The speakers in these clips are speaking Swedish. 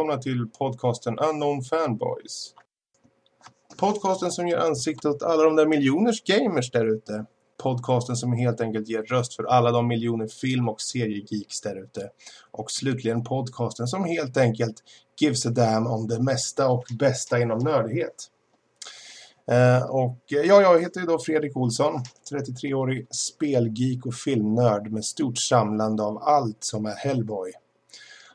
Välkomna till podcasten Unknown Fanboys. Podcasten som ger ansikte åt alla de där miljoners gamers där ute. Podcasten som helt enkelt ger röst för alla de miljoner film- och seriegeeks där ute. Och slutligen podcasten som helt enkelt gives a damn om det mesta och bästa inom nördighet. Eh, och eh, ja, jag heter ju då Fredrik Olsson, 33-årig spelgeek och filmnörd med stort samlande av allt som är Hellboy.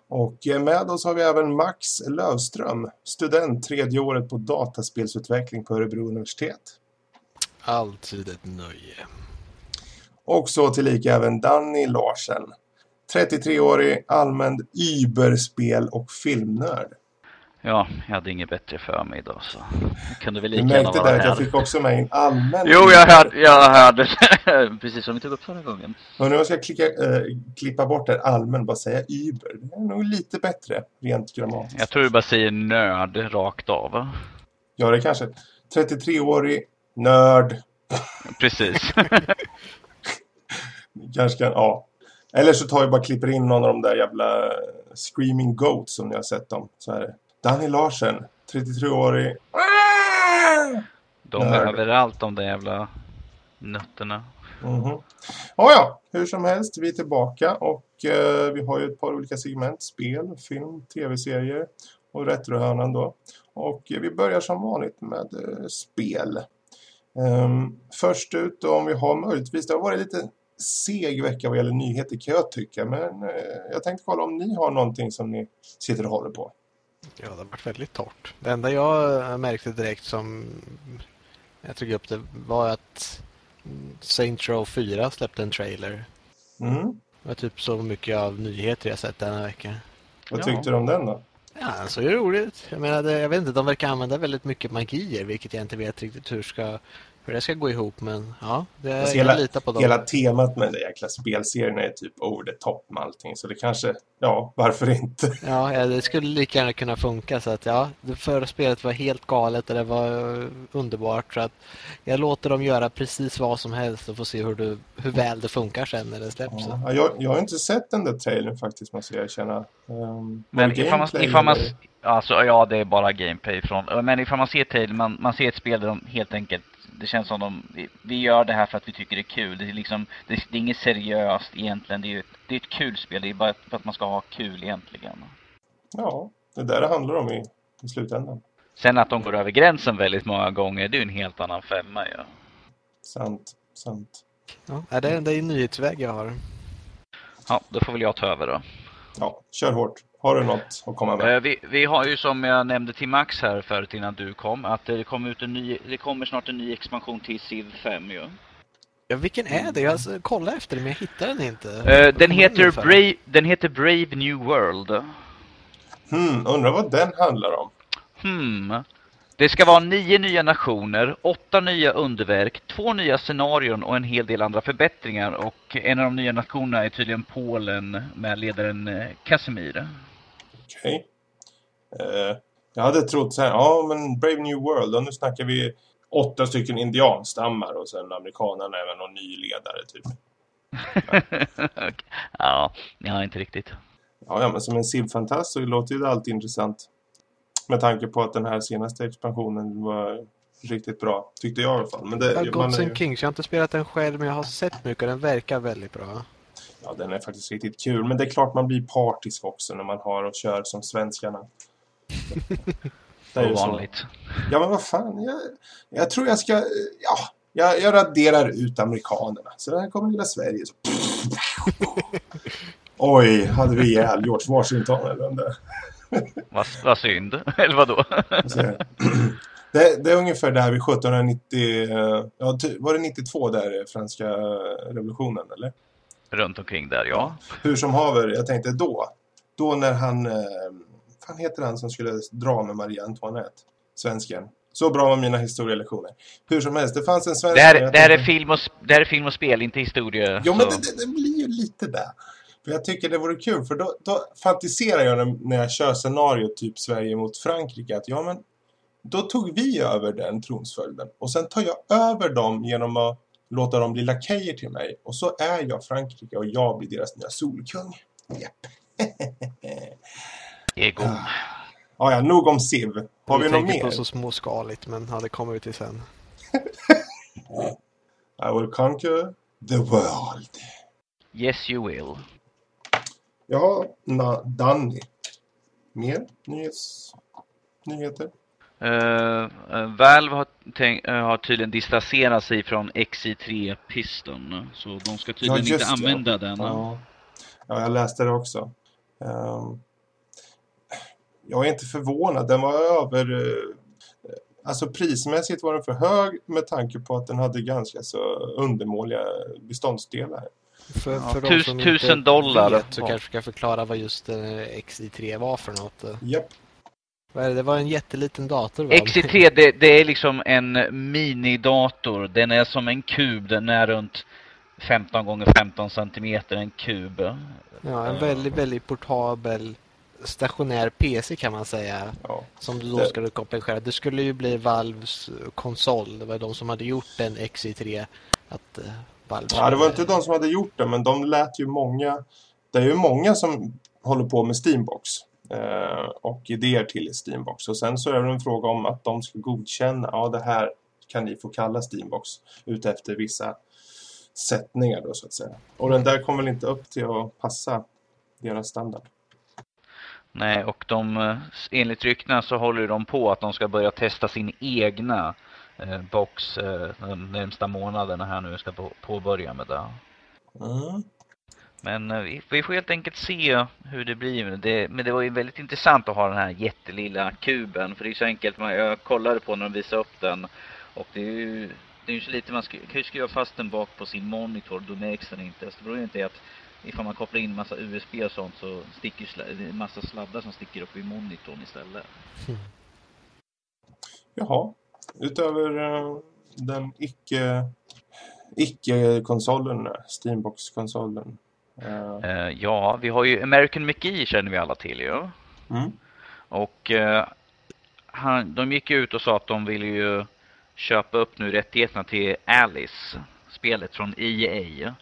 Och med oss har vi även Max Lövström, student tredje året på dataspelsutveckling på Örebro universitet. Alltid ett nöje. Och så tillika även Danny Larsen, 33-årig allmän überspel och filmnörd. Ja, jag hade inget bättre för mig idag så jag kunde väl lika gärna vara där att jag fick också med en allmän Jo, jag hörde, jag hörde precis som vi tog upp förra gången. Och nu ska jag klicka, eh, klippa bort det allmän bara säga Uber. Det är nog lite bättre rent grammatiskt. Jag tror du bara säger nörd rakt av. va? Ja, det kanske. 33-årig nörd. Precis. Kanske kan, ja. Eller så tar jag bara klipper in någon av de där jävla Screaming Goats som ni har sett dem. Så här. Danny Larsen, 33-årig. De Nörd. överallt de där jävla nötterna. Mhm. Ja, ja, hur som helst, vi är tillbaka och eh, vi har ju ett par olika segment. Spel, film, tv-serier och retrohörnan då. Och eh, vi börjar som vanligt med eh, spel. Ehm, först ut då, om vi har möjligtvis, det har varit lite seg vecka vad gäller nyheter kan jag tycka. Men eh, jag tänkte kolla om ni har någonting som ni sitter och håller på. Ja, det har varit väldigt torrt. Det enda jag märkte direkt som jag tog upp det var att Saint Row 4 släppte en trailer. Mm. Det var typ så mycket av nyheter jag sett denna vecka. Vad Ja. tyckte du om den då? Ja, så är det roligt. Jag menar, jag vet inte, de verkar använda väldigt mycket magier, vilket jag inte vet riktigt hur, ska, hur det ska gå ihop. Men ja, det, Alltså, jag hela, litar på dem. hela temat med den där jäkla spelserien är typ over the top med allting. Så det kanske, ja, varför inte? Ja, ja, det skulle lika gärna kunna funka. Så att, ja, det förra spelet var helt galet och det var eh, underbart. Så att jag låter dem göra precis vad som helst och får se hur, det, hur väl det funkar sen när det släpps. Ja, jag, jag har inte sett den där trailern faktiskt, måste jag erkänna. Um, Men ifall man, ifall man, eller? alltså ja det är bara gameplay från, men ifall man ser till, man, man ser ett spel där de helt enkelt, det känns som de, vi, gör det här för att vi tycker det är kul. Det är liksom, det, det är inget seriöst egentligen, det är ett, det är ett kul spel, det är bara för att man ska ha kul egentligen. Ja, det är där det handlar om i, i slutändan. Sen att de går över gränsen väldigt många gånger, det är ju en helt annan femma ju. Sant, sant. Ja, är det är det är en nyhetsväg jag har. Ja, då får väl jag ta över då. Ja, kör hårt. Har du något att komma med? Eh, Vi, vi har ju som jag nämnde till Max här förut innan du kom, att det kommer, ut en ny, det kommer snart en ny expansion till Civ 5 ju. Ja, vilken är det? Jag kollade efter det men jag hittar den inte. Vad den, heter? Brave, den heter Brave New World. Hmm, undrar vad den handlar om. Hmm. Det ska vara nio nya nationer, åtta nya underverk, två nya scenarion och en hel del andra förbättringar. Och en av de nya nationerna är tydligen Polen med ledaren eh, Casimir. Okej. Eh, jag hade trott så här, ja men Brave New World, och nu snackar vi åtta stycken indianstammar och sen amerikanerna även någon ny ledare typ. ja, ni har inte riktigt. Ja, ja men som en Civ-fantast så låter ju det alltid intressant. Med tanke på att den här senaste expansionen var riktigt bra, tyckte jag i alla fall. Men det, Jag har man Gods är, and Kings. Jag har inte spelat den själv men jag har sett mycket och den verkar väldigt bra. Ja, den är faktiskt riktigt kul. Men det är klart man blir partisk också när man har och kör som svenskarna. Det är ju så. Ja, men vad fan. Jag, jag tror jag ska... Ja, jag, jag raderar ut amerikanerna. Så här kommer lilla Sverige. Så. Oj, hade vi ihjäl George Washington eller det Vad vad synd. Eller vadå? Det, det är ungefär där vid 1790... eh, Ja, var det 92 där eh, franska revolutionen, eller? Runt omkring där, ja. Hur som haver, jag tänkte då. Då när han... Eh, fan heter han som skulle dra med Marie Antoinette? Svensken. Så bra med mina historielektioner. Hur som helst, det fanns en svensk... Det här, det, här är film och, det här är film och spel, inte historia. Jo, så- men det, det, det blir ju lite där. För jag tycker det vore kul, för då, då fantiserar jag när, när jag kör scenario typ Sverige mot Frankrike att ja, men då tog vi över den tronsföljden. Och sen tar jag över dem genom att låta dem bli lakejer till mig. Och så är jag Frankrike och jag blir deras nya solkung. Japp. Ego. Ja, ja, nog om Civ. Har vi något mer? på så småskaligt, men ja, det kommer vi till sen. I will conquer the world. Yes you will. Na, Danny. Mer nyhets... nyheter? Uh, uh, Valve har, tänk, uh, har tydligen distanserat sig från XI3 Piston. Så de ska tydligen Ja, inte använda den. Ja. ja, jag läste det också. Ehm, jag är inte förvånad. Den var över... eh, Alltså prismässigt var den för hög med tanke på att den hade ganska så undermåliga beståndsdelar. För, Ja, för de tus- som tusen inte dollar. vet så Ja. kanske ska förklara vad just eh, XI3 var för något. Japp. Vad är det? det var en jätteliten dator va? XI3 det, det är liksom en minidator. Den är som en kub. Den är runt 15 gånger 15 centimeter. En kub. Ja, en väldigt, väldigt portabel stationär PC kan man säga. Ja. Som du då skulle koppla själv. Det skulle ju bli Valves eh, konsol. Det var de som hade gjort den XI3. Att eh, Valve ja, det var inte de som hade gjort det, men de lät ju många... Det är ju många som håller på med Steambox. Eh, och idéer till Steambox. Och sen så är det en fråga om att de ska godkänna. Ja, det här kan ni få kalla Steambox. Utefter vissa sättningar då så att säga. Och den där kommer väl inte upp till att passa deras standard. Nej, och de, eh, enligt ryktena så håller de på att de ska börja testa sin egna eh, box eh, de närmsta månaderna här nu. ska på, påbörja med det. Mm. Men eh, vi, vi får helt enkelt se hur det blir. Men det, men det var ju väldigt intressant att ha den här jättelilla kuben. För det är så enkelt. Man, jag kollade på när de visade upp den. Och det är ju, det är ju så lite. Man kan ju skruva fast den bak på sin monitor. Då märks den inte. Så det beror ju inte att ifall man kopplar in massa USB och sånt så sticker ju en massa sladdar som sticker upp i monitorn istället. Jaha. Utöver eh, den icke icke-konsolen, Steambox-konsolen. Eh, ja, vi har ju American McGee känner vi alla till ju. mm. Och eh, han, de gick ut och sa att de ville ju köpa upp nu rättigheterna till Alice, spelet från EA.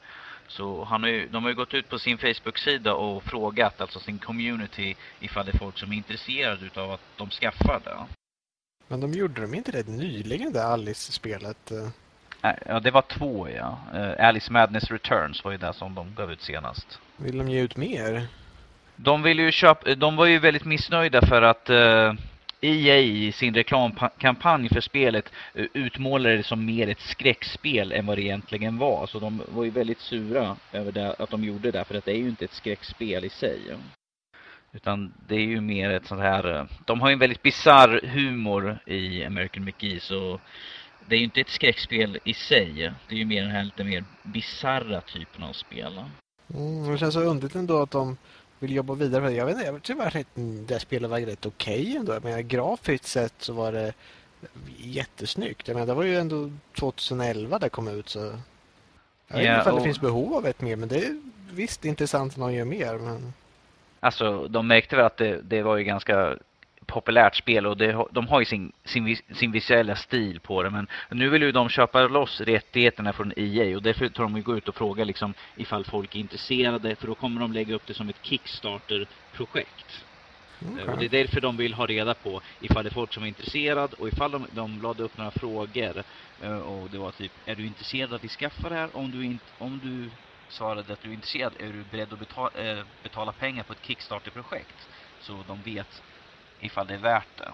Så han har ju, de har ju gått ut på sin Facebook-sida och frågat, alltså sin community, ifall det är folk som är intresserade utav att de skaffar det. Men de gjorde de inte det nyligen, det Alice-spelet? Ja, det var två ja. Eh, Alice Madness Returns var ju det som de gav ut senast. Vill de ge ut mer? De ville ju köpa, de var ju väldigt missnöjda för att eh, EA i sin reklamkampanj för spelet eh, utmålade det som mer ett skräckspel än vad det egentligen var. Så de var ju väldigt sura över det, att de gjorde det, för att det är ju inte ett skräckspel i sig. Utan det är ju mer ett sånt här, de har ju en väldigt bizarr humor i American McGee så det är ju inte ett skräckspel i sig. Det är ju mer den här lite mer bizarra typen av spel. Mm, det känns så underligt ändå att de vill jobba vidare med det. Jag vet inte, jag tycker att det spelet var rätt okej ändå. Jag menar, grafiskt sett så var det jättesnyggt. Jag menar, det var ju ändå 2011 det kom ut så... Jag vet Ja, inte det och- finns behov av ett mer, men det är visst intressant när de gör mer. Men... Alltså, de märkte väl att det, det var ju ganska populärt spel och det, de har ju sin, sin, sin visuella stil på det. Men nu vill ju de köpa loss rättigheterna från EA och därför tar de ju gå ut och fråga liksom ifall folk är intresserade för då kommer de lägga upp det som ett Kickstarter-projekt. okej. Och det är därför de vill ha reda på ifall det är folk som är intresserade och ifall de, de lade upp några frågor eh, och det var typ, är du intresserad att vi skaffar det här? Om du, inte, om du svarade att du är intresserad, är du beredd att betala, eh, betala pengar på ett Kickstarter-projekt? Så de vet ifall det är värt det.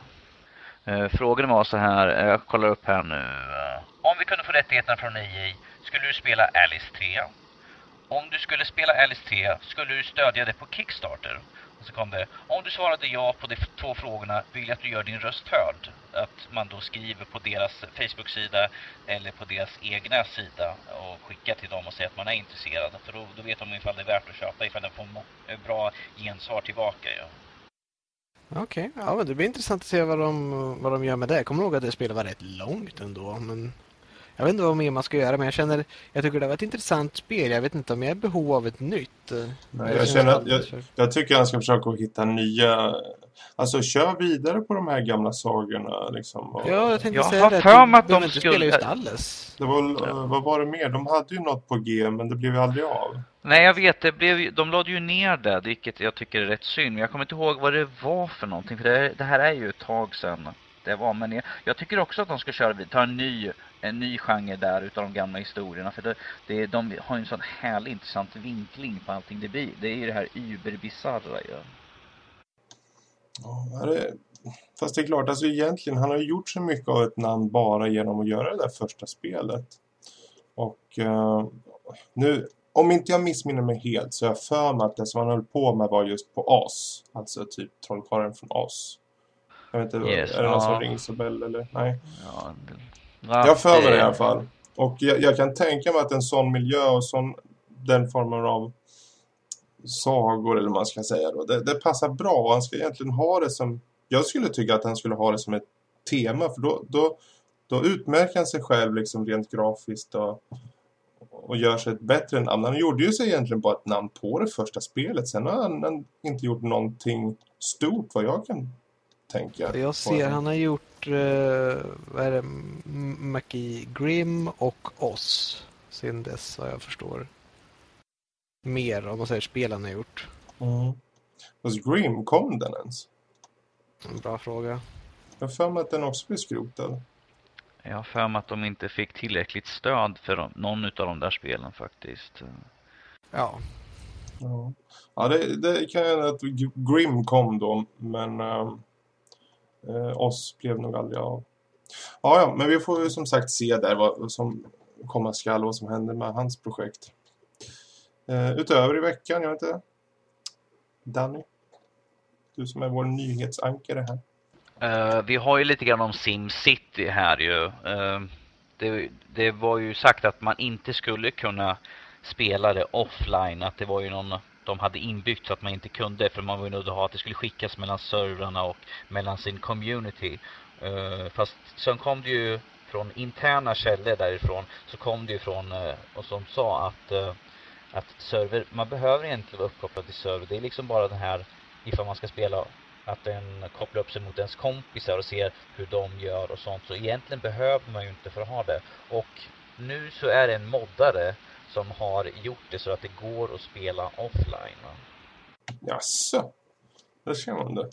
Eh, Frågan var så här, eh, jag kollar upp här nu. eh, Om vi kunde få rättigheterna från EA, skulle du spela Alice 3? Om du skulle spela Alice 3, skulle du stödja det på Kickstarter? Och så kom det, om du svarade ja på de två frågorna vill jag att du gör din röst hörd. Att man då skriver på deras Facebook-sida eller på deras egna sida och skickar till dem och säger att man är intresserad. För då, då vet de ifall det är värt att köpa, ifall de får bra gensvar tillbaka. Ja. Okej, ja men det blir intressant att se vad de, vad de gör med det. Jag kommer ihåg att det spelet var rätt långt ändå, men jag vet inte vad mer man ska göra, men jag känner, jag tycker det var ett intressant spel. Jag vet inte om jag är i behov av ett nytt. Nej, jag, känns känner, jag, jag tycker han ska försöka hitta nya... Alltså kör vidare på de här gamla sagorna liksom. Och, Ja, jag tänkte Jag säga har det. för mig att de skulle- just Alice. Det var, vad var det mer? De hade ju något på G men det blev ju aldrig av. Nej, jag vet. Det blev, de lade ju ner det, vilket jag tycker är rätt synd. Men jag kommer inte ihåg vad det var för någonting. För det, det här är ju ett tag sedan det var. Men jag, jag tycker också att de ska köra, ta en ny, en ny genre där utav de gamla historierna. För det, det, de har ju en sån härlig intressant vinkling på allting det blir. Det är ju det här überbisarra ju. Ja, det, fast det är klart, alltså egentligen, han har gjort så mycket av ett namn bara genom att göra det där första spelet. Och uh, nu, om inte jag missminner mig helt så är jag för mig att det som han höll på med var just på Oz. Alltså typ Trollkarlen från Oz. Jag vet inte, Yes, är det någon ja. som ringer Isabel eller? Nej. Ja, det, Jag för mig det i alla fall. Och jag, jag kan tänka mig att en sån miljö och sån, den formen av sagor eller vad man ska säga då, det, det passar bra. Och han ska egentligen ha det som, jag skulle tycka att han skulle ha det som ett tema för då, då, då utmärker han sig själv liksom rent grafiskt och, och gör sig ett bättre namn. Han gjorde ju sig egentligen bara ett namn på det första spelet. Sen har han, han inte gjort någonting stort vad jag kan tänka. Jag ser han har gjort uh, vad är det, Mackie Grimm och oss sen dess vad jag förstår. Mer om man säger spel han har gjort. Mm. Fast Grim, kom den ens? En bra fråga. Jag har för mig att den också blir skrotad. Jag har för mig att de inte fick tillräckligt stöd för någon av de där spelen faktiskt. Ja, Ja, ja det, det kan hända att Grim kom då, men äh, äh, oss blev nog aldrig av. Ja, ja, men vi får ju som sagt se där vad som komma skall och vad som händer med hans projekt. Eh, utöver i veckan, jag vet inte. Danny? Du som är vår nyhetsankare här. Uh, vi har ju lite grann om SimCity här ju. Uh, det, det var ju sagt att man inte skulle kunna spela det offline. Att det var ju någon de hade inbyggt så att man inte kunde för man var ju nöjd att ha att det skulle skickas mellan servrarna och mellan sin community. Uh, fast sen kom det ju från interna källor därifrån så kom det ju från och som sa att att server, man behöver egentligen vara uppkopplad till server. Det är liksom bara den här ifall man ska spela att den kopplar upp sig mot ens kompisar och ser hur de gör och sånt. Så egentligen behöver man ju inte för att ha det. Och nu så är det en moddare som har gjort det så att det går att spela offline. Jaså? Där ser man det.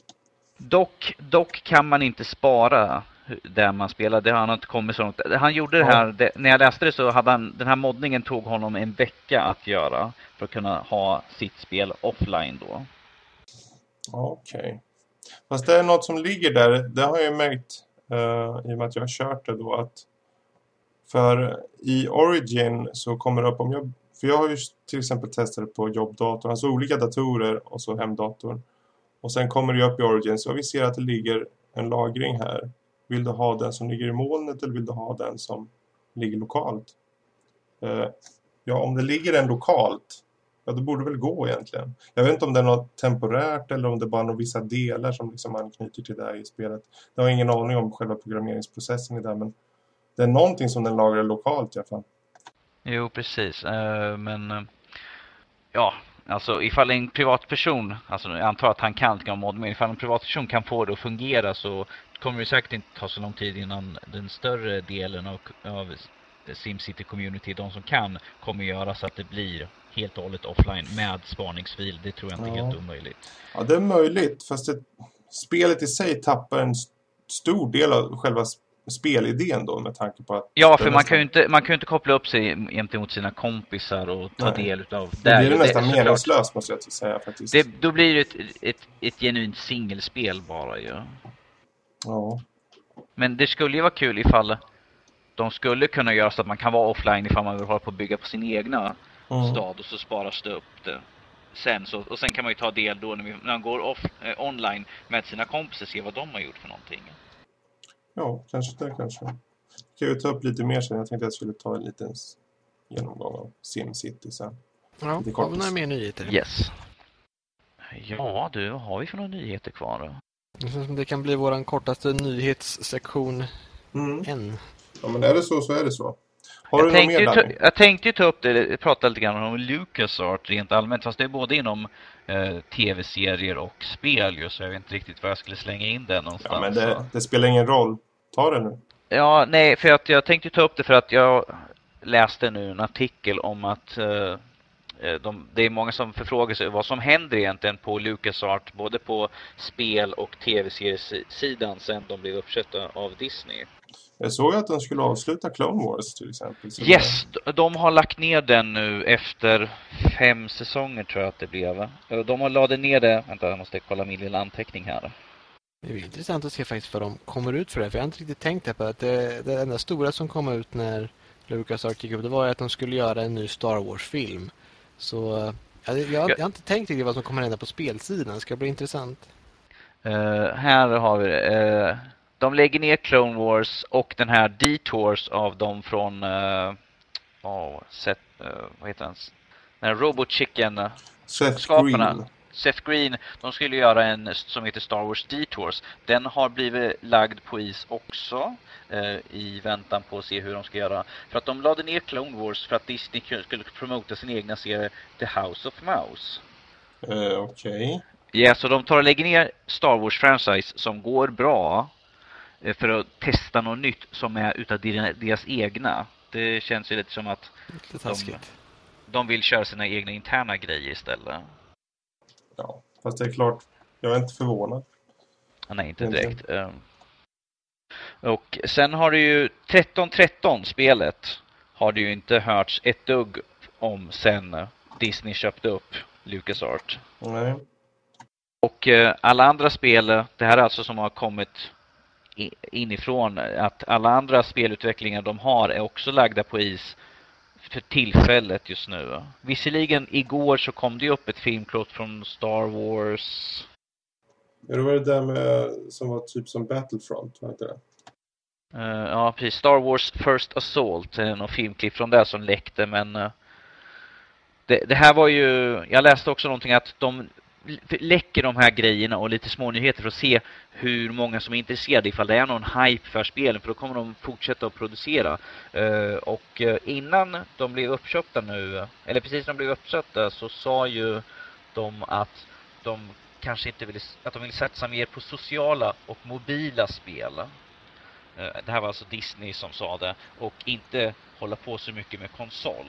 Dock, dock kan man inte spara där man spelar. Det har han inte kommit så långt. Han gjorde det här, det, när jag läste det så hade han, den här moddningen tog honom en vecka att göra för att kunna ha sitt spel offline då. Okej. Fast det är något som ligger där. Det har jag märkt eh, i och med att jag har kört det då att för i Origin så kommer det upp om jag för jag har ju till exempel testat det på jobbdatorn, alltså olika datorer och så hemdatorn. Och sen kommer det upp i Origin så vi ser att det ligger en lagring här. Vill du ha den som ligger i molnet eller vill du ha den som ligger lokalt? Eh, ja, om det ligger en lokalt Ja, det borde väl gå egentligen. Jag vet inte om det är något temporärt eller om det är bara några vissa delar som liksom anknyter till det här i spelet. Jag har ingen aning om själva programmeringsprocessen i det, här, men det är någonting som den lagrar lokalt i alla fall. Jo, precis. Uh, men uh, ja, alltså ifall en privatperson, alltså jag antar att han kan kan mod, men ifall en privatperson kan få det att fungera så kommer det säkert inte ta så lång tid innan den större delen av, av SimCity Community, de som kan, kommer göra så att det blir helt och hållet offline med spaningsfil. Det tror jag inte är Ja. helt omöjligt. Ja, det är möjligt, fast det, spelet i sig tappar en st- stor del av själva spelidén då med tanke på att... Ja, för är man nästan- kan ju inte, man kan ju inte koppla upp sig gentemot sina kompisar och ta Nej. del utav Det blir det nästan meningslöst måste jag säga faktiskt. Det, då blir det ett, ett, ett genuint singelspel bara ju. Ja. Men det skulle ju vara kul ifall de skulle kunna göra så att man kan vara offline ifall man vill hålla på att bygga på sin egna Mm. stad och så sparas det upp det. Sen så, och sen kan man ju ta del då när, vi, när man går off, eh, online med sina kompisar och se vad de har gjort för någonting. Ja, kanske det kanske. Ska vi ta upp lite mer sen? Jag tänkte att jag skulle ta en liten genomgång av SimCity sen. ja Det har kommer. vi några mer nyheter? Yes. Ja du, vad har vi för några nyheter kvar då? Det känns som det kan bli vår kortaste nyhetssektion Mm. än. Ja, men är det så så är det så. Har Jag du något tänkte, mer ta, jag tänkte ju ta upp det, prata lite grann om LucasArt rent allmänt, fast det är både inom eh, tv-serier och spel ju, så jag vet inte riktigt var jag skulle slänga in det någonstans. Ja, men det, det spelar ingen roll. Ta det nu. Ja, nej, för att jag tänkte ta upp det för att jag läste nu en artikel om att eh, de, det är många som förfrågar sig vad som händer egentligen på LucasArt, både på spel och tv-seriesidan sen de blev uppköpta av Disney. Jag såg att de skulle avsluta Clone Wars till exempel. Så Yes, de har lagt ner den nu efter fem säsonger tror jag att det blev. De har lade ner det, vänta jag måste kolla min lilla anteckning här. Det är intressant att se faktiskt vad de kommer ut för det. För jag har inte riktigt tänkt på att det, det enda stora som kom ut när LucasArts gick upp, det var att de skulle göra en ny Star Wars-film. Så jag, jag, jag, har inte tänkt riktigt vad som kommer hända på spelsidan. Det ska bli intressant. Uh, här har vi det. Uh, de lägger ner Clone Wars och den här Detours av dem från... Uh, oh, Seth, uh, vad heter? Den här Robot Chicken Seth skaparna. Green. Seth Green, de skulle göra en som heter Star Wars Detours. Den har blivit lagd på is också eh, i väntan på att se hur de ska göra. För att de lade ner Clone Wars för att Disney skulle promota sin egna serie The House of Mouse. Uh, Okej. Okay. Ja, så de tar och lägger ner Star Wars-franchise som går bra eh, för att testa något nytt som är utav deras egna. Det känns ju lite som att de, de vill köra sina egna interna grejer istället. Ja, fast det är klart, jag är inte förvånad. Nej, inte direkt. Inte. Ehm. Och sen har det ju 1313 spelet har det ju inte hörts ett dugg om sen Disney köpte upp LucasArt. Nej. Och eh, alla andra spel, det här är alltså som har kommit inifrån, att alla andra spelutvecklingar de har är också lagda på is för tillfället just nu. Visserligen igår så kom det upp ett filmklot från Star Wars. Ja, det var det där med, som var typ som Battlefront, var inte det? Uh, ja, precis. Star Wars First Assault, någon filmklipp från det som läckte, men uh, det, det, här var ju, jag läste också någonting att de läcker de här grejerna och lite små nyheter för att se hur många som är intresserade ifall det är någon hype för spelen för då kommer de fortsätta att producera. Eh, och eh, innan de blev uppköpta nu, eller precis när de blev uppköpta så sa ju de att de kanske inte ville att de ville satsa mer på sociala och mobila spel. Eh, det här var alltså Disney som sa det och inte hålla på så mycket med konsol.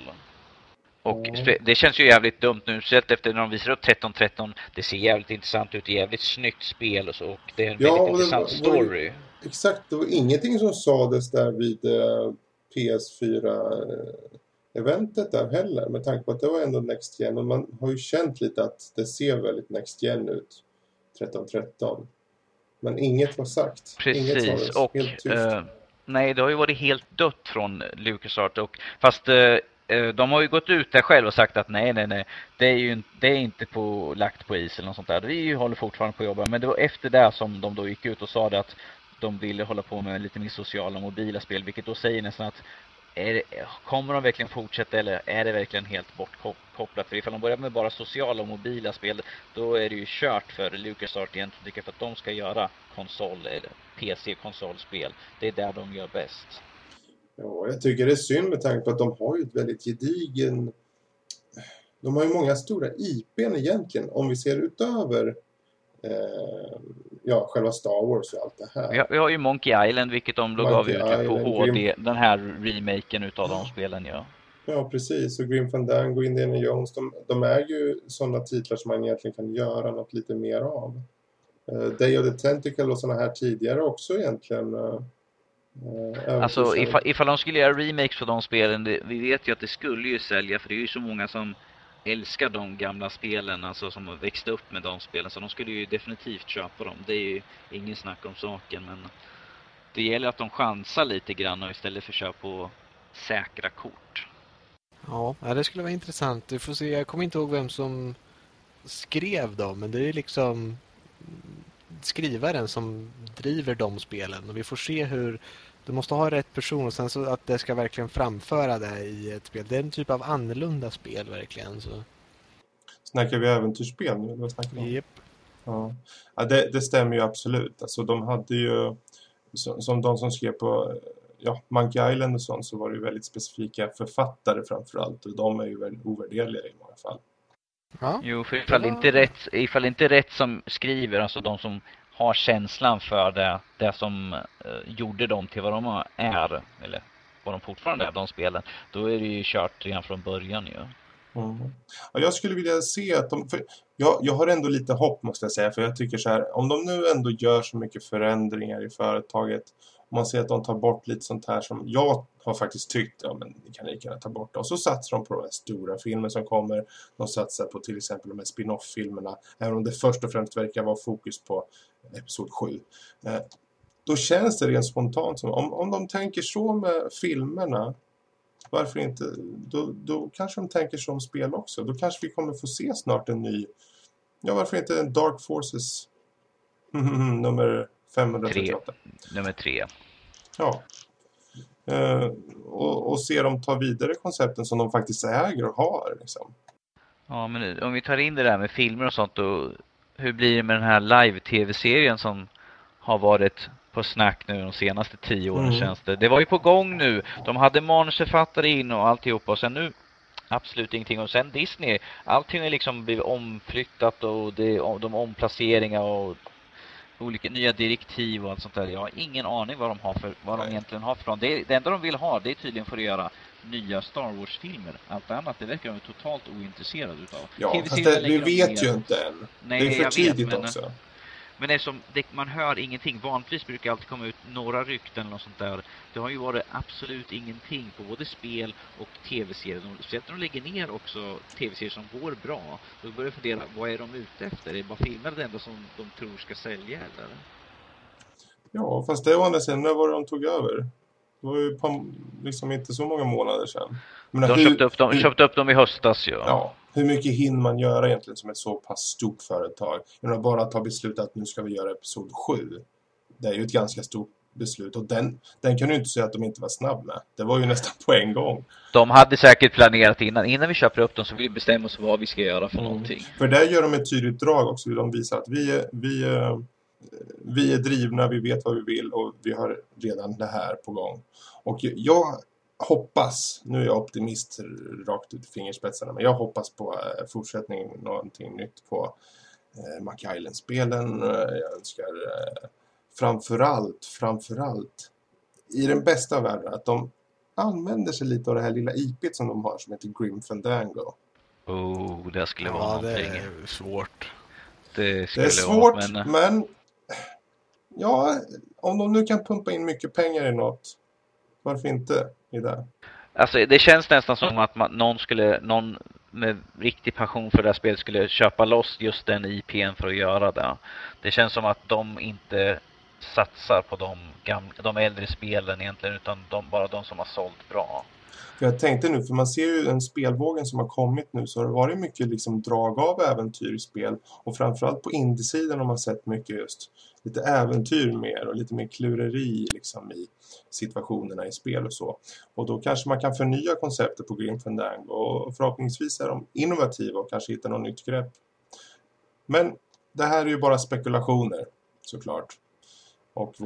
Och mm. det känns ju jävligt dumt nu, sett efter när de visar upp 13-13. Det ser jävligt intressant ut, jävligt snyggt spel och så. Och det är en ja, väldigt intressant var, story. Var, exakt, det var ingenting som sades där vid uh, PS4-eventet där heller. Med tanke på att det var ändå Next Gen. Och man har ju känt lite att det ser väldigt Next Gen ut. 13-13. Men inget var sagt. Precis, inget och... Uh, nej, det har ju varit helt dött från LucasArt. Och, fast... Eh, Eh, de har ju gått ut där själv och sagt att nej, nej, nej, det är ju det är inte på, lagt på is eller något sånt där. Vi håller fortfarande på att jobba. Men det var efter det som de då gick ut och sa det att de ville hålla på med lite mer sociala mobila spel, vilket då säger nästan att det, kommer de verkligen fortsätta eller är det verkligen helt bortkopplat? För ifall de börjar med bara sociala och mobila spel, då är det ju kört för LucasArts egentligen, tycker för att de ska göra konsol eller PC-konsolspel. Det är där de gör bäst. Ja, jag tycker det är synd med tanke på att de har ju ett väldigt gedigen... De har ju många stora IPn egentligen, om vi ser utöver eh, ja, själva Star Wars och allt det här. Vi har, vi har ju Monkey Island, vilket de då gav ut på HD, den här remaken utav de spelen, ja. Ja, precis. Och Grim Fandango, Indiana Jones, de, de är ju sådana titlar som man egentligen kan göra något lite mer av. Uh, Day of the Tentacle och sådana här tidigare också egentligen... Uh, alltså ifall, ifall de skulle göra remakes på de spelen, det, vi vet ju att det skulle ju sälja för det är ju så många som älskar de gamla spelen, alltså som växte upp med de spelen, så de skulle ju definitivt köpa dem. Det är ju ingen snack om saken, men det gäller att de chansar lite grann och istället för att köra på säkra kort. Ja, det skulle vara intressant. Du får se, jag kommer inte ihåg vem som skrev dem, men det är liksom skrivaren som driver de spelen och vi får se hur du måste ha rätt person och sen så att det ska verkligen framföra det i ett spel. Det är en typ av annorlunda spel verkligen. Så. Snackar vi äventyrsspel nu? Vad snackar Yep. Ja, ja det, det, stämmer ju absolut. Alltså de hade ju, som, som de som skrev på ja, Monkey Island och sånt så var det ju väldigt specifika författare framförallt. Och de är ju väldigt ovärderliga i många fall. Ja. Jo, för ifall, ja. inte rätt, ifall inte rätt som skriver, alltså de som har känslan för det, det som eh, gjorde dem till vad de är, eller vad de fortfarande är, de spelen, då är det ju kört redan från början ju. Mm. Ja, jag skulle vilja se att de... För jag, jag har ändå lite hopp måste jag säga. För jag tycker så här, om de nu ändå gör så mycket förändringar i företaget. Om man ser att de tar bort lite sånt här som jag har faktiskt tyckt, ja men ni kan lika gärna ta bort det. Och så satsar de på de här stora filmer som kommer. De satsar på till exempel de här spin-off-filmerna. Även om det först och främst verkar vara fokus på episod 7. Eh, då känns det rent spontant som, om, om de tänker så med filmerna varför inte? Då, då kanske de tänker så om spel också. Då kanske vi kommer få se snart en ny... Ja, varför inte en Dark Forces nummer 538? Tre. Nummer tre. Ja. Uh, och, och se dem ta vidare koncepten som de faktiskt äger och har. Liksom. Ja, men om vi tar in det där med filmer och sånt, då, hur blir det med den här live-tv-serien som har varit på snack nu de senaste tio åren mm. känns det. Det var ju på gång nu. De hade manusförfattare in och alltihopa och sen nu absolut ingenting. Och sen Disney, allting är liksom blivit omflyttat och det, de omplaceringar och olika nya direktiv och allt sånt där. Jag har ingen aning vad de har för, vad de egentligen har för plan. Det, det enda de vill ha, det är tydligen för att göra nya Star Wars-filmer. Allt annat, det verkar de totalt ointresserade utav. Ja, fast det, vi vet ju inte än. Nej, det är för tidigt vet, också. Men det är som, det, man hör ingenting. Vanligtvis brukar alltid komma ut några rykten eller sånt där. Det har ju varit absolut ingenting på både spel och tv-serier. Speciellt när de lägger ner också tv-serier som går bra. Då börjar jag fundera, vad är de ute efter? Är det bara filmer det enda som de tror ska sälja eller? Ja, fast det var andra sidan, när var det de tog över? Det var ju liksom inte så många månader sedan. Men de hur, köpte, upp dem, hur, köpte upp dem i höstas, ja. ja hur mycket hinner man göra egentligen som ett så pass stort företag? Genom att bara ta beslut att nu ska vi göra episod 7. Det är ju ett ganska stort beslut och den, den kan du inte säga att de inte var snabb med. Det var ju nästan på en gång. De hade säkert planerat innan. Innan vi köper upp dem så vill vi bestämma oss vad vi ska göra för mm. någonting. För där gör de ett tydligt drag också. De visar att vi är, vi, är, vi är drivna, vi vet vad vi vill och vi har redan det här på gång. Och jag hoppas, nu är jag optimist rakt ut i fingerspetsarna, men jag hoppas på eh, fortsättning, någonting nytt på eh, Mac Island-spelen. Eh, jag önskar eh, framförallt, framförallt i den bästa världen att de använder sig lite av det här lilla IPet som de har som heter Grim Fandango. Oh, det skulle vara ja, någonting. det är svårt. Det, det är svårt, vara, men... men ja, om de nu kan pumpa in mycket pengar i något, varför inte? i det. Alltså det känns nästan som att man, någon skulle, någon med riktig passion för det här spelet skulle köpa loss just den IPn för att göra det. Det känns som att de inte satsar på de, gamla, de äldre spelen egentligen utan de, bara de som har sålt bra. Jag tänkte nu, för man ser ju den spelvågen som har kommit nu så har det varit mycket liksom drag av äventyr i spel. Och framförallt på indiesidan har man sett mycket just lite äventyr mer och lite mer klureri liksom i situationerna i spel och så. Och då kanske man kan förnya konceptet på Grim Fandango och förhoppningsvis är de innovativa och kanske hittar något nytt grepp. Men det här är ju bara spekulationer såklart.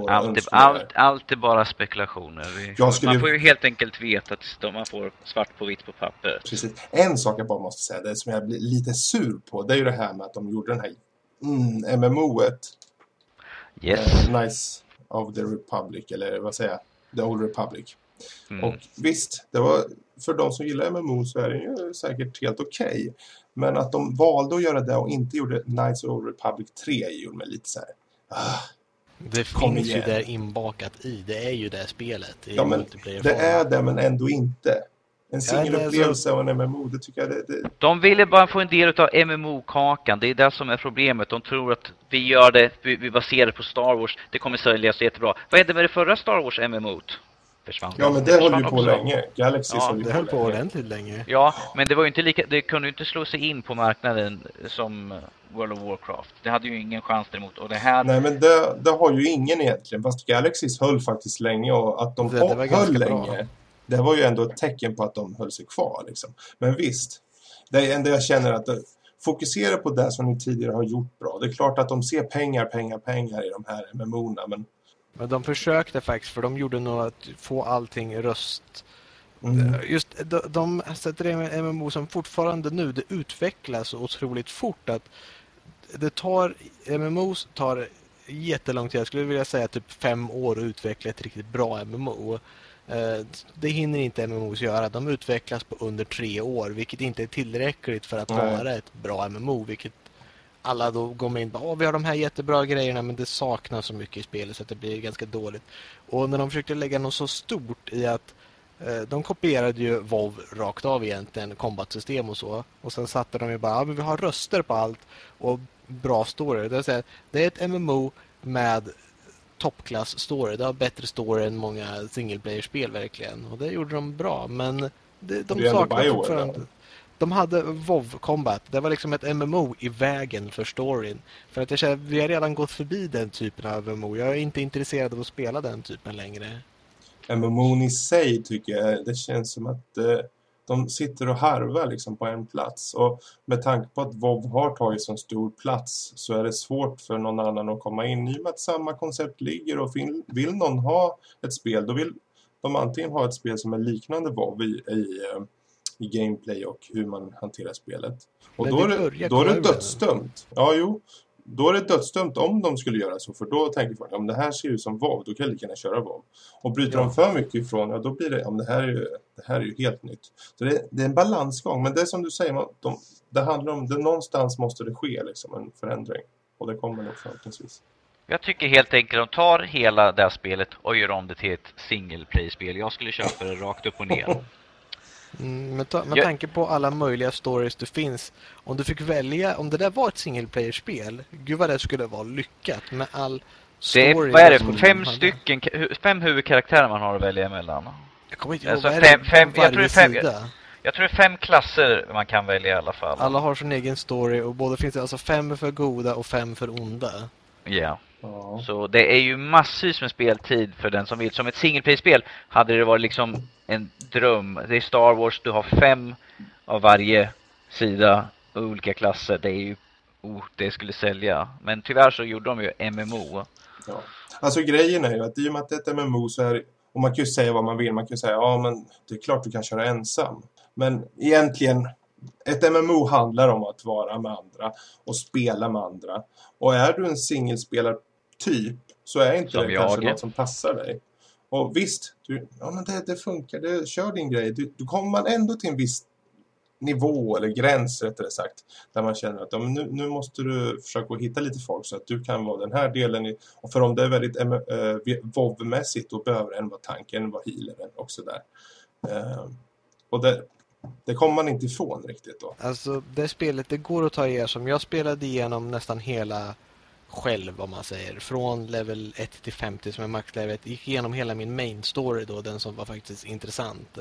Allt, är, allt, allt är bara spekulationer. Skulle... Man får ju helt enkelt veta att man får svart på vitt på papper. Precis. En sak jag bara måste säga, det som jag blir lite sur på, det är ju det här med att de gjorde den här mm, MMO-et Yes. Uh, nice of the Republic, eller vad säger jag? The Old Republic. Mm. Och visst, det var, för de som gillar MMO så är det ju säkert helt okej. Okay. Men att de valde att göra det och inte gjorde Knights of Old Republic 3 gjorde mig lite så här... Ah, det finns igen. ju där inbakat i. Det är ju det spelet. Det är, ja, men det är det, men ändå inte. En singelupplevelse ja, och en MMO, det tycker jag det, det... De ville bara få en del av MMO-kakan. Det är det som är problemet. De tror att vi gör det, vi, vi baserar på Star Wars. Det kommer säljas jättebra. Vad hände med det förra Star Wars MMO? Försvann. Ja, men det, det höll ju på också. länge. Galaxy ja, det höll på ordentligt länge. Ja, men det var ju inte lika, det kunde ju inte slå sig in på marknaden som World of Warcraft. Det hade ju ingen chans däremot. Och det här... Nej, men det, det har ju ingen egentligen. Fast Galaxys höll faktiskt länge och att de det, det höll länge det var ju ändå ett tecken på att de höll sig kvar. Liksom. Men visst, det ändå jag känner att det, fokusera på det som ni tidigare har gjort bra. Det är klart att de ser pengar, pengar, pengar i de här MMO-erna, men... Men de försökte faktiskt, för de gjorde nog att få allting röst... Mm. Just de, de sätter en MMO som fortfarande nu, det utvecklas otroligt fort att det tar, MMOs tar jättelång tid. Jag skulle vilja säga typ fem år att utveckla ett riktigt bra MMO. Eh, det hinner inte MMOs göra. De utvecklas på under tre år, vilket inte är tillräckligt för att Nej. vara ett bra MMO. Vilket alla då går med in och vi har de här jättebra grejerna men det saknas så mycket i spelet så att det blir ganska dåligt. Och när de försökte lägga något så stort i att eh, de kopierade ju WoW rakt av egentligen, kombatsystem och så. Och sen satte de ju bara, ja, men vi har röster på allt och bra story. Det, vill säga, det är ett MMO med toppklass story. Det har bättre story än många single player-spel verkligen. Och det gjorde de bra, men det, de saknar fortfarande... De hade WoW Combat. Det var liksom ett MMO i vägen för storyn. För att jag känner, vi har redan gått förbi den typen av MMO. Jag är inte intresserad av att spela den typen längre. MMO'n i sig tycker jag, det känns som att eh, de sitter och harvar liksom på en plats. Och med tanke på att WoW har tagit så stor plats så är det svårt för någon annan att komma in. I och med att samma koncept ligger och vill, någon ha ett spel, då vill de antingen ha ett spel som är liknande WoW i, i, eh, i gameplay och hur man hanterar spelet. Och Men då är det då är det dödsdömt. Ja, jo. Då är det dödsdömt om de skulle göra så. För då tänker folk, om det här ser ut som WoW, då kan jag lika gärna köra WoW. Och bryter Ja. de för mycket ifrån, ja då blir det, men det här är ju, det här är ju helt nytt. Så det, det är en balansgång. Men det är som du säger, man, de, det handlar om, det, någonstans måste det ske liksom, en förändring. Och det kommer nog förhoppningsvis. Jag tycker helt enkelt att de tar hela det här spelet och gör om det till ett single play-spel. Jag skulle köpa det rakt upp och ner. Mm, med, ta- med Jag- tanke på alla möjliga stories det finns. Om du fick välja, om det där var ett single player-spel. Gud vad det skulle vara lyckat med all story. Det är, vad är det, fem stycken, fem huvudkaraktärer man har att välja emellan. Jag kommer inte ihåg, Alltså vad är fem- fem- jag tror varje det är fem- sida? Jag tror det är fem klasser man kan välja i alla fall. Alla har sin egen story och båda finns det alltså fem för goda och fem för onda. Ja. Ja. Så det är ju massvis med speltid för den som vill. Som ett single play-spel hade det varit liksom en dröm. Det är Star Wars, du har fem av varje sida olika klasser. Det är ju, oh, det skulle sälja. Men tyvärr så gjorde de ju MMO. Ja. Alltså grejen är ju att i och med att det är ett MMO så är och man kan ju säga vad man vill. Man kan ju säga, ja men det är klart du kan köra ensam. Men egentligen, ett MMO handlar om att vara med andra och spela med andra. Och är du en singelspelartyp så är inte Som det jag. kanske något som passar dig. Och visst, du, ja men det, det funkar, det, kör din grej. Du, du kommer man ändå till en viss nivå eller gräns rättare sagt. Där man känner att ja, men nu, nu måste du försöka hitta lite folk så att du kan vara den här delen. I, och för om det är väldigt äh, WoW-mässigt då behöver en vara tanken, en vara healeren och sådär. Eh, och det, det kommer man inte ifrån riktigt då. Alltså det spelet, det går att ta er som jag spelade igenom nästan hela själv om man säger. Från level 1 till 50 som är maxlevelet. Gick igenom hela min main story då, den som var faktiskt intressant.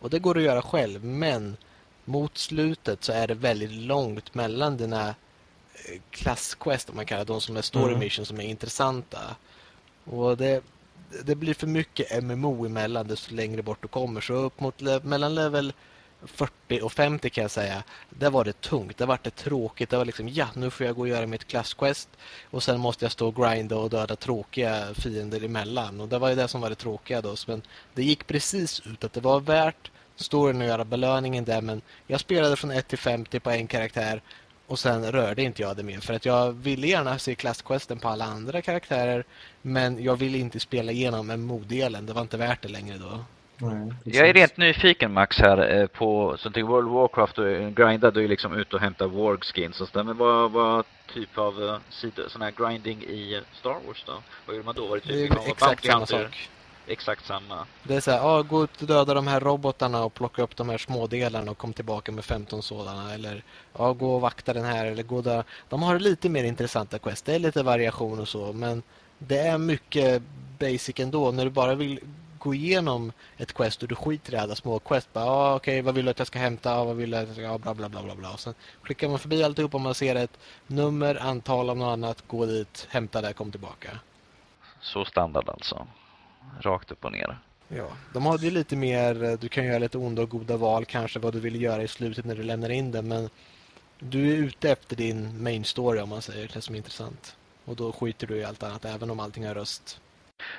Och det går att göra själv, men mot slutet så är det väldigt långt mellan dina eh, klassquest, om man kallar det, de som är story Mm. mission som är intressanta. Och det, det blir för mycket MMO emellan desto längre bort du kommer. Så upp mot mellan level 40 och 50 kan jag säga. Där var det tungt, där var det tråkigt. Det var liksom, ja nu får jag gå och göra mitt klassquest och sen måste jag stå och grinda och döda tråkiga fiender emellan. Och det var ju det som var det tråkiga då. Men det gick precis ut att det var värt storyn att göra belöningen där. Men jag spelade från 1 till 50 på en karaktär och sen rörde inte jag det mer. För att jag ville gärna se klassquesten på alla andra karaktärer. Men jag ville inte spela igenom en modelen. Det var inte värt det längre då. Nej, Jag är rent nyfiken Max här eh, på, så till World of Warcraft och eh, grindar du liksom ute och hämtar warg skins och sådär. Men vad, vad typ av sidor, sån här grinding i eh, Star Wars då? Vad gjorde man då? Var det Det är typ av exakt Bounty samma sak. Exakt samma. Det är så här, ja, gå ut och döda de här robotarna och plocka upp de här smådelarna och kom tillbaka med 15 sådana. Eller ja, gå och vakta den här. Eller gå där. De har lite mer intressanta quest. Det är lite variation och så. Men det är mycket basic ändå. När du bara vill gå igenom ett quest och du skiter i alla små quest. Bara, ja, okej, vad vill du att jag ska hämta? Ja, vad vill du att jag ska... Ja, bla, bla, bla, bla, bla. Och sen klickar man förbi alltihop om man ser ett nummer, antal av något annat. Gå dit, hämta det, kom tillbaka. Så standard alltså. Rakt upp och ner. Ja, de hade ju lite mer, eh, du kan göra lite onda och goda val kanske vad du vill göra i slutet när du lämnar in den men du är ute efter din main story om man säger, det som är intressant. Och då skiter du i allt annat även om allting har röst.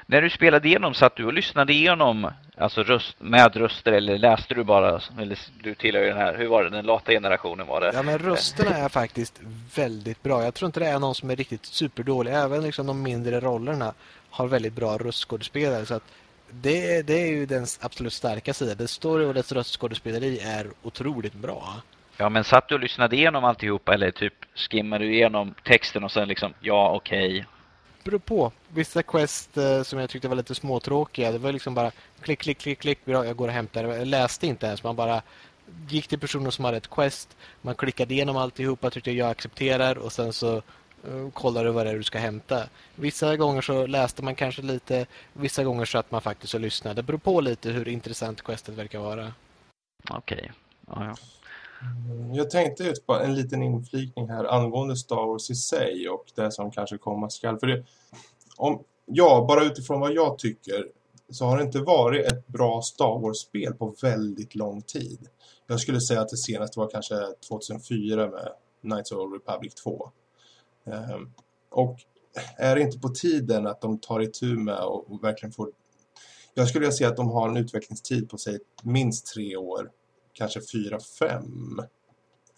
När du spelade igenom, satt du och lyssnade igenom alltså röst, med röster eller läste du bara? Eller du tillhör ju den här, hur var det, den lata generationen var det? Ja men rösterna är faktiskt väldigt bra. Jag tror inte det är någon som är riktigt superdålig. Även liksom de mindre rollerna har väldigt bra röstskådespelare. Så att det, det är ju den absolut starka sidan. Det story och dess röstskådespeleri är otroligt bra. Ja, men satt du och lyssnade igenom alltihopa eller typ skimmade du igenom texten och sen liksom, ja, okej. Okay. Beror på. Vissa quest eh, som jag tyckte var lite småtråkiga, det var liksom bara klick, klick, klick, klick, jag går och hämtar. Jag läste inte ens, man bara gick till personen som hade ett quest, man klickade igenom alltihopa, tyckte jag accepterar och sen så eh, kollar du vad det är du ska hämta. Vissa gånger så läste man kanske lite, vissa gånger så att man faktiskt och lyssnade. Det beror på lite hur intressant questet verkar vara. Okej, okay. ja, ja. Mm, jag tänkte ut på en liten inflikning här angående Star Wars i sig och det som kanske komma skall. För det, om, ja, bara utifrån vad jag tycker så har det inte varit ett bra Star Wars-spel på väldigt lång tid. Jag skulle säga att det senaste var kanske 2004 med Knights of the Republic 2. Um, ehm, och är det inte på tiden att de tar itu med och, och verkligen får... Jag skulle säga att de har en utvecklingstid på sig minst tre år kanske fyra, fem.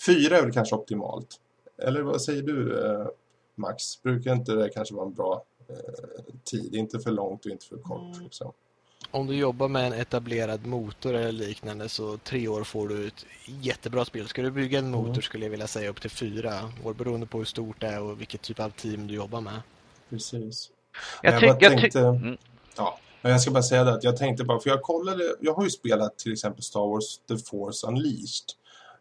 Fyra är väl kanske optimalt. Eller vad säger du eh, Max? Brukar inte det kanske vara en bra eh, tid? Inte för långt och inte för kort. Mm. Liksom. Om du jobbar med en etablerad motor eller liknande så tre år får du ett jättebra spel. Ska du bygga en motor mm. skulle jag vilja säga upp till fyra år beroende på hur stort det är och vilket typ av team du jobbar med. Precis. Jag, jag, tyck, jag tänkte... Mm. Ja, men jag ska bara säga det att jag tänkte bara, för jag kollade, jag har ju spelat till exempel Star Wars The Force Unleashed.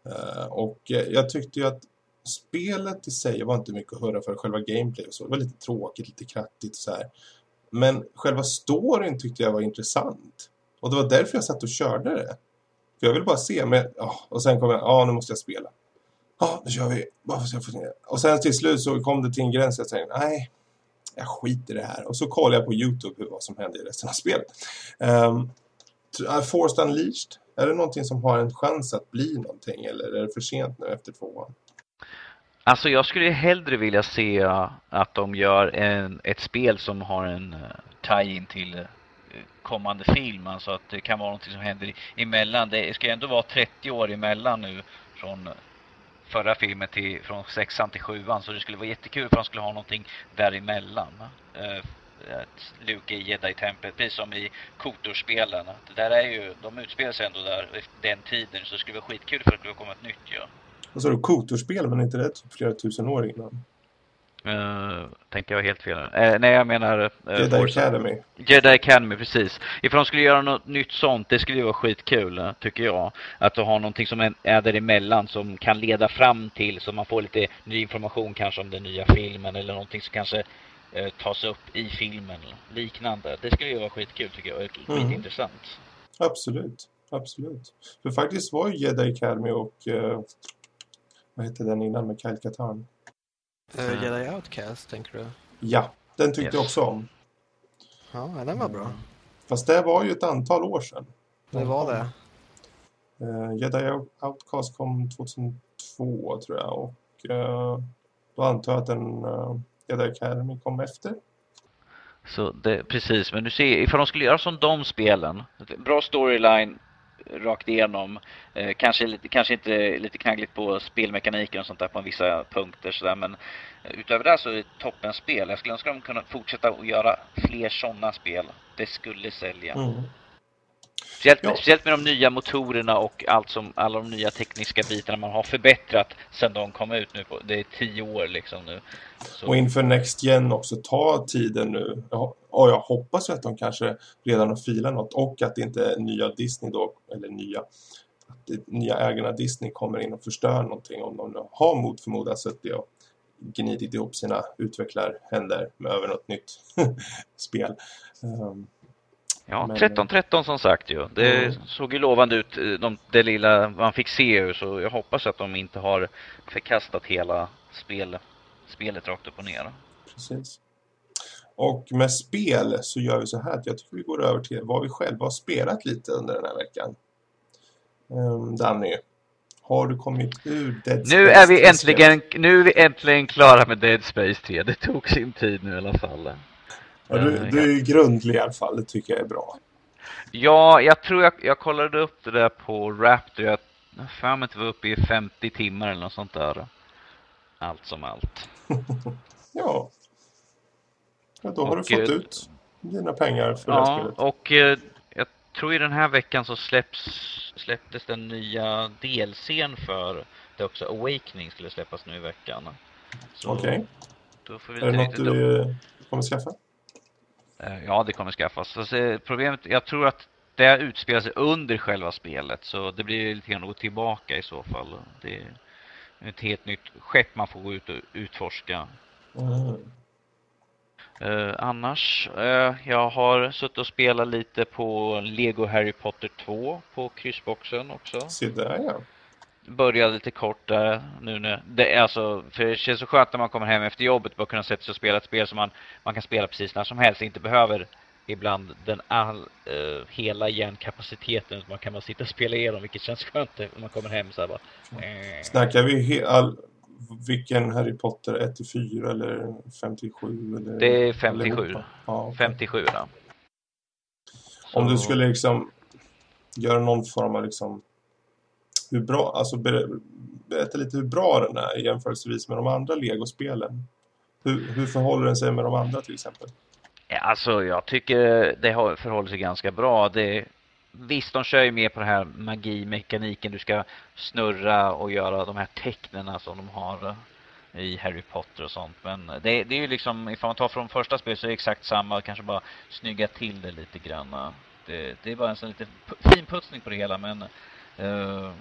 Eh, och eh, jag tyckte ju att spelet i sig var inte mycket att höra för själva gameplay och så. Det var lite tråkigt, lite krattigt så här. Men själva storyn tyckte jag var intressant. Och det var därför jag satt och körde det. För jag ville bara se, men, oh, och sen kom jag, ja nu måste jag spela. Ja, nu kör vi. Och sen till slut så kom det till en gräns jag tänkte, nej, jag skiter i det här. Och så kollar jag på Youtube vad som händer i resten av spelet. Um, Forced Unleashed, är det någonting som har en chans att bli någonting eller är det för sent nu efter tvåan? Alltså jag skulle hellre vilja se eh, att de gör en, ett spel som har en eh, tie-in till eh, kommande film. Alltså att det kan vara någonting som händer emellan. Det ska ändå vara 30 år emellan nu från förra filmen till, från sexan till sjuan. Så det skulle vara jättekul för de skulle ha någonting däremellan. Eh, att Luke i Jedi-templet, precis som i Kotor-spelen. Det där är ju, de utspelar sig ändå där den tiden. Så det skulle vara skitkul för att det skulle komma ett nytt ja. Vad sa du, Kotor-spel men inte det typ flera tusen år innan? Uh, tänker jag helt fel. Uh, nej, jag menar... Uh, Jedi Forza. Academy. Jedi Academy, precis. Ifall de skulle göra något nytt sånt, det skulle ju vara skitkul, tycker jag. Att ha någonting som är däremellan som kan leda fram till, så man får lite ny information kanske om den nya filmen eller någonting som kanske uh, tas upp i filmen. Liknande. Det skulle ju vara skitkul, tycker jag. Och mm. intressant. Absolut. Absolut. För faktiskt var ju Jedi Academy och... vad hette den innan med Kyle Katarn? Uh, Jedi Outcast, tänker du? Ja, den tyckte yes. jag också om. Ja, den var bra. Mm. Fast det var ju ett antal år sedan. Det var det. Uh, Jedi Outcast kom 2002 tror jag. Och uh, då antar jag att den uh, Jedi Academy kom efter. Så det, precis, men du ser, ifall de skulle göra som de spelen, bra storyline, rakt igenom. Eh, kanske, lite, kanske inte lite knaggligt på spelmekaniken och sånt där på vissa punkter sådär men eh, utöver det så är det toppenspel. Jag skulle önska att de kunde fortsätta att göra fler sådana spel. Det skulle sälja. Mm. Speciellt, ja. speciellt med de nya motorerna och allt som, alla de nya tekniska bitarna man har förbättrat sedan de kom ut nu. På, det är tio år liksom nu. Så. Och inför Next Gen också, ta tiden nu. Och jag hoppas att de kanske redan har filat något och att det inte är nya Disney då, eller nya, att nya ägarna Disney kommer in och förstör någonting om de nu har mot förmodan suttit och gnidit ihop sina utvecklarhänder med över något nytt spel. Um, Ja, 13-13 som sagt ju. Det mm. såg ju lovande ut, eh, de, det lilla man fick se så jag hoppas att de inte har förkastat hela spel, spelet rakt upp och ner. Precis. Och med spel så gör vi så här att jag tycker vi går över till vad vi själva har spelat lite under den här veckan. Um, Danny, har du kommit ur Dead Space? Nu är vi äntligen, nu är vi äntligen klara med Dead Space 3. Det tog sin tid nu i alla fall. Ja, du, du är grundlig i alla fall, det tycker jag är bra. Ja, jag tror jag, jag kollade upp det där på Raptor. Jag för mig att det var uppe i 50 timmar eller något sånt där. Allt som allt. Ja. Ja då har Och, du fått eh, ut dina pengar för det här Ja, spelet. och eh, jag tror i den här veckan så släpps, släpptes den nya DLCn för det också. Awakening skulle släppas nu i veckan. Okej. Då vi Är det något du eh, kommer skaffa? Eh, Ja, det kommer skaffas. Alltså, problemet, jag tror att det utspelar sig under själva spelet, så det blir lite grann att gå tillbaka i så fall. Det är ett helt nytt skepp man får gå ut och utforska. Mm. Eh, annars, eh, jag har suttit och spelat lite på Lego Harry Potter 2 på kryssboxen också. Se där ja. Började lite kort där nu när det är alltså, för det känns så skönt när man kommer hem efter jobbet bara kunna sätta sig och spela ett spel som man, man kan spela precis när som helst, inte behöver ibland den all, eh, hela hjärnkapaciteten man kan bara sitta och spela igenom vilket känns skönt när man kommer hem så här bara. Snackar vi all, vilken Harry Potter 1-4 eller 57? Eller, Det är 57. allihopa? Ja, okej. 57 då. Om du skulle liksom göra någon form av liksom hur bra, alltså ber, berätta lite hur bra den är jämförelsevis med de andra Lego-spelen. Hur, hur förhåller den sig med de andra till exempel? Ja, alltså jag tycker det har förhåller sig ganska bra. Det, visst, de kör ju mer på den här magimekaniken. Du ska snurra och göra de här tecknena som de har i Harry Potter och sånt. Men det, det är ju liksom, ifall man tar från första spelet så är det exakt samma. Kanske bara snygga till det lite grann. Det, det är bara en sån lite pu- finputsning på det hela. Men eh,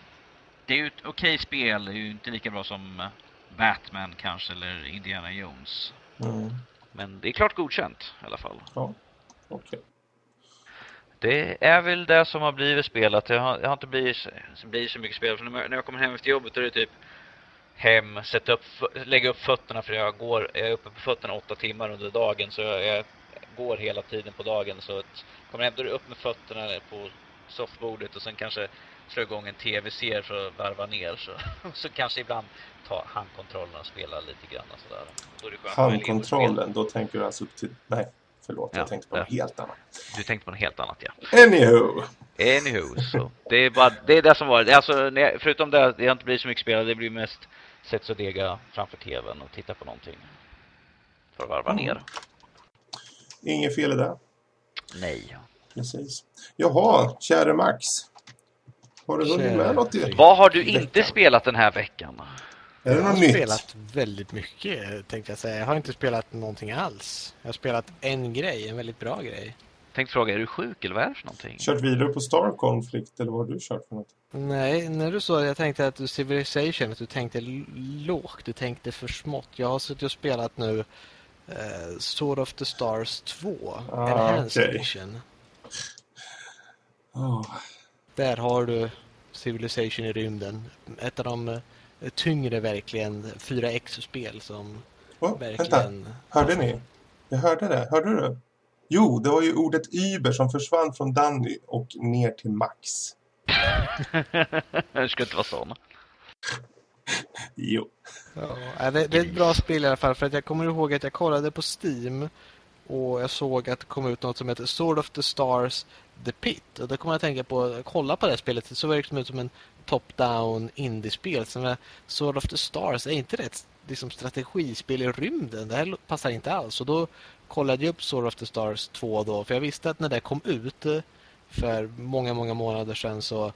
det är ju ett okej spel. Det är ju inte lika bra som Batman kanske eller Indiana Jones. Mm. Men det är klart godkänt i alla fall. Ja, okej. Det är väl det som har blivit spelat. Det har, det har inte blivit, så- blivit så mycket spel. För när jag- när jag kommer hem efter jobbet då är det typ hem, sätta upp, lägga upp fötterna för jag går, jag är uppe på fötterna åtta timmar under dagen så jag, jag går hela tiden på dagen så att kommer hem då är det upp med fötterna på soffbordet och sen kanske slå igång en tv-serie för att varva ner så, så kanske ibland ta handkontrollen och spela lite grann och sådär. Då är det. Handkontrollen, då tänker du alltså till... Nej, förlåt, Ja, jag tänkte på ja. något helt annat. Du tänkte på något helt annat ja. Anywho! Anywho, så det är bara det är det som var alltså jag, förutom det det har inte blivit så mycket spel, det blir mest sätts och dega framför tvn och titta på någonting. För att varva Mm. ner. Inget fel i det. Nej. Precis. Jaha, käre Max. Har du hunnit med något i. Vad har du Veckan. inte spelat den här veckan? Är det jag har nytt? spelat väldigt mycket tänkte jag säga. Jag har inte spelat någonting alls. Jag har spelat en grej, en väldigt bå grej. Tänkte fråga, är du sjuk eller vad är det för någonting? Kört vidare på Star Conflict eller vad har du kört för något? Nej, när du sa det, jag tänkte att du Civilization, att du tänkte lågt, du tänkte för smått. Jag har suttit och spelat nu eh, Sword of the Stars 2, Ah, Enhanced okej. Edition. Oh. Där har du Civilization i rymden. Ett av de eh, tyngre verkligen 4X-spel som Oh, vänta, verkligen... hörde ni? Jag hörde det, hörde du? Jo, det var ju ordet Uber som försvann från Danny och ner till Max. det ska inte vara sån. Jo. Ja, det, det är ett bra spel i alla fall för att jag kommer ihåg att jag kollade på Steam och jag såg att det kom ut något som heter Sword of the Stars The Pit och då kommer jag att tänka på kolla på det här spelet. Det såg verkligen ut som en top-down indie-spel. Som är, Sword of the Stars är inte rätt liksom, strategispel i rymden. Det här passar inte alls. Och då kollade jag upp Sword of the Stars 2 då för jag visste att när det kom ut eh, för många, många månader sedan så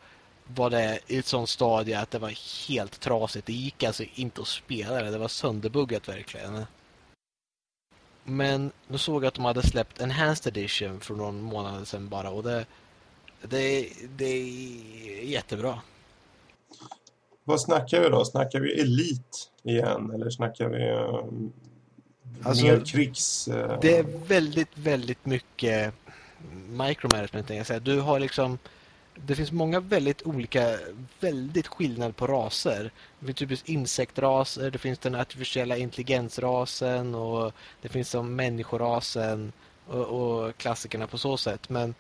var det i ett sånt stadie att det var helt trasigt. Det gick alltså inte att spela det. Det var sönderbuggat verkligen. Men nu såg jag att de hade släppt Enhanced Edition för någon månad sedan bara och det, det, det är jättebra. Vad snackar vi då? Snackar vi elit igen? Eller snackar vi um, Alltså, mer krigs... eh, Det är väldigt, väldigt mycket micromanagement. Jag säga. Du har liksom det finns många väldigt olika, väldigt skillnad på raser. Det finns typiskt insektraser, det finns den artificiella intelligensrasen och det finns som människorasen och, och klassikerna på så sätt. Men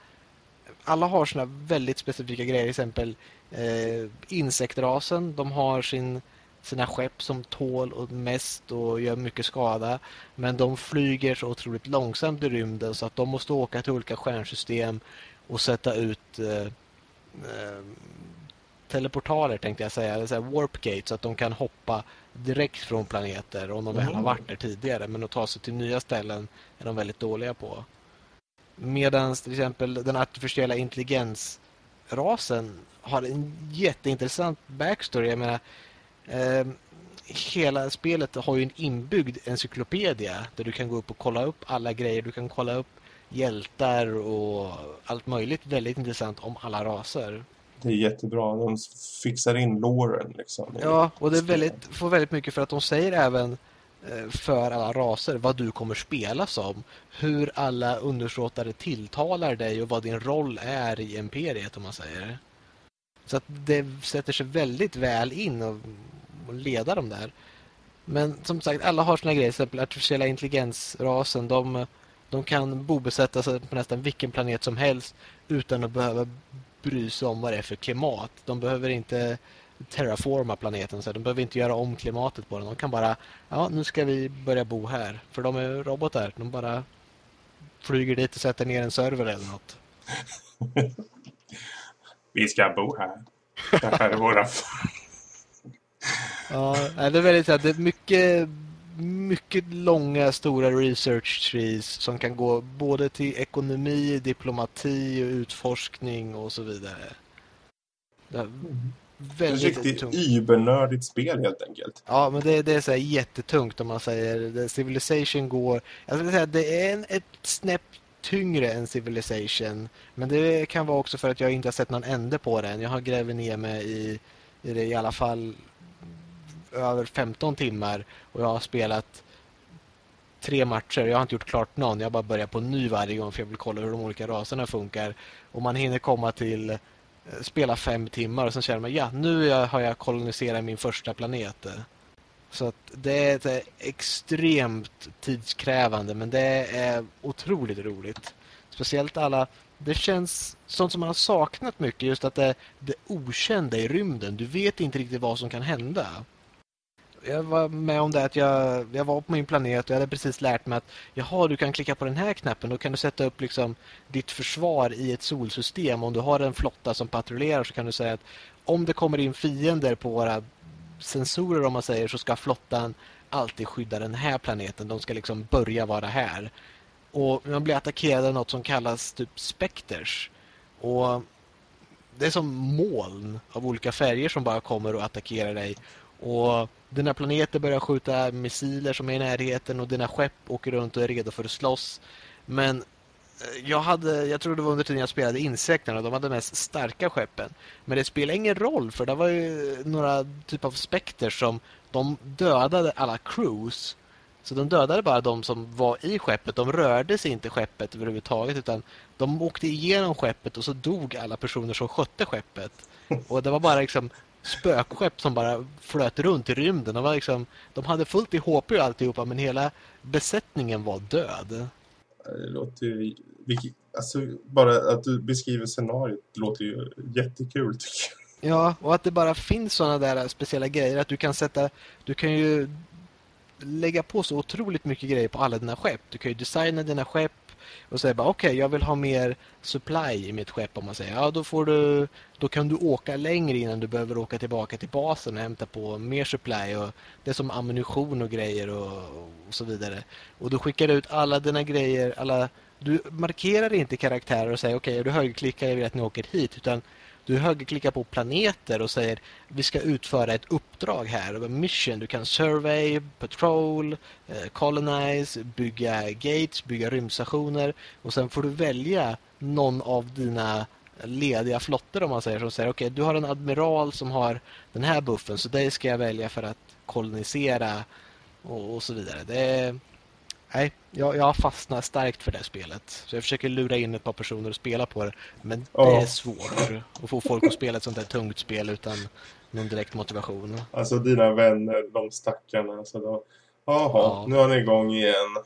alla har sina väldigt specifika grejer. Till exempel eh, insektrasen, de har sin sina skepp som tål och mest och gör mycket skada. Men de flyger så otroligt långsamt i rymden så att de måste åka till olika stjärnsystem och sätta ut eh, eh, teleportaler tänkte jag säga, eller warp gate så att de kan hoppa direkt från planeter om de väl har varit där tidigare. Men att ta sig till nya ställen är de väldigt dåliga på. Medan till exempel den artificiella intelligensrasen har en jätteintressant backstory. Jag menar, eh, hela spelet har ju en inbyggd encyklopedia där du kan gå upp och kolla upp alla grejer. Du kan kolla upp hjältar och allt möjligt väldigt intressant om alla raser. Det är jättebra. De fixar in låren liksom. Ja, och det är väldigt, får väldigt mycket för att de säger även Eh, för alla raser vad du kommer spela som. Hur alla undersåtare tilltalar dig och vad din roll är i imperiet om man säger. Så att det sätter sig väldigt väl in och, och leda dem där. Men som sagt, alla har sina grejer. Till exempel artificiella intelligensrasen. De, de kan bobesätta sig på nästan vilken planet som helst utan att behöva bry sig om vad det är för klimat. De behöver inte terraforma planeten. Så de behöver inte göra om klimatet på den. De kan bara, ja nu ska vi börja bo här. För de är robotar. De bara flyger dit och sätter ner en server eller något. vi ska bo här. Det här är våra... ja, det är väldigt det är mycket mycket långa, stora research trees som kan gå både till ekonomi, diplomati och utforskning och så vidare. Det är väldigt riktigt übernördigt spel helt enkelt. Ja, men det, det är så jättetungt om man säger. Civilization går... Jag skulle säga att det är en, ett snäpp tyngre än Civilization. Men det kan vara också för att jag inte har sett någon ände på den. Jag har grävt ner mig i, i det i alla fall över 15 timmar och jag har spelat tre matcher. Jag har inte gjort klart någon. Jag bara börjar på ny varje gång för jag vill kolla hur de olika raserna funkar. Och man hinner komma till spela fem timmar och sen känner man ja, nu har jag koloniserat min första planet. Så att det är extremt tidskrävande men det är otroligt roligt. Speciellt alla det känns sånt som man har saknat mycket just att det, det okända i rymden. Du vet inte riktigt vad som kan hända jag var med om det att jag, jag var på min planet och jag hade precis lärt mig att jaha, du kan klicka på den här knappen. Då kan du sätta upp liksom ditt försvar i ett solsystem. Om du har en flotta som patrullerar så kan du säga att om det kommer in fiender på våra sensorer om man säger så ska flottan alltid skydda den här planeten. De ska liksom börja vara här. Och man blir attackerad av något som kallas typ Specters. Och det är som moln av olika färger som bara kommer och attackerar dig. Och dina planeter börjar skjuta missiler som är i närheten och dina skepp åker runt och är redo för att slåss. Men eh, jag hade, jag tror det var under tiden jag spelade insekterna, de hade de mest starka skeppen. Men det spelar ingen roll för det var ju några typ av spekter som de dödade alla crews. Så de dödade bara de som var i skeppet. De rörde sig inte skeppet överhuvudtaget utan de åkte igenom skeppet och så dog alla personer som skötte skeppet. Och det var bara liksom spökskepp som bara flöt runt i rymden. De, var liksom, de hade fullt i HP och alltihopa men hela besättningen var död. Det låter ju... Alltså, bara att du beskriver scenariot låter ju jättekul tycker jag. Ja, och att det bara finns sådana där speciella grejer. Att du kan sätta... Du kan ju lägga på så otroligt mycket grejer på alla dina skepp. Du kan ju designa dina skepp och säger bara okej, okay, jag vill ha mer supply i mitt skepp om man säger. Ja, då får du då kan du åka längre innan du behöver åka tillbaka till basen och hämta på mer supply och det är som ammunition och grejer och, och så vidare. Och du skickar ut alla dina grejer, alla du markerar inte karaktärer och säger okej, okay, du högerklickar jag vill att ni åker hit utan du högerklickar på planeter och säger vi ska utföra ett uppdrag här. Mission, du kan survey, patrol, eh, colonize, bygga gates, bygga rymdstationer och sen får du välja någon av dina lediga flottor om man säger som säger okej okay, du har en admiral som har den här buffen så dig ska jag välja för att kolonisera och, och så vidare. Det är, nej, jag, jag fastnar starkt för det spelet. Så jag försöker lura in ett par personer och spela på det. Men det är svårt att få folk att spela ett sånt här tungt spel utan någon direkt motivation. Alltså dina vänner, de stackarna. Alltså då, Jaha, ja. nu är ni igång igen.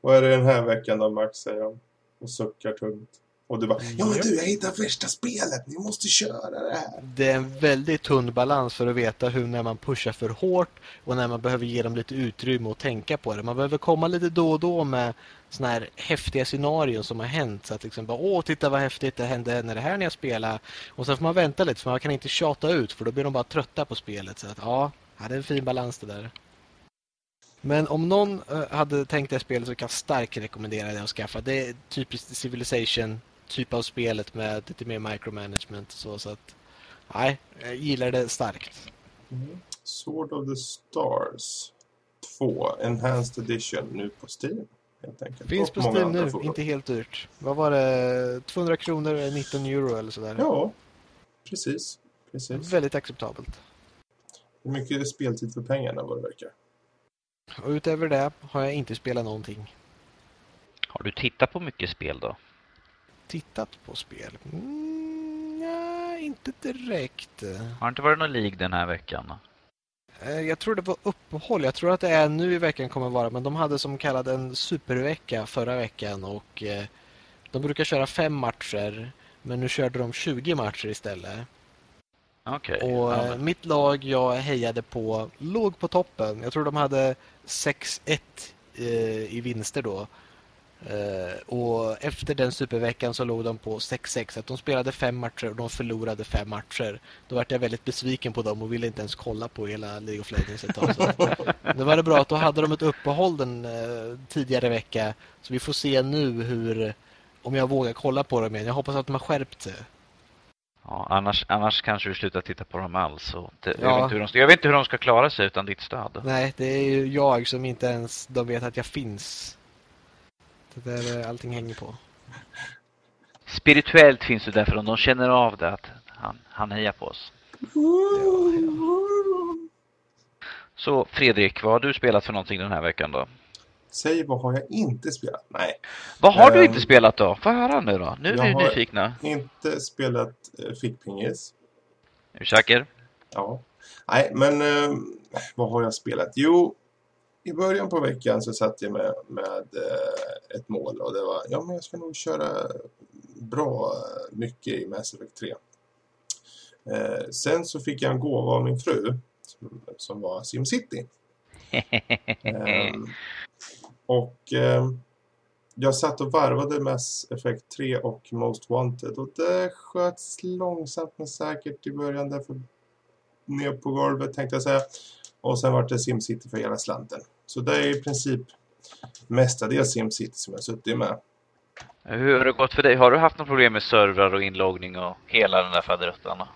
Vad är det den här veckan då, Max, säger de. Och suckar tungt. Och du bara, ja men du, jag hittade värsta spelet, ni måste köra det här. Det är en väldigt tunn balans för att veta hur när man pushar för hårt och när man behöver ge dem lite utrymme och tänka på det. Man behöver komma lite då och då med såna här häftiga scenarion som har hänt. Så att liksom bara, åh titta vad häftigt det hände när det här när jag spelade. Och sen får man vänta lite för man kan inte tjata ut för då blir de bara trötta på spelet. Så att ja, det är en fin balans det där. Men om någon eh, hade tänkt det spelet så kan jag starkt rekommendera det att skaffa. Det är typiskt Civilization typ av spelet med lite mer micromanagement och så. så att, nej, jag gillar det starkt. Sword of the Stars 2, Enhanced Edition, nu på Steam. Helt enkelt. Finns Och på Steam nu, inte helt dyrt. Vad var det? 200 kronor, 19 euro eller sådär. Ja, precis. precis. Väldigt acceptabelt. Mycket speltid för pengarna vad det verkar. Och utöver det har jag inte spelat någonting. Har du tittat på mycket spel då? Tittat på spel? Mm, nej, inte direkt. Har det inte varit någon League den här veckan? Eh, Jag tror det var uppehåll. Jag tror att det är nu i veckan kommer vara. Men de hade som kallad en supervecka förra veckan. Och eh, de brukar köra fem matcher. Men nu körde de 20 matcher istället. Okej. Och ja, eh, men- mitt lag jag hejade på låg på toppen. Jag tror de hade 6-1 eh, i vinster då. Eh, och efter den superveckan så låg de på 6-6. Så att de spelade fem matcher och de förlorade fem matcher. Då var jag väldigt besviken på dem och ville inte ens kolla på hela League of Legends ett tag. Så det var det bra att då hade de ett uppehåll den eh, tidigare vecka. Så vi får se nu hur om jag vågar kolla på dem igen. Jag hoppas att de har skärpt sig. Ja, annars, annars kanske du slutar titta på dem alls. Och det, jag, Ja. vet inte hur de, ska- jag vet inte hur de ska klara sig utan ditt stöd. Nej, det är ju jag som inte ens de vet att jag finns. Det där eh, allting hänger på. Spirituellt finns du därför om de känner av det att han, han hejar på oss. Så Fredrik, vad har du spelat för någonting den här veckan då? Säg vad har jag inte spelat? Nej, Vad har du Ehm, inte spelat då? Få höra nu då. Nu är jag vi har- nyfikna. inte spelat eh, fickpingis. Är du säker? Ja. Nej, men eh, vad har jag spelat? Jo, i början på veckan så satt jag med, med eh, ett mål och det var ja, men jag ska nog köra bra eh, mycket i Mass Effect 3. Eh, sen så fick jag en gåva av min fru som, som var SimCity. Ehm, och ehm, jag satt och varvade Mass Effect 3 och Most Wanted och det sköts långsamt men säkert i början därför ner på golvet tänkte jag säga. Och sen var det SimCity för hela slanten. Så det är i princip mestadels SimCity som jag suttit med. Hur har det gått för dig? Har du haft något problem med servrar och inloggning och hela den där faderuttan?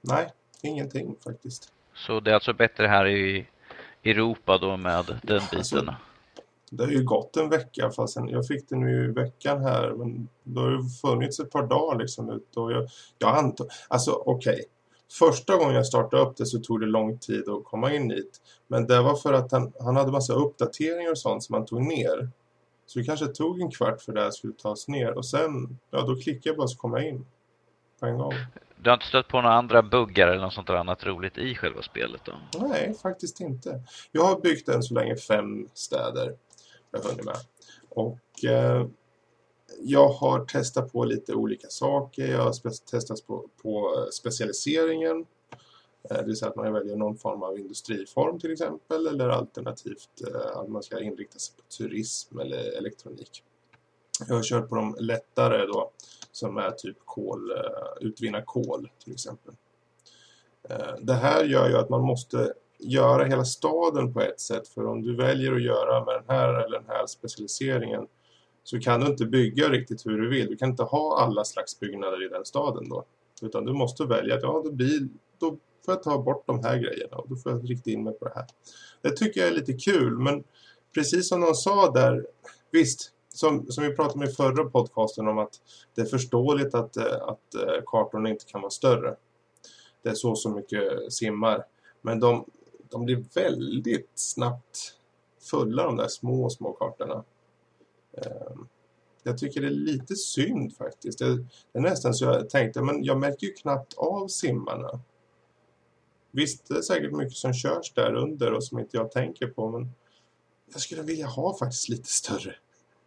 Nej, ingenting faktiskt. Så det är alltså bättre här i Europa då med den biten? Alltså, Det har ju gått en vecka fastän jag fick det nu i veckan här. Men det har ju funnits ett par dagar liksom och jag, jag antar, alltså okej. Första gången jag startade upp det så tog det lång tid att komma in hit. Men det var för att han, han hade massa uppdateringar och sånt som han tog ner. Så det kanske tog en kvart för det här skulle tas ner och sen, ja då klickade jag bara så kom jag in. På en gång. Du har inte stött på några andra buggar eller något sånt där annat roligt i själva spelet då? Nej, faktiskt inte. Jag har byggt än så länge fem städer. Jag har hunnit med. Och eh, jag har testat på lite olika saker. Jag har testat på, på specialiseringen. Eh, det vill säga att man väljer någon form av industriform till exempel. Eller alternativt eh, att man ska inrikta sig på turism eller elektronik. Jag har kört på de lättare då. Som är typ kol, eh, utvinna kol till exempel. Det här gör ju att man måste göra hela staden på ett sätt. För om du väljer att göra med den här eller den här specialiseringen så kan du inte bygga riktigt hur du vill. Du kan inte ha alla slags byggnader i den staden då. Utan du måste välja att ja, då, blir, då får jag ta bort de här grejerna och då får jag rikta in mig på det här. Det tycker jag är lite kul, men precis som de sa där, visst, som, som vi pratade om i förra podcasten om att det är förståeligt att, eh, att eh, kartorna inte kan vara större. Det är så så mycket simmar. Men de, de blir väldigt snabbt fulla de där små, små kartorna. Ehm, Jag tycker det är lite synd faktiskt. Det, det är nästan så jag tänkte, men jag märker ju knappt av simmarna. Visst, det är säkert mycket som körs där under och som inte jag tänker på, men jag skulle vilja ha faktiskt lite större.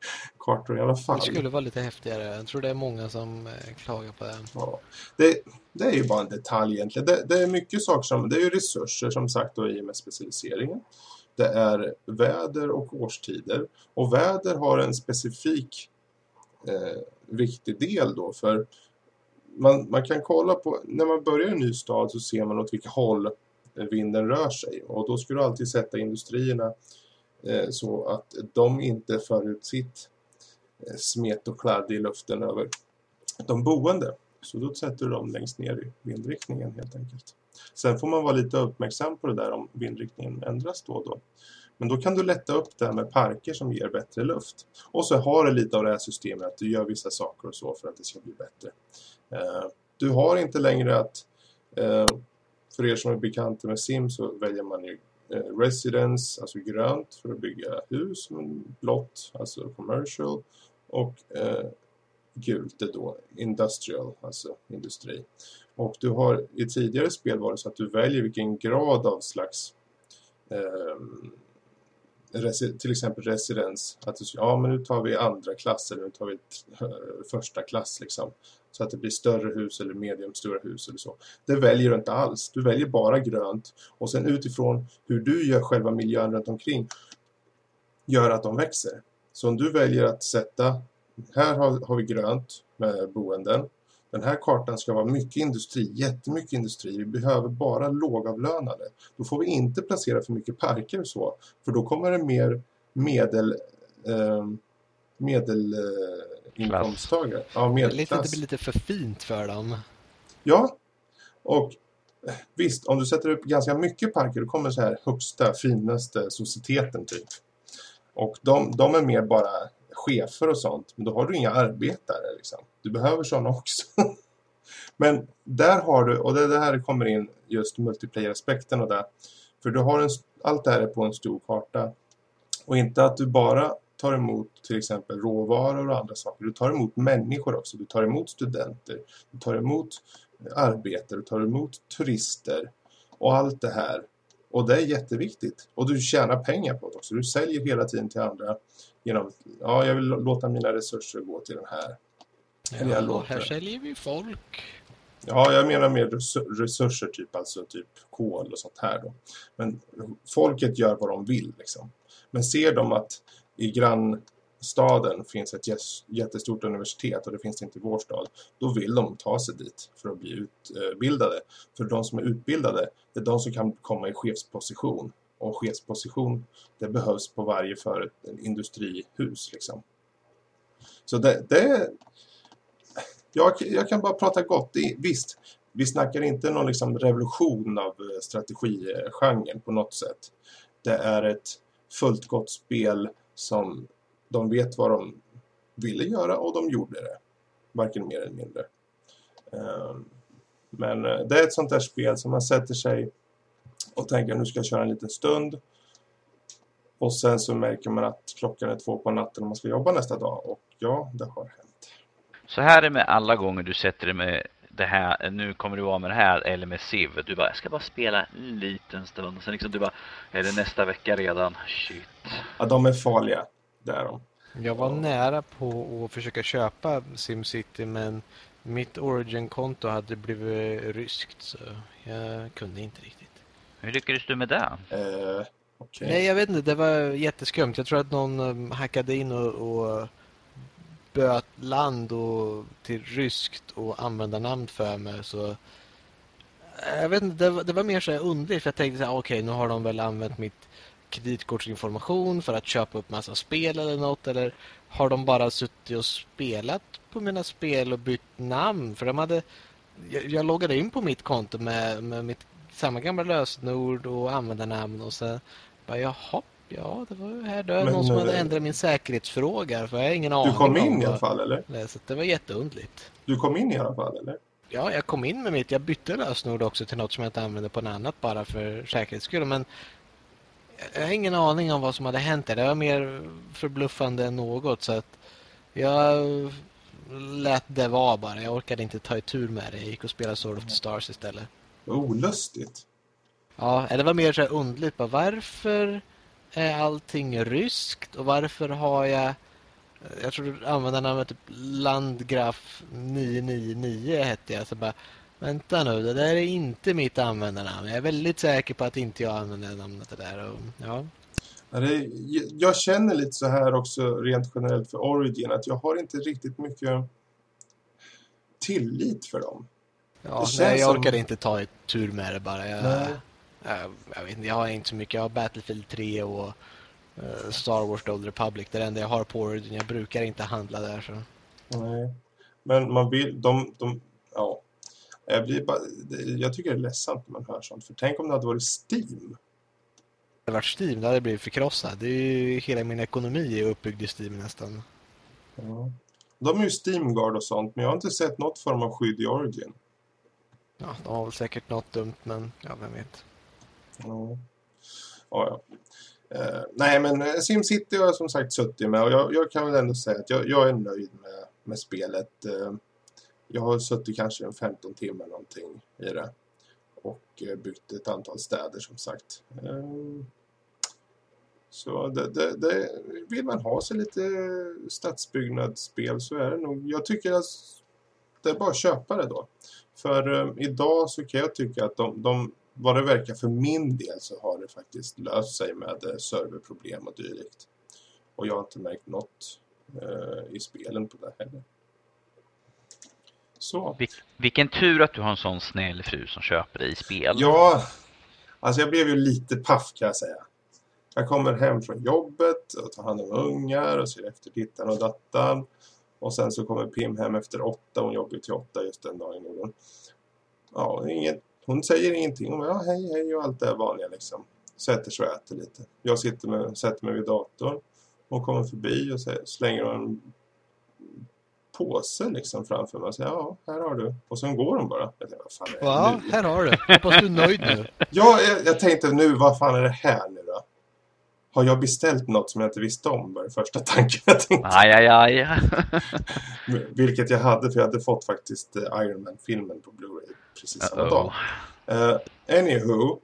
kartor i alla fall. Det skulle vara lite häftigare. Jag tror det är många som eh, klagar på det. Ja. Det, det är ju bara en detalj egentligen. Det, det är mycket saker som, det är ju resurser som sagt då i och med specialiseringen. Det är väder och årstider. Och väder har en specifik eh, viktig del då för man, man kan kolla på, när man börjar en ny stad så ser man åt vilka håll vinden rör sig. Och då ska du alltid sätta industrierna eh, så att de inte för ut sitt eh, smet och kladd i luften över de boende. Så då sätter du dem längst ner i vindriktningen helt enkelt. Sen får man vara lite uppmärksam på det där om vindriktningen ändras då och då. Men då kan du lätta upp det med parker som ger bättre luft. Och så har du lite av det här systemet att du gör vissa saker och så för att det ska bli bättre. Eh, du har inte längre att, eh, för er som är bekanta med Sim så väljer man ju eh, residence, alltså grönt för att bygga hus, men blått, alltså commercial och gult är då industrial, alltså industri. Och du har i tidigare spel varit så att du väljer vilken grad av slags eh, till exempel residens. Att du, ja, men nu tar vi andra klass eller nu tar vi eh, första klass liksom. Så att det blir större hus eller mediumstora hus eller så. Det väljer du inte alls. Du väljer bara grönt. Och sen utifrån hur du gör själva miljön runt omkring gör att de växer. Så om du väljer att sätta, här har, har vi grönt med boenden. Den här kartan ska vara mycket industri, jättemycket industri. Vi behöver bara lågavlönade. Då får vi inte placera för mycket parker och så. För då kommer det mer medel... Eh, medelinkomsttagare. Eh, ja, medelklass. Det blir lite för fint för dem. Ja, och eh, visst, om du sätter upp ganska mycket parker då kommer så här högsta, finaste societeten typ. Och de, de är mer bara chefer och sånt. Men då har du inga arbetare liksom. Du behöver sådana också. men där har du, och det, det här kommer in just multiplayer-aspekten och det. För du har en, allt det här är på en stor karta. Och inte att du bara tar emot till exempel råvaror och andra saker. Du tar emot människor också. Du tar emot studenter. Du tar emot eh, arbetare. Du tar emot turister. Och allt det här. Och det är jätteviktigt. Och du tjänar pengar på det också. Du säljer hela tiden till andra genom ja, jag vill låta mina resurser gå till den här. Ja, låter... här säljer vi folk. Ja, jag menar mer resurser, typ alltså typ kol och sånt här då. Men folket gör vad de vill liksom. Men ser de att i grannstaden finns ett jättestort universitet och det finns inte i vår stad, då vill de ta sig dit för att bli utbildade. För de som är utbildade, det är de som kan komma i chefsposition och chefsposition det behövs på varje för industrihus liksom. Så det, det jag, jag kan bara prata gott. Det, visst, vi snackar inte någon liksom revolution av eh, strategigenren på något sätt. Det är ett fullt gott spel som de vet vad de ville göra och de gjorde det. Varken mer eller mindre. Ehm, men eh, det är ett sånt där spel som man sätter sig och tänker nu ska jag köra en liten stund. Och sen så märker man att klockan är två på natten och man ska jobba nästa dag. Och ja, det har hänt. Så här är det med alla gånger du sätter dig med det här, nu kommer du vara med det här eller med Civ. Du bara, jag ska bara spela en liten stund. Sen liksom du bara, är det nästa vecka redan? Shit. Ja, de är farliga. Det är de. Jag var nära på att försöka köpa SimCity men mitt Origin-konto hade blivit ryskt så jag kunde inte riktigt. Hur lyckades du med det? Uh, okay. Nej, jag vet inte. Det var jätteskumt. Jag tror att någon um, hackade in och, och böt land och till ryskt och användarnamn för mig. Så eh, jag vet inte, det var, det var mer så här underligt. För jag tänkte så här, okej, okay, nu har de väl använt mitt kreditkortsinformation för att köpa upp massa spel eller något. Eller har de bara suttit och spelat på mina spel och bytt namn? För de hade... Jag, jag loggade in på mitt konto med, med mitt samma gamla lösenord och användarnamn och så bara jaha, ja det var ju här då någon som hade eh, ändrat min säkerhetsfråga för jag har ingen aning. Du kom in i alla fall eller? Så det var jätteundligt. Du kom in i alla fall eller? Ja, jag kom in med mitt. Jag bytte lösenord också till något som jag inte använde på något annat bara för säkerhets skull. Men jag har ingen aning om vad som hade hänt där. Det var mer förbluffande än något så att jag lät det vara bara. Jag orkade inte ta i tur med det. Jag gick och spelade Sword of the Stars istället. Olustigt. Ja, eller var mer så här undligt. Bara, varför är allting ryskt och varför har jag Jag tror användarnamnet typ Landgraf 999 hette jag. Så bara, vänta nu, det där är inte mitt användarnamn. Jag är väldigt säker på att inte jag använder namnet det där. Och, ja. Jag känner lite så här också rent generellt för Origin att jag har inte riktigt mycket tillit för dem. Ja, nej, jag orkade som... inte ta ett tur med det bara. Jag, jag, jag, vet inte, jag har inte så mycket. Jag har Battlefield 3 och uh, Star Wars The Old Republic. Det är det enda jag har på Origin. Jag brukar inte handla där. Så. Nej, men man vill... De, de, ja. jag, blir bara, jag tycker det är ledsamt när man hör sånt. För tänk om det hade varit Steam det varit Steam, då hade det blivit förkrossad. Det är ju, hela min ekonomi är uppbyggd i Steam nästan. Ja. De är ju Steamguard och sånt, men jag har inte sett något form av skydd i Origin. Ja, de har väl säkert något dumt, men ja, vem vet. Ja, ja. ja. Uh, nej, men eh, SimCity har jag som sagt suttit med och jag, jag kan väl ändå säga att jag, jag är nöjd med, med spelet. Uh, jag har suttit kanske en 15 timmar någonting i det och uh, byggt ett antal städer som sagt. Så det, det, det, vill man ha sig lite stadsbyggnadsspel så är det nog. Jag tycker att det är bara att köpa det då. För um, idag så kan jag tycka att de, de, vad det verkar för min del så har det faktiskt löst sig med uh, serverproblem och dylikt. Och jag har inte märkt något uh, i spelen på det heller. Så. Vil vilken tur att du har en sån snäll fru som köper dig i spel. Ja, alltså jag blev ju lite paff kan jag säga. Jag kommer hem från jobbet och tar hand om ungar och ser efter dittan och dattan. Och sen så kommer Pim hem efter åtta. Hon jobbar till åtta just den dagen. Ja, inget, hon säger ingenting. Hon bara, ja, hej, hej och allt det vanliga liksom. Sätter sig och äter lite. Jag sitter med, sätter mig vid datorn. Hon kommer förbi och säger, slänger en påse liksom framför mig och säger ja, här har du. Och sen går hon bara. Jag tänkte, vad fan är ja, nu? här har du. Hoppas du är nöjd nu. ja, jag, jag, tänkte nu, vad fan är det här nu då? Har jag beställt något som jag inte visste om var det första tanken jag tänkte. Aj, aj, aj. Vilket jag hade för jag hade fått faktiskt uh, Iron Man-filmen på Blu-ray precis samma uh -oh. dag. Uh, anywho,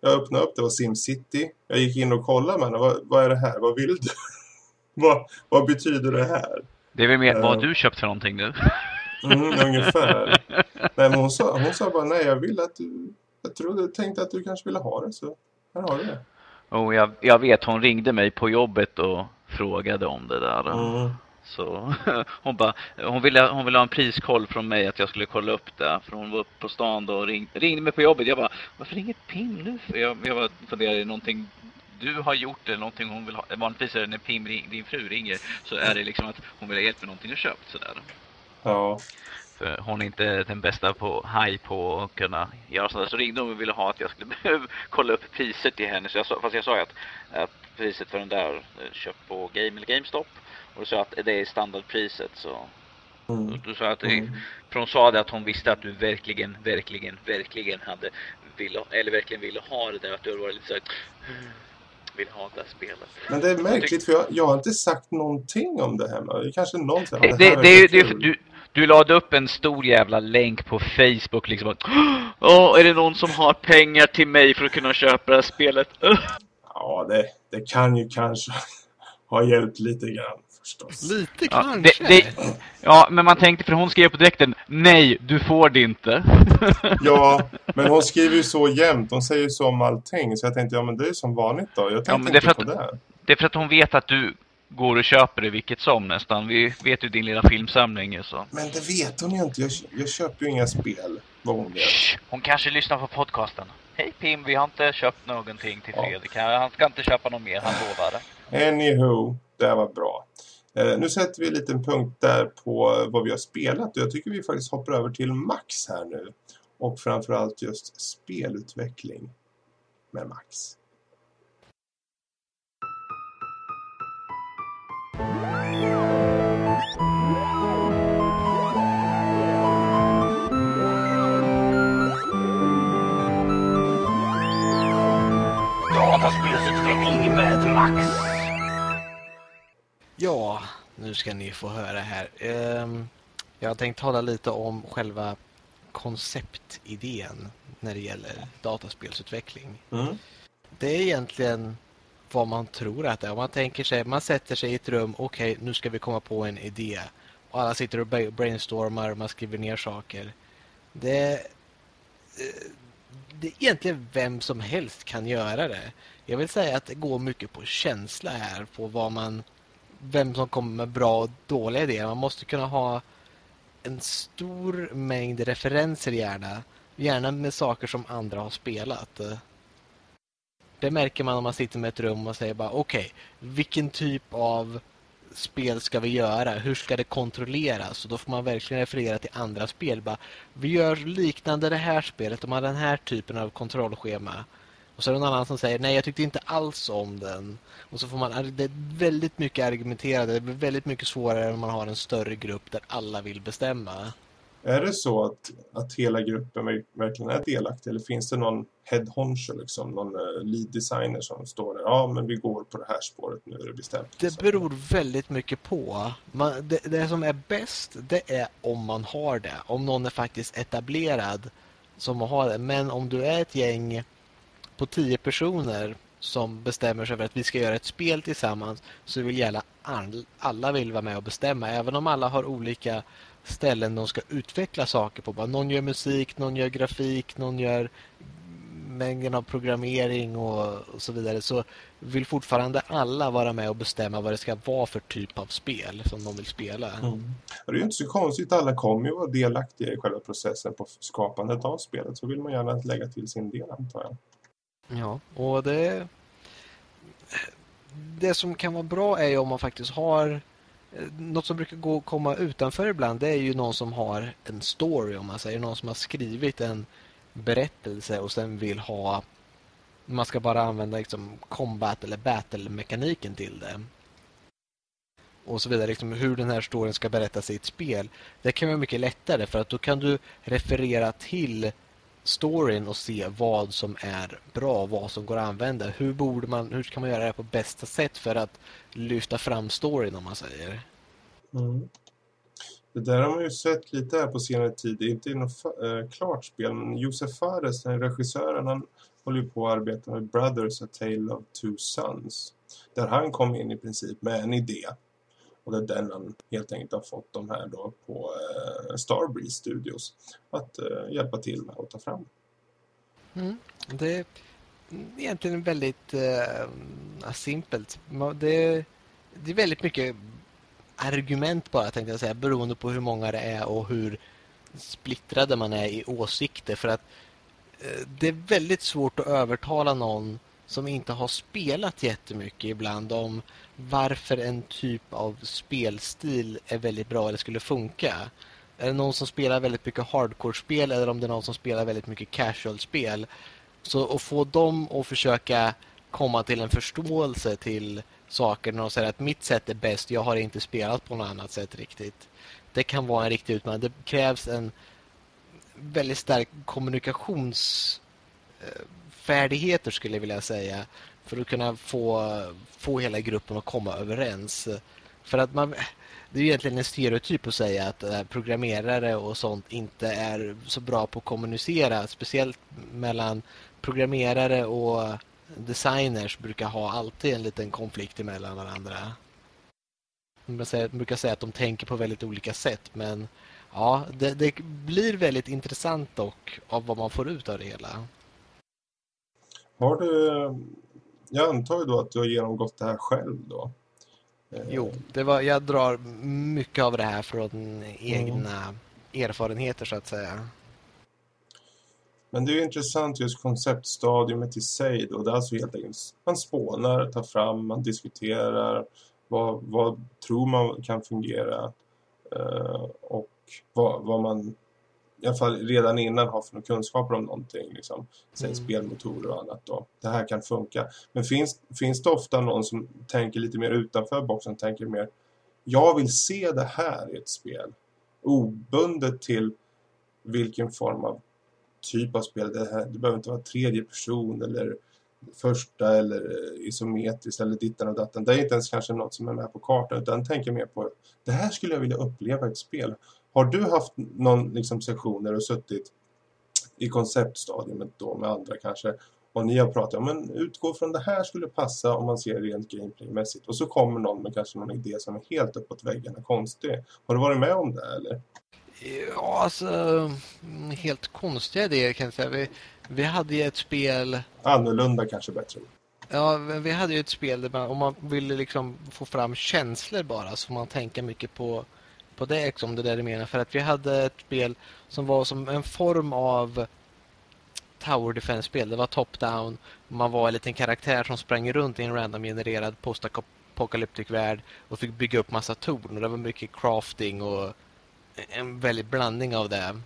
jag öppnade upp, det var SimCity. Jag gick in och kollade, men vad, vad är det här? Vad vill du? vad, vad betyder det här? Det är väl mer, uh, vad har du köpt för någonting nu? mm, ungefär. nej, men hon sa, hon sa bara, nej jag vill att du, jag trodde, tänkte att du kanske ville ha det, så här har du det. Och jag, jag vet, hon ringde mig på jobbet och frågade om det där. Mm. Så hon bara, hon ville, hon ville ha en priskoll från mig att jag skulle kolla upp det. För hon var uppe på stan då och ring, ringde mig på jobbet. Jag bara, varför ringer Pim nu? För jag, jag bara funderade, är någonting du har gjort eller någonting hon vill ha? Vanligtvis är det när Pim, din fru, ringer så är det liksom att hon vill ha hjälp med någonting du köpt sådär. Ja. För hon är inte den bästa på haj på att kunna göra sådär. Så ringde hon och ville ha att jag skulle kolla upp priset till henne. Så jag sa, fast jag sa ju att, att priset för den där eh, köpt på Game eller GameStop. Och du sa att det är standardpriset så. Mm. Du sa att, mm. för hon sa det att hon visste att du verkligen, verkligen, verkligen hade ville, eller verkligen ville ha det där. Att du var lite såhär vill ha det här spelet. Men det är märkligt för jag, jag har inte sagt någonting om det här. Det kanske någon säger det, det, det, det, du, du lade upp en stor jävla länk på Facebook liksom att Åh, är det någon som har pengar till mig för att kunna köpa det här spelet? Ja, det, det kan ju kanske ha hjälpt lite grann förstås. Lite ja, kanske? Det, det, ja, men man tänkte för hon skrev på direkten Nej, du får det inte. ja, men hon skriver ju så jämt. Hon säger ju så om allting. Så jag tänkte, ja men det är som vanligt då. Jag tänkte ja, inte på att, det. Det är för att hon vet att du går och köper det vilket som nästan. Vi vet ju din lilla filmsamling så. Men det vet hon ju inte. Jag, jag köper ju inga spel. Vad hon. Shh, hon kanske lyssnar på podcasten. Hej Pim, vi har inte köpt någonting till Fredrik. Ja. Han ska inte köpa något mer, han lovar det. Anywho, det var bra. Eh, nu sätter vi en liten punkt där på vad vi har spelat. Jag tycker vi faktiskt hoppar över till Max här nu. Och framförallt just spelutveckling med Max. Ja, nu ska ni få höra här. Ehm, jag har tänkt tala lite om själva konceptidén när det gäller dataspelsutveckling. Mm. Det är egentligen vad man tror att det är. Man tänker sig, man sätter sig i ett rum, okej okay, nu ska vi komma på en idé. Och alla sitter och brainstormar man skriver ner saker. Det, eh, det är egentligen vem som helst kan göra det. Jag vill säga att det går mycket på känsla här, på vad man, vem som kommer med bra och dåliga idéer. Man måste kunna ha en stor mängd referenser gärna. Gärna med saker som andra har spelat. Det märker man om man sitter med ett rum och säger bara okej, okay, vilken typ av spel ska vi göra? Hur ska det kontrolleras? Och då får man verkligen referera till andra spel. Bara, vi gör liknande det här spelet. De har den här typen av kontrollschema. Och så är det någon annan som säger nej jag tyckte inte alls om den. Och så får man det är väldigt mycket argumenterade. Det blir väldigt mycket svårare om man har en större grupp där alla vill bestämma. Är det så att, att hela gruppen verkligen är delaktig? Eller finns det någon head honcho, liksom, någon eh, lead designer som står där? Ja, men vi går på det här spåret nu är det bestämt. Det beror väldigt mycket på. Man, det, det som är bäst, det är om man har det. Om någon är faktiskt etablerad som har det. Men om du är ett gäng på tio personer som bestämmer sig för att vi ska göra ett spel tillsammans så vill gärna alla vill vara med och bestämma. Även om alla har olika ställen de ska utveckla saker på. Någon gör musik, någon gör grafik, någon gör mängden av programmering och, så vidare så vill fortfarande alla vara med och bestämma vad det ska vara för typ av spel som de vill spela. Mm. Det är ju inte så konstigt, alla kommer ju vara delaktiga i själva processen på skapandet av spelet så vill man gärna lägga till sin del antar jag. Ja, och det det som kan vara bra är ju om man faktiskt har något som brukar gå komma utanför ibland det är ju någon som har en story om man säger någon som har skrivit en berättelse och sen vill ha man ska bara använda liksom combat eller battle mekaniken till det. Och så vidare liksom hur den här storyn ska berättas i ett spel. Det kan vara mycket lättare för att då kan du referera till storyn och se vad som är bra, vad som går att använda. Hur, borde man, hur kan man göra det på bästa sätt för att lyfta fram storyn om man säger? Mm. Det där har man ju sett lite här på senare tid. Det är inte något äh, klart spel, men Josef Fares, den regissören, han håller på att arbeta med Brothers, A Tale of Two Sons. Där han kom in i princip med en idé och det är den han helt enkelt har fått de här då på eh, Starbreeze Studios att eh, hjälpa till med att ta fram. Mm. Det är egentligen väldigt eh, simpelt. Det, det är väldigt mycket argument bara tänkte jag säga beroende på hur många det är och hur splittrade man är i åsikter för att eh, det är väldigt svårt att övertala någon som inte har spelat jättemycket ibland om varför en typ av spelstil är väldigt bra eller skulle funka. Är det någon som spelar väldigt mycket hardcore-spel eller om det är någon som spelar väldigt mycket casual-spel. Så att få dem att försöka komma till en förståelse till saker när de säger att mitt sätt är bäst, jag har inte spelat på något annat sätt riktigt. Det kan vara en riktig utmaning. Det krävs en väldigt stark kommunikations... Eh, färdigheter skulle jag vilja säga för att kunna få, få hela gruppen att komma överens. För att man, det är egentligen en stereotyp att säga att eh, programmerare och sånt inte är så bra på att kommunicera. Speciellt mellan programmerare och designers brukar ha alltid en liten konflikt emellan varandra. Man brukar säga att de tänker på väldigt olika sätt men ja, det, det blir väldigt intressant dock av vad man får ut av det hela. Har du jag antar ju då att du har genomgått det här själv då. Eh, jo, det var, jag drar mycket av det här från egna mm. erfarenheter så att säga. Men det är ju intressant just konceptstadiumet i sig då. Det är alltså helt enkelt, man spånar, tar fram, man diskuterar vad, vad tror man kan fungera uh, och vad, vad man i alla fall redan innan har för kunskaper om någonting. Liksom. Säg mm. spelmotorer och annat. Då. Det här kan funka. Men finns, finns det ofta någon som tänker lite mer utanför boxen? Tänker mer, jag vill se det här i ett spel. Obundet till vilken form av typ av spel det här. Det behöver inte vara tredje person eller första eller isometriskt eller dittan och datten. Det är inte ens kanske något som är med på kartan utan tänker mer på det här skulle jag vilja uppleva i ett spel. Har du haft någon liksom, session där du suttit i konceptstadiet då med andra kanske Och ni har pratat om, men utgå från det här skulle passa om man ser rent gameplaymässigt. Och så kommer någon med kanske någon idé som är helt uppåt väggarna konstig. Har du varit med om det eller? Ja, alltså mm, helt konstiga idéer kan jag säga. Vi, vi hade ju ett spel... Annorlunda kanske bättre. Ja, vi hade ju ett spel där man, om man ville liksom få fram känslor bara så man tänka mycket på, på det, liksom, om det där du menar. För att vi hade ett spel som var som en form av Tower Defense-spel. Det var top-down. Man var en liten karaktär som sprang runt i en random-genererad post-apocalyptic värld och fick bygga upp massa torn. Och det var mycket crafting och en väldig blandning av det.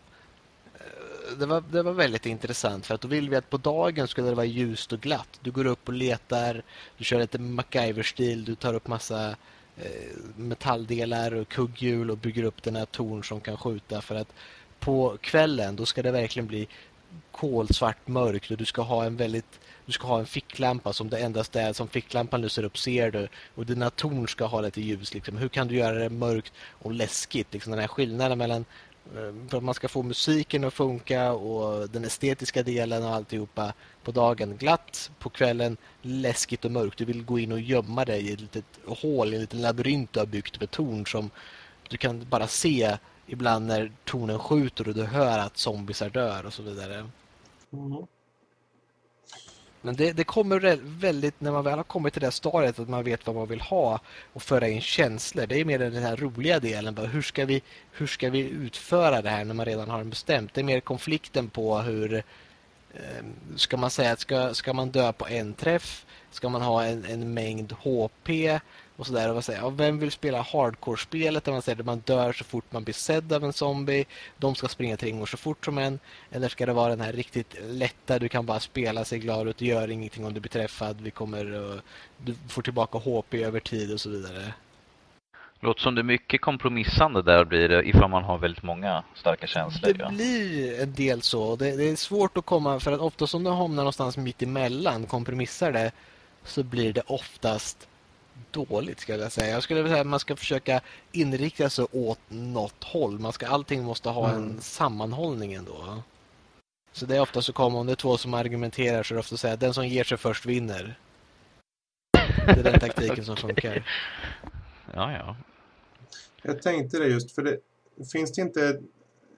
Det var, det var väldigt intressant för att då vill vi att på dagen skulle det vara ljust och glatt. Du går upp och letar, du kör lite MacGyver-stil, du tar upp massa eh, Eh, metalldelar och kugghjul och bygger upp den här torn som kan skjuta för att på kvällen då ska det verkligen bli kolsvart mörkt och du ska ha en väldigt du ska ha en ficklampa som det endast är som ficklampan lyser upp ser du och dina torn ska ha lite ljus liksom. Hur kan du göra det mörkt och läskigt liksom den här skillnaden mellan Ehm, för att man ska få musiken att funka och den estetiska delen och alltihopa på dagen glatt, på kvällen läskigt och mörkt. Du vill gå in och gömma dig i ett litet hål, i en liten labyrint du har byggt med torn som du kan bara se ibland när tornen skjuter och du hör att zombisar dör och så vidare. Mm. Men det, det, kommer väldigt, när man väl har kommit till det stadiet att man vet vad man vill ha och föra in känslor. Det är mer den här roliga delen. Bara hur, ska vi, hur ska vi utföra det här när man redan har en bestämt? Det är mer konflikten på hur ehm, ska man säga att ska, ska man dö på en träff? Ska man ha en, en mängd HP? Och sådär. Och säga, vem vill spela hardcore-spelet där man säger att man dör så fort man blir sedd av en zombie. De ska springa till ringar så fort som en. Eller ska det vara den här riktigt lätta, du kan bara spela sig glad ut, gör ingenting om du blir träffad. Vi kommer, uh, du får tillbaka HP över tid och så vidare. Låter som det är mycket kompromissande där blir det ifall man har väldigt många starka känslor. Det ja. blir en del så. Det, det, är svårt att komma, för att ofta som du hamnar någonstans mitt emellan, kompromissar det, så blir det oftast dåligt skulle jag säga. Jag skulle säga att man ska försöka inrikta sig åt något håll. Man ska, allting måste ha mm. en sammanhållning ändå. Så det är ofta så kommer om det är två som argumenterar så är det ofta så att den som ger sig först vinner. Det är den taktiken som funkar. Ja, ja. Jag tänkte det just, för det finns det inte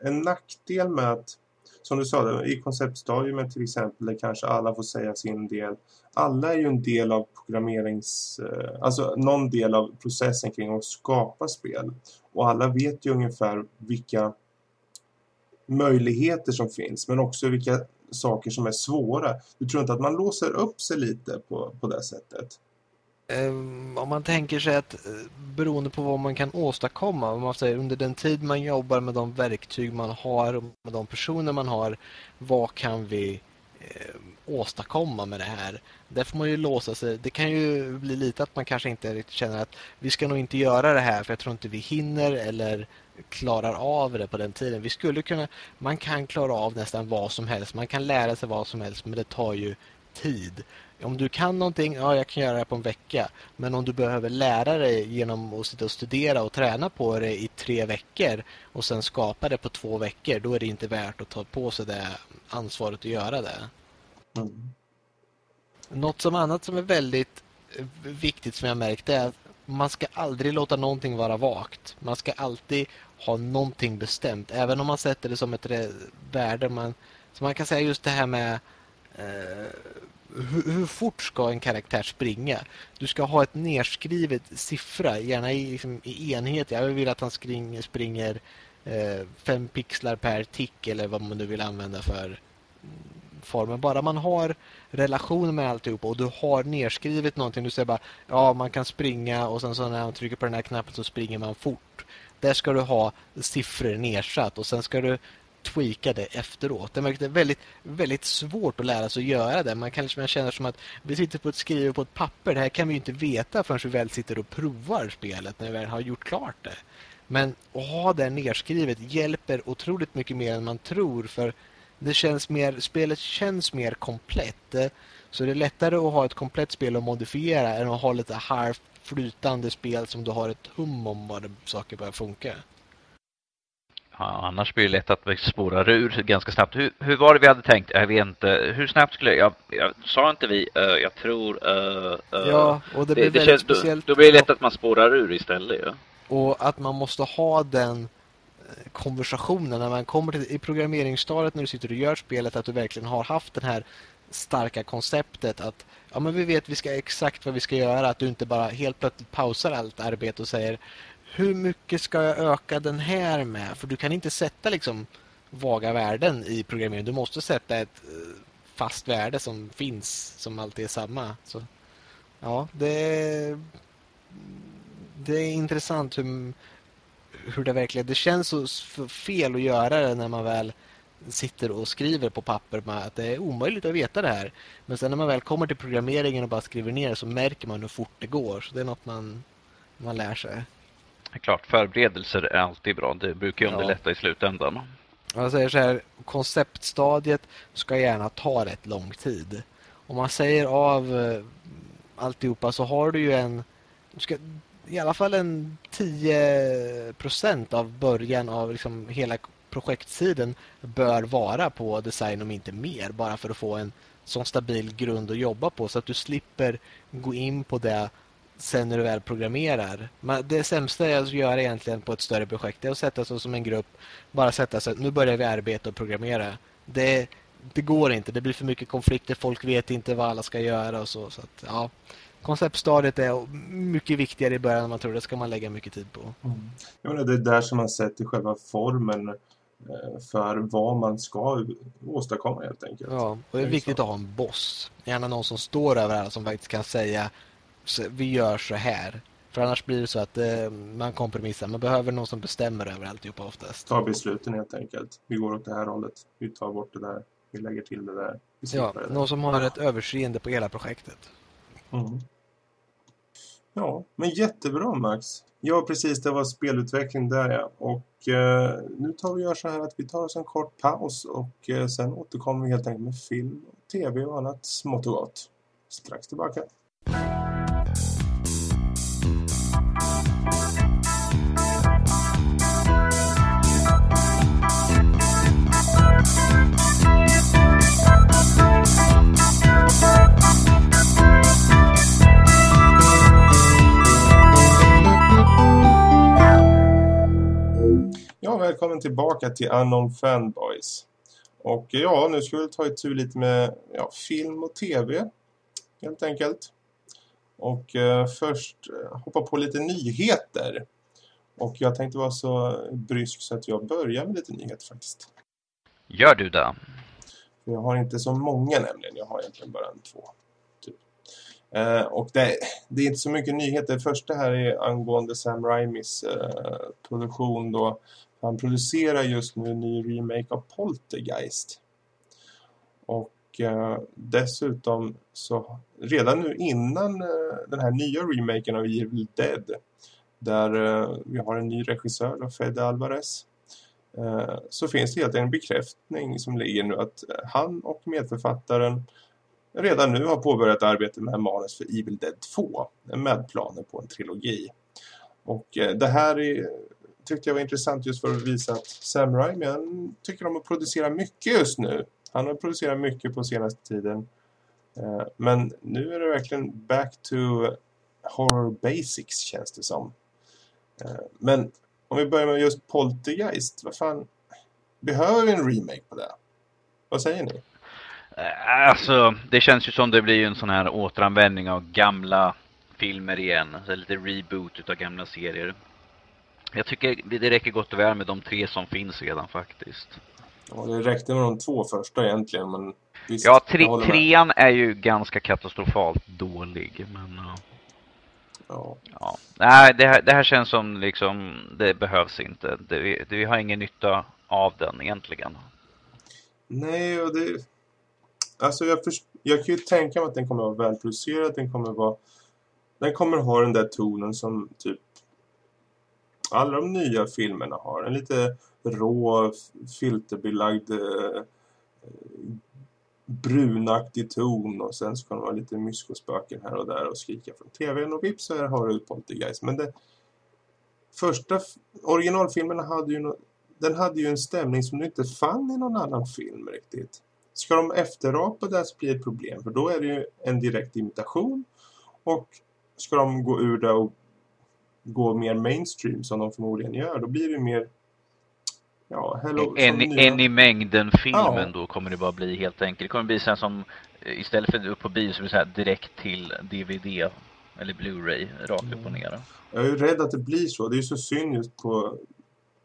en nackdel med att som du sa, i konceptstadiet till exempel, där kanske alla får säga sin del. Alla är ju en del av programmerings... Eh, alltså någon del av processen kring att skapa spel. Och alla vet ju ungefär vilka möjligheter som finns, men också vilka saker som är svåra. Du tror inte att man låser upp sig lite på, på det sättet? Um, om man tänker sig att uh, beroende på vad man kan åstadkomma om man säger, under den tid man jobbar med de verktyg man har och med de personer man har vad kan vi uh, åstadkomma med det här? Där får man ju låsa sig. Det kan ju bli lite att man kanske inte riktigt känner att vi ska nog inte göra det här för jag tror inte vi hinner eller klarar av det på den tiden. Vi skulle kunna man kan klara av nästan vad som helst. Man kan lära sig vad som helst men det tar ju tid om du kan någonting, ja jag kan göra det på en vecka. Men om du behöver lära dig genom att sitta och studera och träna på det i tre veckor och sen skapa det på två veckor, då är det inte värt att ta på sig det ansvaret att göra det. Mm. Något som annat som är väldigt viktigt som jag märkt är att man ska aldrig låta någonting vara vagt. Man ska alltid ha någonting bestämt. Även om man sätter det som ett värde. Man, så man kan säga just det här med eh, hur, hur, fort ska en karaktär springa? Du ska ha ett nerskrivet siffra, gärna i, liksom, i enhet. Jag vill att han spring, springer eh, fem pixlar per tick eller vad man nu vill använda för mm, formen. Bara man har relation med alltihop och du har nerskrivet någonting. Du säger bara, ja man kan springa och sen så när man trycker på den här knappen så springer man fort. Där ska du ha siffror nedsatt och sen ska du tweaka det efteråt. Det är väldigt, väldigt svårt att lära sig att göra det. Man kanske man känner som att vi sitter på ett skriver på ett papper. Det här kan vi inte veta förrän vi väl sitter och provar spelet när vi väl har gjort klart det. Men att ha det nerskrivet hjälper otroligt mycket mer än man tror för det känns mer, spelet känns mer komplett. Så det är lättare att ha ett komplett spel att modifiera än att ha lite halvt flytande spel som du har ett hum om vad saker börjar funka. Annars blir det lätt att vi spårar ur ganska snabbt. Hur, hur var det vi hade tänkt? Jag vet inte. Hur snabbt skulle jag... jag sa inte vi, uh, jag tror... Uh, uh, ja, och det blir det, väldigt känns, speciellt. Då, då blir det lätt att man spårar ur istället. Ja. Och att man måste ha den konversationen när man kommer till i programmeringsstadiet när du sitter och gör spelet att du verkligen har haft den här starka konceptet att ja men vi vet vi ska exakt vad vi ska göra att du inte bara helt plötsligt pausar allt arbete och säger hur mycket ska jag öka den här med för du kan inte sätta liksom vaga värden i programmering du måste sätta ett eh, fast värde som finns som alltid är samma så ja det det är intressant hur hur det verkligen det känns så fel att göra det när man väl sitter och skriver på papper med att det är omöjligt att veta det här. Men sen när man väl kommer till programmeringen och bara skriver ner så märker man hur fort det går. Så det är något man, man lär sig. Är klart, förberedelser är alltid bra. Det brukar ju underlätta ja. i slutändan. Jag säger så här, konceptstadiet ska gärna ta rätt lång tid. Om man säger av eh, alltihopa så har du ju en... Du ska, i alla fall en 10% av början av liksom hela projekttiden bör vara på design om inte mer. Bara för att få en sån stabil grund att jobba på så att du slipper gå in på det sen när du väl programmerar. Men det sämsta är att göra egentligen på ett större projekt är att sätta sig som en grupp, bara sätta sig, nu börjar vi arbeta och programmera. Det, det går inte, det blir för mycket konflikter, folk vet inte vad alla ska göra och så. så att, ja konceptstadiet är mycket viktigare i början än man tror. Det ska man lägga mycket tid på. Mm. Jag menar, det är där som man sätter själva formen eh, för vad man ska åstadkomma helt enkelt. Ja, och det är viktigt att ha en boss. Gärna någon som står över alla som faktiskt kan säga vi gör så här. För annars blir det så att eh, man kompromissar. Man behöver någon som bestämmer över alltihopa oftast. Ta besluten helt enkelt. Vi går åt det här hållet. Vi tar bort det där. Vi lägger till det där. Ja, det någon som har ett överseende på hela projektet. Mm. Ja, men jättebra Max. Ja, precis. Det var spelutveckling där, ja. Och eh, nu tar vi gör så här att vi tar oss en kort paus och eh, sen återkommer vi helt enkelt med film, tv och annat smått och gott. Strax tillbaka. Välkommen tillbaka till Unknown Fanboys. Och ja, nu ska vi ta itu lite med ja, film och tv, helt enkelt. Och eh, först eh, hoppa på lite nyheter. Och jag tänkte vara så brysk så att jag börjar med lite nyheter faktiskt. Gör du det? Jag har inte så många nämligen, jag har egentligen bara en två. Typ. Eh, och det, det, är inte så mycket nyheter. Det första här är angående Sam Raimis eh, produktion då han producerar just nu en ny remake av Poltergeist. Och eh, dessutom så redan nu innan eh, den här nya remaken av Evil Dead där eh, vi har en ny regissör av Fede Alvarez eh, så finns det helt en bekräftning som ligger nu att eh, han och medförfattaren redan nu har påbörjat arbete med manus för Evil Dead 2 med planer på en trilogi. Och eh, det här är tyckte jag var intressant just för att visa att Sam Raimi han tycker om att producera mycket just nu. Han har producerat mycket på senaste tiden. Eh, men nu är det verkligen back to horror basics känns det som. Eh, men om vi börjar med just Poltergeist, vad fan behöver vi en remake på det? Vad säger ni? Eh, alltså, det känns ju som det blir en sån här återanvändning av gamla filmer igen. Alltså lite reboot av gamla serier. Jag tycker det räcker gott och väl med de tre som finns redan faktiskt. Ja, det räckte med de två första egentligen, men visst, Ja, tre, trean är ju ganska katastrofalt dålig, men... Uh, ja. ja. Nej, det här, det här känns som liksom, det behövs inte. Det, det, vi har ingen nytta av den egentligen. Nej, och det... Alltså jag, först, jag kan ju tänka mig att den kommer att vara välproducerad, den kommer att vara... Den kommer att ha den där tonen som typ alla de nya filmerna har en lite rå, filterbelagd eh, brunaktig ton och sen ska de vara lite myskospöken här och där och skrika från tvn och vips så här har du Poltergeist. Men det första originalfilmerna hade ju no den hade ju en stämning som du inte fann i någon annan film riktigt. Ska de efterapa det så blir det ett problem. För då är det ju en direkt imitation. Och ska de gå ur det och gå mer mainstream som de förmodligen gör. Då blir det mer Ja, hello, en, nya... en i mängden filmen ja. då kommer det bara bli helt enkelt. Det kommer bli så som eh, istället för upp på bio så blir det så här direkt till DVD eller Blu-ray rakt upp och mm. ner. Jag är ju rädd att det blir så. Det är ju så synd just på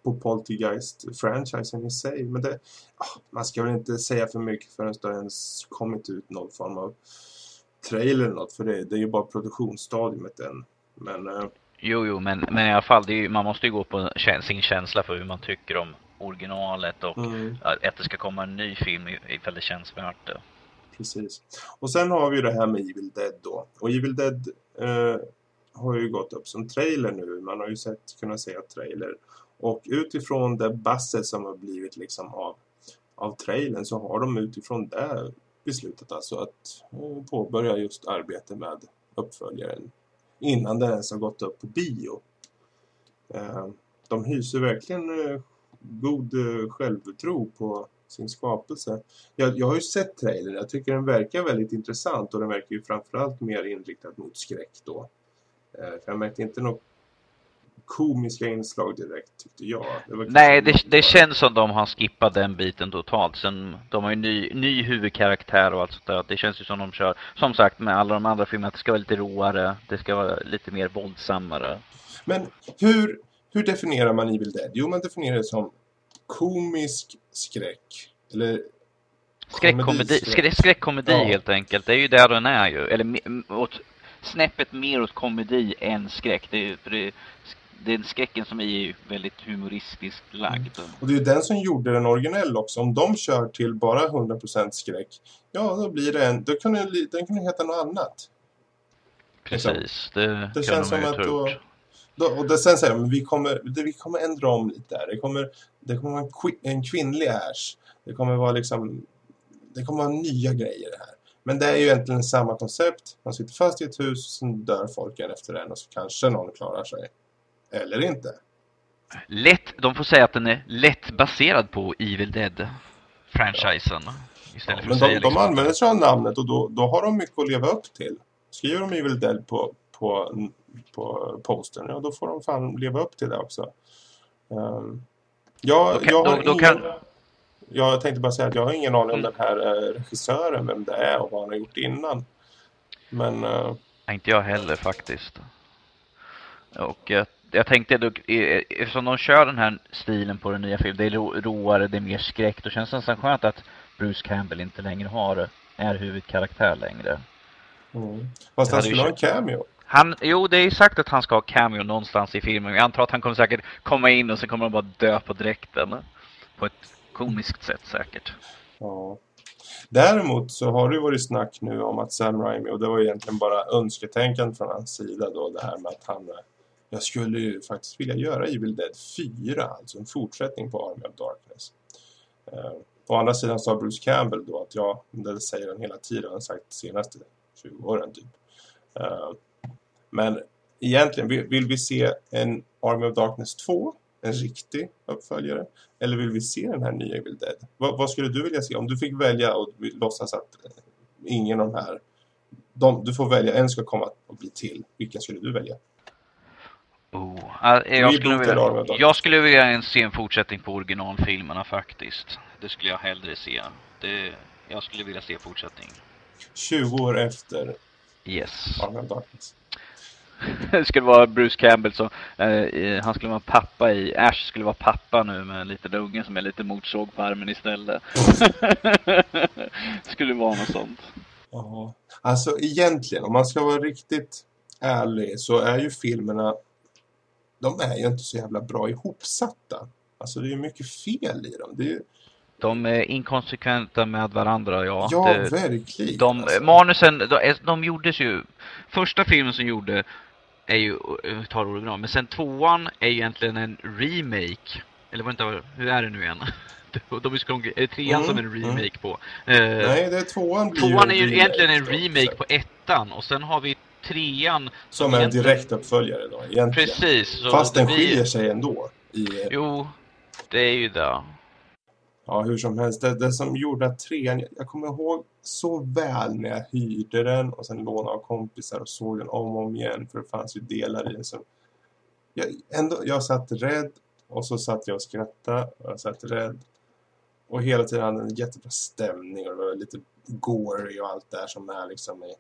på Poltergeist-franchisen i sig. Men det, ah, man ska väl inte säga för mycket förrän det ens kommit ut någon form av trailer eller något. För det, det är ju bara produktionsstadiet än. Men, eh, jo, jo, men, men i alla fall, ju, man måste ju gå på sin känsla för hur man tycker om originalet och mm. att det ska komma en ny film ifall det känns värt det. Precis. Och sen har vi ju det här med Evil Dead då. Och Evil Dead eh, har ju gått upp som trailer nu. Man har ju sett, kunnat se trailer. Och utifrån det basset som har blivit liksom av, av trailern så har de utifrån det beslutat alltså att eh, påbörja just arbete med uppföljaren innan den ens har gått upp på bio. Eh, de hyser verkligen eh, god eh, självtro på sin skapelse. Jag, jag har ju sett trailern. Jag tycker den verkar väldigt intressant och den verkar ju framförallt mer inriktad mot skräck då. Jag märkte inte något komiska inslag direkt tyckte jag. Det Nej, det, det känns som de har skippat den biten totalt. Sen, de har ju ny, ny huvudkaraktär och allt sånt där. Det känns ju som de kör, som sagt med alla de andra filmerna, att det ska vara lite roare. Det ska vara lite mer våldsammare. Men hur, hur definierar man Evil Dead? Jo, man definierar det som komisk skräck. Eller Skräckkomedi, skräck, skräckkomedi ja. helt enkelt. Det är ju där den är ju. Eller åt, snäppet mer åt komedi än skräck. Det är, för det, den skräcken som är ju väldigt humoristiskt lagd. Mm. Och det är ju den som gjorde den originell också. Om de kör till bara 100% skräck, ja då blir det en, då kan den, den kan heta något annat. Precis, det, det känns som att då, då, och det, sen säger de, vi kommer, det, vi kommer ändra om lite där. Det kommer, det kommer vara en, en kvinnlig Ash. Det kommer vara liksom, det kommer vara nya grejer här. Men det är ju egentligen samma koncept. Man sitter fast i ett hus, sen dör folk efter en och så kanske någon klarar sig. Eller inte. Lätt, de får säga att den är lätt baserad på Evil Dead-franchisen. Ja. Istället ja, men de, liksom de använder sig av namnet och då, då har de mycket att leva upp till. Skriver de Evil Dead på, på, på postern, ja då får de fan leva upp till det också. Um, jag, kan, jag, har då, då ingen, kan... jag tänkte bara säga att jag har ingen aning om mm. den här uh, regissören, vem det är och vad han har gjort innan. Men... Uh... Inte jag heller faktiskt. Och uh, jag tänkte då, eftersom de kör den här stilen på den nya filmen, det är ro, roare, det är mer skräck, då känns det nästan skönt att Bruce Campbell inte längre har, är huvudkaraktär längre. Mm. Fast han skulle ha en cameo. Han, jo, det är ju sagt att han ska ha cameo någonstans i filmen. Jag antar att han kommer säkert komma in och så kommer han bara dö på dräkten. På ett komiskt sätt säkert. Ja. Däremot så har det varit snack nu om att Sam Raimi, och det var egentligen bara önsketänkande från hans sida då, det här med att han jag skulle ju faktiskt vilja göra Evil Dead 4, alltså en fortsättning på Army of Darkness. Uh, å andra sidan sa Bruce Campbell då att ja, det säger han hela tiden, han har sagt de senaste 20 åren typ. Uh, men egentligen, vill, vill vi se en Army of Darkness 2, en riktig uppföljare, eller vill vi se den här nya Evil Dead? Va, vad skulle du vilja se? Om du fick välja och låtsas att eh, ingen av de här, de, du får välja, en ska komma och bli till. Vilken skulle du välja? Oh. Jag, skulle vilja, jag skulle vilja se en fortsättning på originalfilmerna faktiskt. Det skulle jag hellre se. Det, jag skulle vilja se fortsättning. 20 år efter Yes. Det skulle vara Bruce Campbell som, eh, han skulle vara pappa i, Ash skulle vara pappa nu med en liten unge som är lite motsåg på armen istället. skulle vara något sånt. Ja, alltså egentligen om man ska vara riktigt ärlig så är ju filmerna de är ju inte så jävla bra ihopsatta. Alltså det är ju mycket fel i dem. Är. De är inkonsekventa med varandra, ja. Ja, det, verkligen. De, alltså. Manusen, de, de gjordes ju... Första filmen som gjorde är ju, tar original, men sen tvåan är ju egentligen en remake. Eller vad inte, hur är det nu igen? De är, trean mm, som en mm. remake mm. på. Uh, Nej, det är tvåan Tvåan är ju egentligen en remake på ettan och sen har vi trean. Som, en direkt uppföljare då, egentligen. Precis. Fast den blir... skiljer sig ändå. I... Jo, Det är ju det. Ja, hur som helst. Det, det som gjorde att trean... Jag kommer ihåg så väl när jag hyrde den och sen lånade av kompisar och såg den om och om igen. För det fanns ju delar i den som... Jag, ändå, jag satt rädd och så satt jag och skrattade och jag satt rädd. Och hela tiden hade en jättebra stämning och det var lite gory och allt där som är liksom i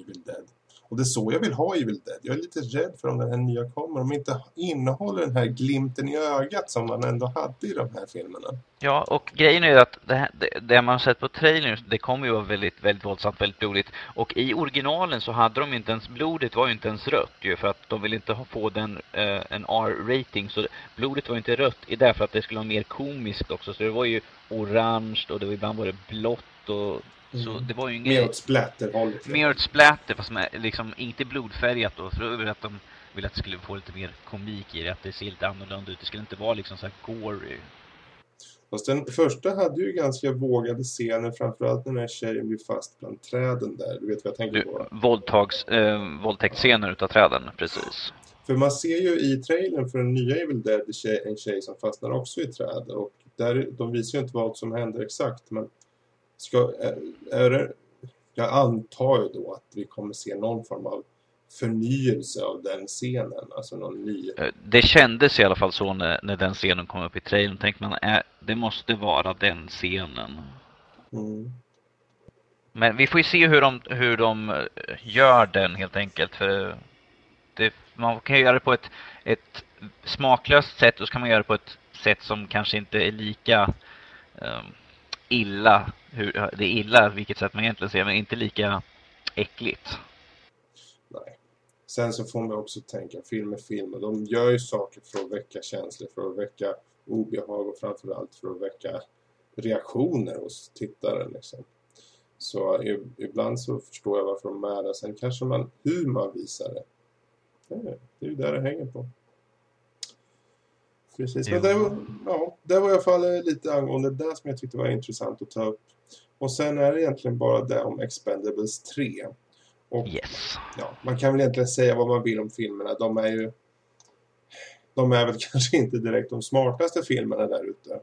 Evil Dead. Och det är så jag vill ha Evil Dead. Jag är lite rädd för om den här nya kommer. Om inte innehåller den här glimten i ögat som man ändå hade i de här filmerna. Ja, och grejen är ju att det, här, det, det man sett på trailern, det kommer ju vara väldigt, väldigt våldsamt, väldigt blodigt. Och i originalen så hade de inte ens, blodet var ju inte ens rött ju, för att de ville inte få den, eh, en R-rating. Så blodet var inte rött, i därför att det skulle vara mer komiskt också. Så det var ju orange och det var ibland var det blått och så mm. det var ju. Mer åt splatter Mer åt splatter, fast med, liksom inte blodfärgat då. För att de ville att det skulle få lite mer komik i det. Att det ser lite annorlunda ut. Det skulle inte vara liksom så här gory. Fast den första hade ju ganska vågade scener. Framförallt när den här tjejen blir fast bland träden där. Du vet vad jag tänker på? Våldtags, eh, våldtäktsscener utav träden, precis. För man ser ju i trailern för den nya Evil Dead en tjej som fastnar också i träd. Och där, de visar ju inte vad som händer exakt. Men ska, är det, jag antar ju då att vi kommer se någon form av förnyelse av den scenen, alltså någon ny. Eh, det kändes i alla fall så när, när den scenen kom upp i trailern. Tänkte man, äh, det måste vara den scenen. Mm. Men vi får ju se hur de, hur de eh, gör den helt enkelt. För det, man kan göra det på ett, ett smaklöst sätt och så kan man göra det på ett sätt som kanske inte är lika um, illa, hur, det är illa vilket sätt man egentligen ser, men inte lika äckligt. Nej. Sen så får man också tänka, film är film och de gör ju saker för att väcka känslor, för att väcka obehag och framförallt för att väcka reaktioner hos tittaren. Liksom. Så ibland så förstår jag varför de är där. Sen kanske man, hur man visar det, eh, det är ju där det hänger på. Precis, men det var, ja, det var i alla fall lite angående det som jag tyckte var intressant att ta upp. Och sen är det egentligen bara det om Expendables 3. Och, yes. ja, man kan väl egentligen säga vad man vill om filmerna. De är ju de är väl kanske inte direkt de smartaste filmerna där ute.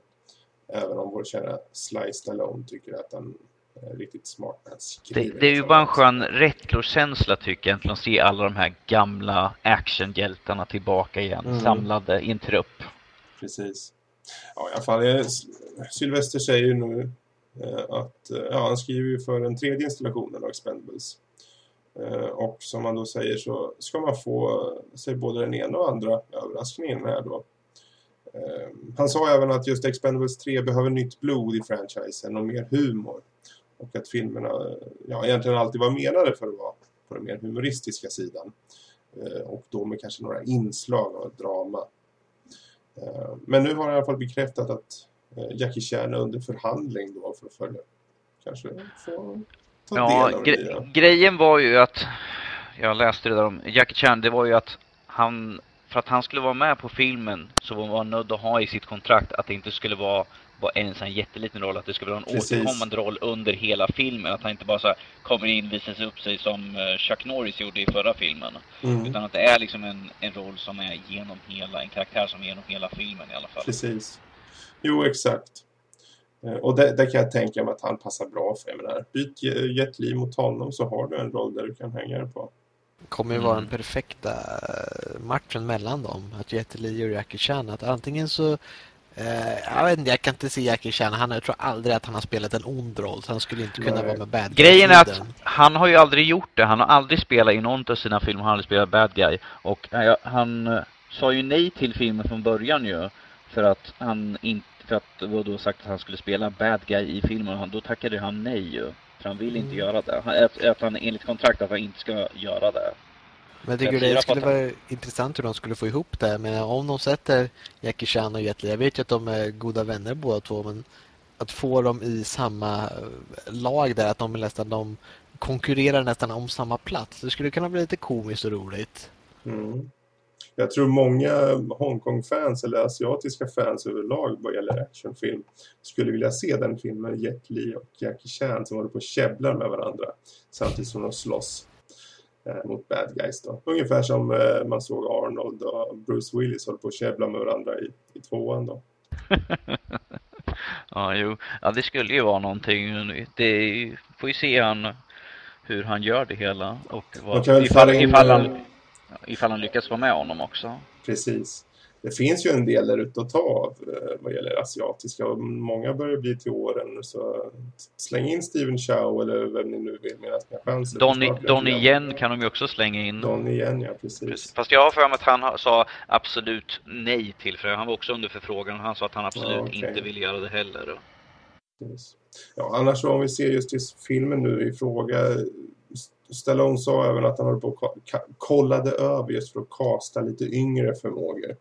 Även om vår kära Sly Stallone tycker att han är riktigt smart när han det, det är ju bara en skön retrokänsla tycker jag. Att se alla de här gamla actionhjältarna tillbaka igen. Mm. Samlade i en trupp precis. Ja, i alla fall. Eh, Sylvester säger ju nu eh, att eh, ja, han skriver ju för den tredje installationen av Expendables. Och som han då säger så ska man få sig både den ena och andra överraskningen här då. Han sa även att just Expendables 3 behöver nytt blod i franchisen och mer humor. Och att filmerna ja, egentligen alltid var menade för att vara på den mer humoristiska sidan. Och då med kanske några inslag av drama. Eh, men nu har jag i alla fall bekräftat att eh, Jackie Chan är under förhandling då för att följa. Kanske få ta ja, del av gre det. Grejen var ju att, jag läste det där om Jackie Chan, det var ju att han, för att han skulle vara med på filmen så var han nödd att ha i sitt kontrakt att det inte skulle vara vara en sån jätteliten roll, att det ska vara en Precis. återkommande roll under hela filmen. Att han inte bara så kommer in, visar upp sig som eh, Chuck Norris gjorde i förra filmen. Mm. Utan att det är liksom en, en roll som är genom hela, en karaktär som är genom hela filmen i alla fall. Precis. Jo, exakt. Eh, och det, det kan jag tänka mig att han passar bra för. Jag menar, byt Jet Li mot honom så har du en roll där du kan hänga dig på. Det kommer ju vara den mm. perfekta eh, matchen mellan dem. Att Jet Li och Jackie Chan. Att antingen så Uh, jag vet inte, jag kan inte se Jackie Chan. Han, jag tror aldrig att han har spelat en ond roll, så han skulle inte kunna Nej. vara med bad guy. Grejen är att han har ju aldrig gjort det. Han har aldrig spelat i någon av sina filmer, han har aldrig spelat bad guy. Och uh, han uh, sa ju nej till filmen från början ju. För att han inte, för att var då sagt att han skulle spela bad guy i filmen. Och då tackade han nej ju. För han vill inte mm. göra det. Han, att, att han enligt kontrakt att han inte ska göra det. Men jag tycker det skulle vara intressant hur de skulle få ihop det. Men om de sätter Jackie Chan och Jet Li, jag vet ju att de är goda vänner båda två, men att få dem i samma eh, lag där, att de nästan de konkurrerar nästan om samma plats. Det skulle kunna bli lite komiskt och roligt. Mm. Jag tror många Hongkong-fans eller asiatiska fans överlag vad gäller actionfilm skulle vilja se den filmen Jet Li och Jackie Chan som håller på och käbblar med varandra samtidigt som de slåss mot bad guys då. Ungefär som eh, man såg Arnold och Bruce Willis hålla på att käbbla med varandra i, i tvåan då. ja, jo. Ja, det skulle ju vara någonting. Det får ju se han hur han gör det hela och vad, ifall, ifall, han, eh, ifall han lyckas vara med honom också. Precis det finns ju en del där ute att ta av eh, vad gäller asiatiska och många börjar bli till åren så släng in Steven Chow eller vem ni nu vill medan ni har chansen. Donny, Donny Yen kan de ju också slänga in. Donny Yen, ja precis. Fast jag har för mig att han sa absolut nej till för han var också under förfrågan och han sa att han absolut ja, okay. inte ville göra det heller. Precis. Ja, annars så om vi ser just i filmen nu i fråga Stallone sa även att han håller på kollade över just för att kasta lite yngre förmågor.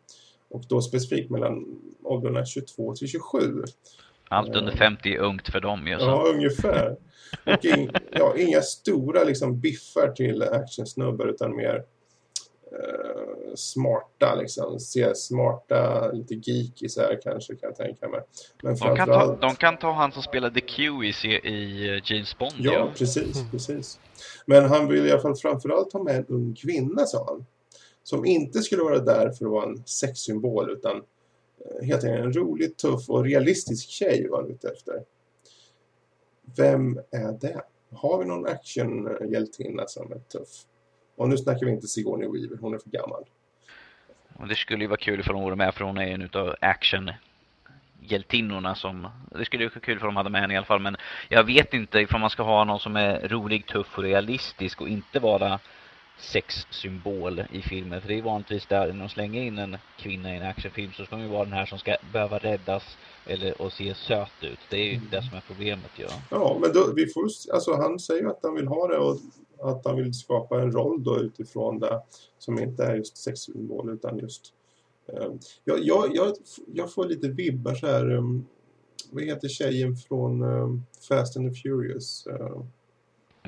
Och då specifikt mellan åldrarna 22 till 27. Allt under 50 är ungt för dem ju. Så. Ja, ungefär. Och in, ja, inga stora liksom, biffar till actionsnubbar utan mer eh, smarta liksom. Se smarta, lite geekisar kanske kan jag tänka mig. Men de, kan ta, de kan ta han som spelade Q i, i James Bond. Ja, ja, precis, precis. Men han vill i alla fall framförallt ha med en ung kvinna, sa han som inte skulle vara där för att vara en sexsymbol utan eh, helt enkelt en rolig, tuff och realistisk tjej var han ute efter. Vem är det? Har vi någon actionhjältinna som är tuff? Och nu snackar vi inte Sigourney Weaver, hon är för gammal. det skulle ju vara kul för hon vore med för hon är en utav action hjältinnorna som det skulle ju vara kul för de hade med henne i alla fall men jag vet inte ifall man ska ha någon som är rolig, tuff och realistisk och inte vara sexsymbol i filmen. För det är vanligtvis där när de slänger in en kvinna i en actionfilm så ska de ju vara den här som ska behöva räddas eller och se söt ut. Det är ju mm. det som är problemet ja. Ja, men då, vi får, alltså han säger ju att han vill ha det och att han vill skapa en roll då utifrån det som inte är just sexsymbol utan just um, jag, jag, jag, jag får lite vibbar så här um, vad heter tjejen från um, Fast and the Furious? Uh,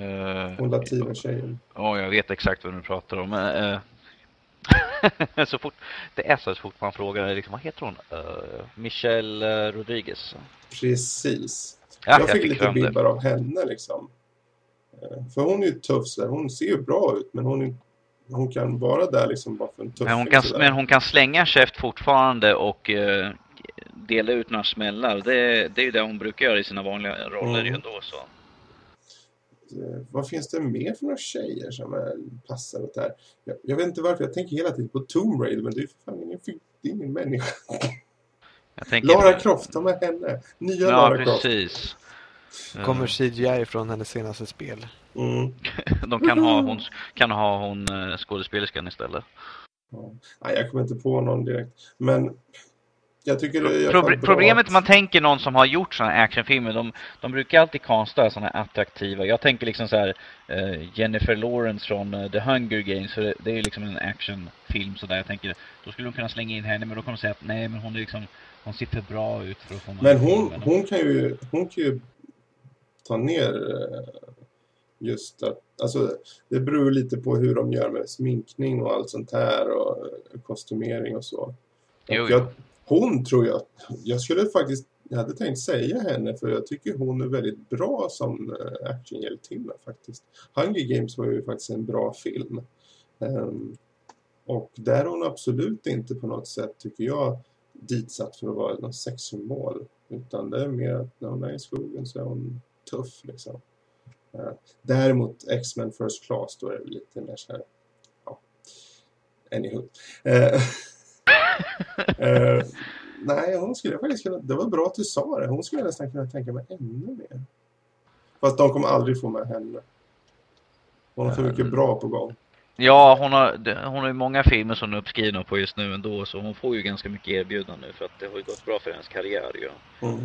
Uh, Hon latina tjejen. Ja, jag vet exakt vad du pratar om. Uh, så fort, det är så fort man frågar liksom, vad heter hon? Uh, Michelle Rodriguez. Precis. Ja, jag, fick lite vibbar av henne liksom. För hon är ju tuff så hon ser ju bra ut men hon, är, hon kan vara där liksom bara för en tuff. Men hon kan, men hon kan slänga käft fortfarande och uh, dela ut några smällar. Det, det är ju det hon brukar göra i sina vanliga roller mm. ju ändå så. Eh, vad finns det mer för några tjejer som är, passar åt det här? Jag, jag, vet inte varför, jag tänker hela tiden på Tomb Raider, men det är för fan ingen, det är ingen människa. Lara på... Croft, ta med henne. Nya ja, Lara precis. Croft. Kommer CGI från hennes senaste spel. Mm. De kan ha hon, kan ha hon eh, skådespelerskan istället. Ja. Nej, jag kommer inte på någon direkt. Men jag tycker Pro Problemet att... man tänker någon som har gjort sådana actionfilmer, de, de brukar alltid casta sådana attraktiva. Jag tänker liksom så här uh, Jennifer Lawrence från uh, The Hunger Games, för det, det är ju liksom en actionfilm sådär. Jag tänker, då skulle de kunna slänga in henne, men då kommer de säga att nej, men hon är liksom, hon ser för bra ut för att få Men hon, hon kan ju, hon kan ju ta ner uh, just att, alltså det beror lite på hur de gör med sminkning och allt sånt här och kostymering och så. Och jo, jag, hon tror jag, jag skulle faktiskt, jag hade tänkt säga henne för jag tycker hon är väldigt bra som eh, actionhjältinna faktiskt. Hunger Games var ju faktiskt en bra film. Um, och där är hon absolut inte på något sätt, tycker jag, ditsatt för att vara någon sexsymbol. Utan det är mer att när hon är i skogen så är hon tuff liksom. Uh, däremot X-Men First Class då är det lite mer så här, ja, anywho. Uh, uh, nej, hon skulle faktiskt kunna... Det var bra att du sa det. Hon skulle nästan kunna tänka mig ännu mer. Fast de kommer aldrig få med henne. Hon har för mycket bra på gång. Ja, hon har, hon har ju många filmer som är uppskrivna på just nu ändå. Så hon får ju ganska mycket erbjudanden nu. För att det har ju gått bra för hennes karriär. Ja. Mm.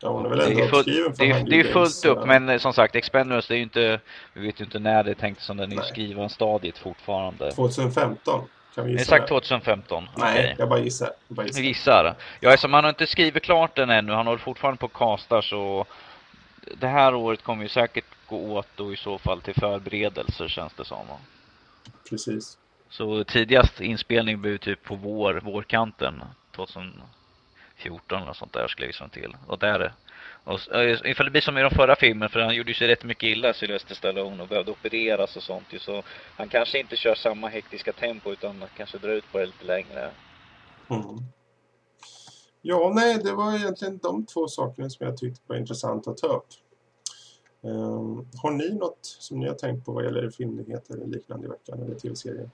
Ja, hon är väl ändå det är, full, det, är, det är fullt upp, men som sagt, Expendables, det är ju inte, vi vet ju inte när det är tänkt som den är skriven stadiet fortfarande. 2015. Kan vi gissa Exakt 2015. Nej, okay. jag bara gissar. Jag bara gissar. gissar. Ja, eftersom han har inte skrivit klart den ännu. Han håller fortfarande på kastar så det här året kommer ju säkert gå åt då i så fall till förberedelser känns det som. Precis. Så tidigast inspelning blir typ på vår, vårkanten 2014 eller sånt där skulle jag gissa till. Och där och, ifall det blir som i de förra filmen, för han gjorde sig rätt mycket illa Sylvester Stallone och behövde opereras och sånt ju, så han kanske inte kör samma hektiska tempo utan kanske drar ut på det lite längre. Mm. Ja, nej, det var egentligen de två sakerna som jag tyckte var intressant att ta upp. Um, har ni något som ni har tänkt på vad gäller filmnyheter eller liknande i veckan eller tv-serier?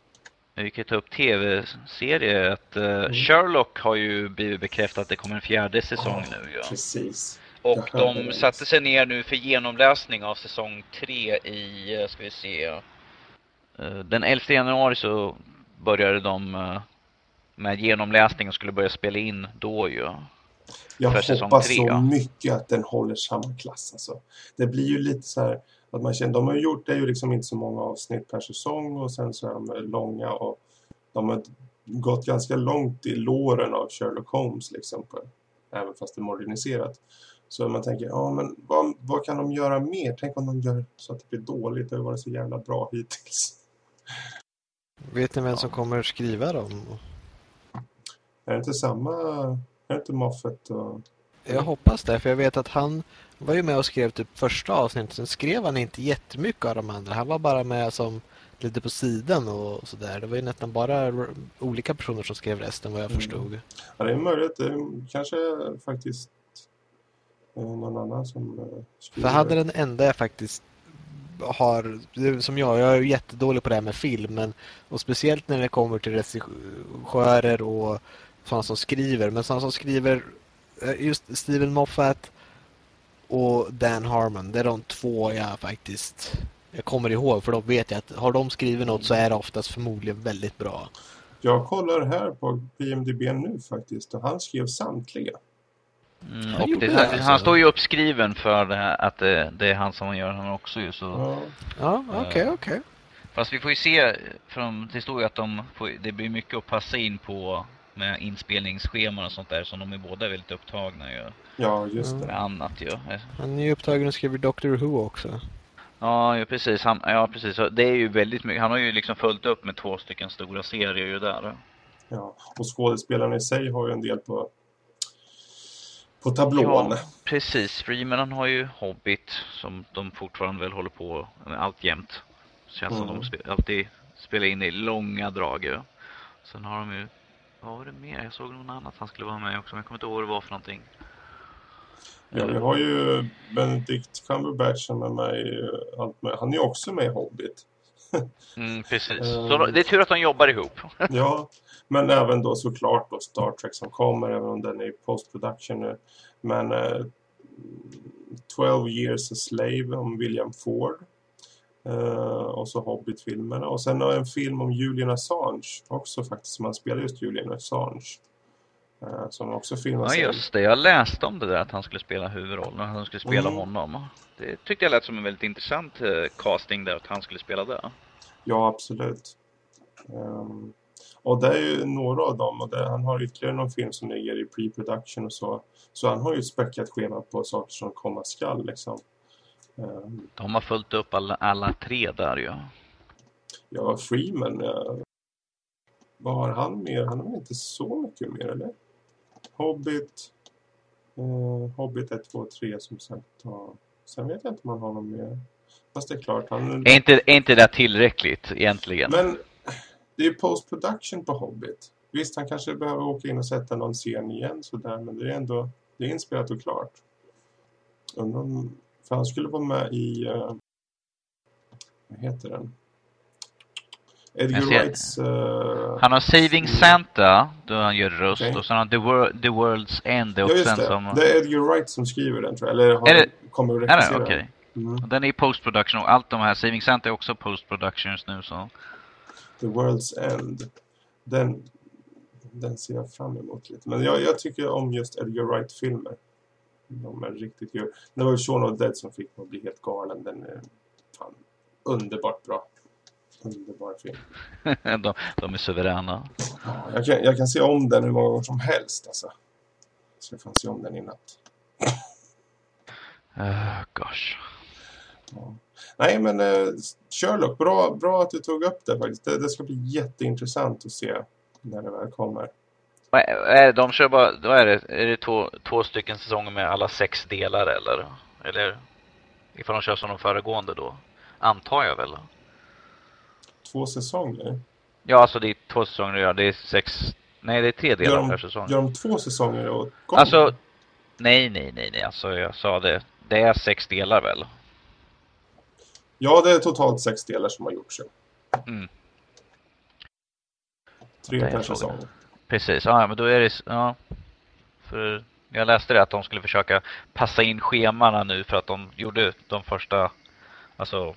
Vi kan ta upp tv-serier. Att, uh, mm. Sherlock har ju blivit bekräftat att det kommer en fjärde säsong oh, nu. Ja. Precis. Och de satte sig ner nu för genomläsning av säsong tre i, uh, ska vi se, uh, den 11 januari så började de med genomläsning och skulle börja spela in då ju. Jag hoppas tre, så mycket att den håller samma klass. Alltså. Det blir ju lite så här att man känner, de har gjort det ju liksom inte så många avsnitt per säsong och sen så är de långa och de har gått ganska långt i låren av Sherlock Holmes liksom, på, även fast det är moderniserat. Så man tänker, ja men vad, vad kan de göra mer? Tänk om de gör så att det blir dåligt, det har varit så jävla bra hittills. Vet ni vem som kommer skriva dem? Är det inte samma, är det inte Moffat och... Jag hoppas det, för jag vet att han var ju med och skrev typ första avsnittet. Sen skrev han inte jättemycket av de andra. Han var bara med som lite på sidan och sådär. Det var ju nästan bara olika personer som skrev resten vad jag mm. förstod. Ja, det är möjligt. Det kanske faktiskt någon annan som eh, skriver. För hade den enda jag faktiskt har, som jag, jag är jättedålig på det här med film, men, och speciellt när det kommer till regissörer och sådana som skriver. Men sådana som skriver, eh, just Steven Moffat och Dan Harmon, det är de två jag faktiskt jag kommer ihåg. För då vet jag att har de skrivit något så är det oftast förmodligen väldigt bra. Jag kollar här på PMDB nu faktiskt och han skrev samtliga. Mm, och det, han, han, står ju uppskriven för det här, att det, det, är han som gör honom också ju så. Ja, okej, okay, okej. Okay. Fast vi får ju se, för det står ju att de får, det blir mycket att passa in på med inspelningsscheman och sånt där som de är båda väldigt upptagna ju. Ja, just det. Med annat ju. Han är ju upptagen och skriver Doctor Who också. Ja, ja precis. Han, ja, precis. Det är ju väldigt mycket. Han har ju liksom följt upp med två stycken stora serier ju där. Ja, och skådespelarna i sig har ju en del på på tablån. Ja, precis. Freeman har ju Hobbit som de fortfarande väl håller på med alltjämt. Känns mm. som de spe, alltid spelar in i långa drag ju. Sen har de ju, vad var det mer? Jag såg någon annat han skulle vara med också men jag kommer inte ihåg vad det var för någonting. Ja, vi har ju Benedict Cumberbatch som är med i allt med. Han är också med i Hobbit. mm, precis. Så det är tur att de jobbar ihop. ja, men även då såklart då Star Trek som kommer, även om den är i post-production nu. Men eh, 12 Years a Slave om William Ford. Uh, och så Hobbit-filmerna. Och sen en film om Julian Assange också faktiskt. Man spelar just Julian Assange. Uh, som också filmas. Ja just det, jag läste om det där att han skulle spela huvudrollen. Att han skulle spela mm. honom. Det tyckte jag lät som en väldigt intressant uh, casting där att han skulle spela där. Ja, absolut. Um, och det är ju några av dem. Och det, han har ytterligare någon film som ligger i pre-production och så. Så han har ju späckat schema på saker som komma skall liksom. Um, De har följt upp alla, alla tre där ju. Ja. ja, Freeman. Vad har han mer? Han har inte så mycket mer, eller? Hobbit. Uh, Hobbit 1, 2, 3 som sagt. Ja. Sen vet jag inte om han har någon mer. Fast det är klart. Han... Är, inte, är inte det tillräckligt egentligen? Men det är post-production på Hobbit. Visst, han kanske behöver åka in och sätta någon scen igen sådär, men det är ändå det är inspelat och klart. Undrar om, för han skulle vara med i, uh, vad heter den? Edgar Wrights... Uh, han har Saving Santa, då han gör röst, okay. och sen har The, Wor The World's End. Ja, just det. Som... Det är Edgar Wright som skriver den, tror jag. Eller har, det... kommer att regissera okay. Mm. Den är i post-production och allt de här, Saving Santa är också post-productions nu så... The World's End. Den, den ser jag fram emot lite. Men jag, jag tycker om just Edgar Wright-filmer. De är riktigt kul. Det var Shaun of Dead som fick mig att bli helt galen. Den är fan underbart bra. Underbar film. de, de är suveräna. Ja, jag, kan, jag kan se om den hur många gånger som helst. Alltså. Så jag kan se om den i natt. uh, gosh. Ja. Nej, men eh, Sherlock, bra, bra att du tog upp det faktiskt. Det, det ska bli jätteintressant att se när det väl kommer. De kör bara, vad är det? Är det två, två stycken säsonger med alla sex delar eller? Eller ifall de kör som de föregående då? Antar jag väl? Två säsonger? Ja, alltså det är två säsonger, ja. Det är sex Nej, det är tre delar de, per säsong. Gör de två säsonger åt gången? Alltså, nej, nej, nej, nej. Alltså, jag sa det. Det är sex delar väl? Ja, det är totalt sex delar som har gjorts. Mm. Tre per säsong. Precis, ja, men då är det... Ja. För jag läste det att de skulle försöka passa in schemana nu för att de gjorde de första, alltså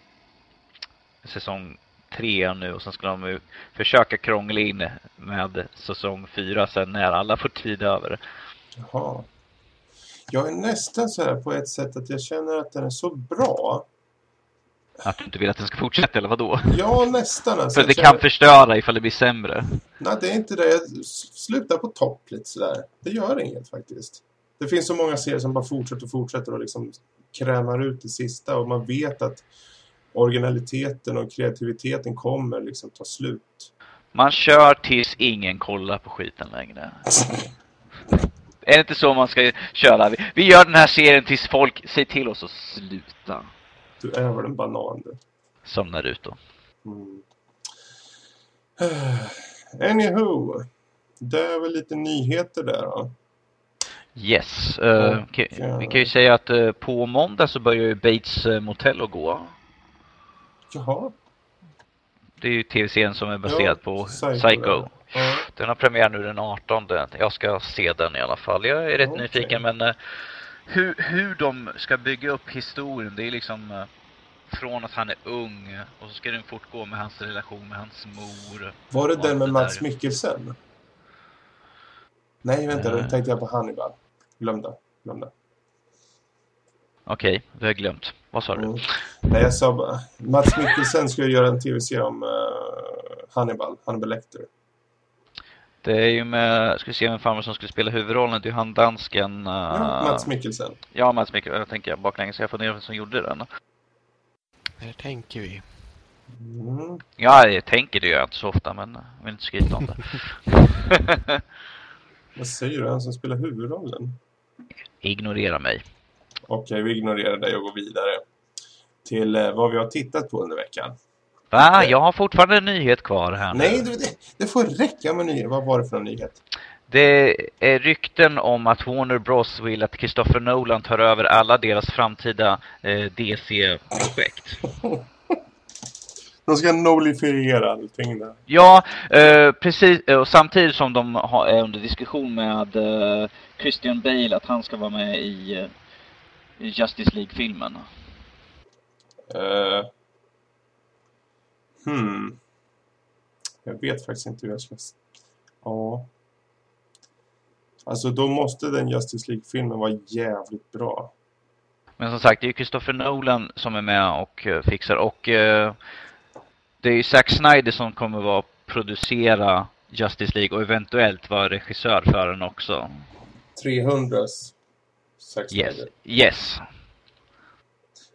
säsong tre nu och sen skulle de försöka krångla in med säsong fyra sen när alla får tid över. Jaha. Jag är nästan så här på ett sätt att jag känner att den är så bra. Att du inte vill att den ska fortsätta eller vadå? Ja, nästan. Alltså, För det kan förstöra ifall det blir sämre. Nej, det är inte det. Jag slutar på topp lite sådär. Det gör inget faktiskt. Det finns så många serier som bara fortsätter och fortsätter och liksom krämar ut det sista och man vet att originaliteten och kreativiteten kommer liksom ta slut. Man kör tills ingen kollar på skiten längre. är det inte så man ska köra? Vi gör den här serien tills folk säger till oss att sluta. Du är väl en banan du. Som Naruto. Mm. Anywho. Det är väl lite nyheter där då. Yes. Uh, okay. Vi kan ju säga att uh, på måndag så börjar ju Bates uh, Motel att gå. Jaha. Det är ju tv-serien som är baserad ja, på Psycho. Psycho. Ja. Den har premiär nu den 18. Jag ska se den i alla fall. Jag är rätt okay. nyfiken men hur, hur de ska bygga upp historien, det är liksom uh, från att han är ung och så ska den fortgå med hans relation med hans mor. Var det den med Mats Mikkelsen? Nej, vänta, då tänkte jag på Hannibal. Glöm det. Glöm det. Okej, okay, vi har glömt. Vad sa du? Mm. Nej, jag sa bara... Mats Mikkelsen ska göra en tv-serie om uh, Hannibal. Hannibal Lecter. Det är ju med, ska vi se vem fan som skulle spela huvudrollen, det är han dansken... Uh, ja, Mats Mikkelsen. Ja, Mats Mikkelsen, jag tänker baklänges, jag funderar vem som gjorde den. Det tänker vi. Mm. Ja, jag tänker det gör jag inte så ofta, men jag vill inte skryta om det. Vad säger du? Han som spelar huvudrollen? Ignorera mig. Okej, vi ignorerar dig och går vidare till eh, vad vi har tittat på under veckan. Va? Jag har fortfarande en nyhet kvar här. Nej, det, det får räcka med nyhet. Vad var det för en nyhet? Det är rykten om att Warner Bros vill att Christopher Nolan tar över alla deras framtida eh, DC-projekt. De ska nolifiera allting där. Ja, eh, precis. Eh, och samtidigt som de har, är under diskussion med eh, Christian Bale att han ska vara med i, eh, i Justice League-filmen. Uh, hmm. Jag vet faktiskt inte hur jag ska... Ja. Alltså då måste den Justice League-filmen vara jävligt bra. Men som sagt, det är ju Christopher Nolan som är med och uh, fixar. Och uh, det är ju Zack Snyder som kommer vara producera Justice League och eventuellt vara regissör för den också. 300 Zack Snyder. Yes. yes.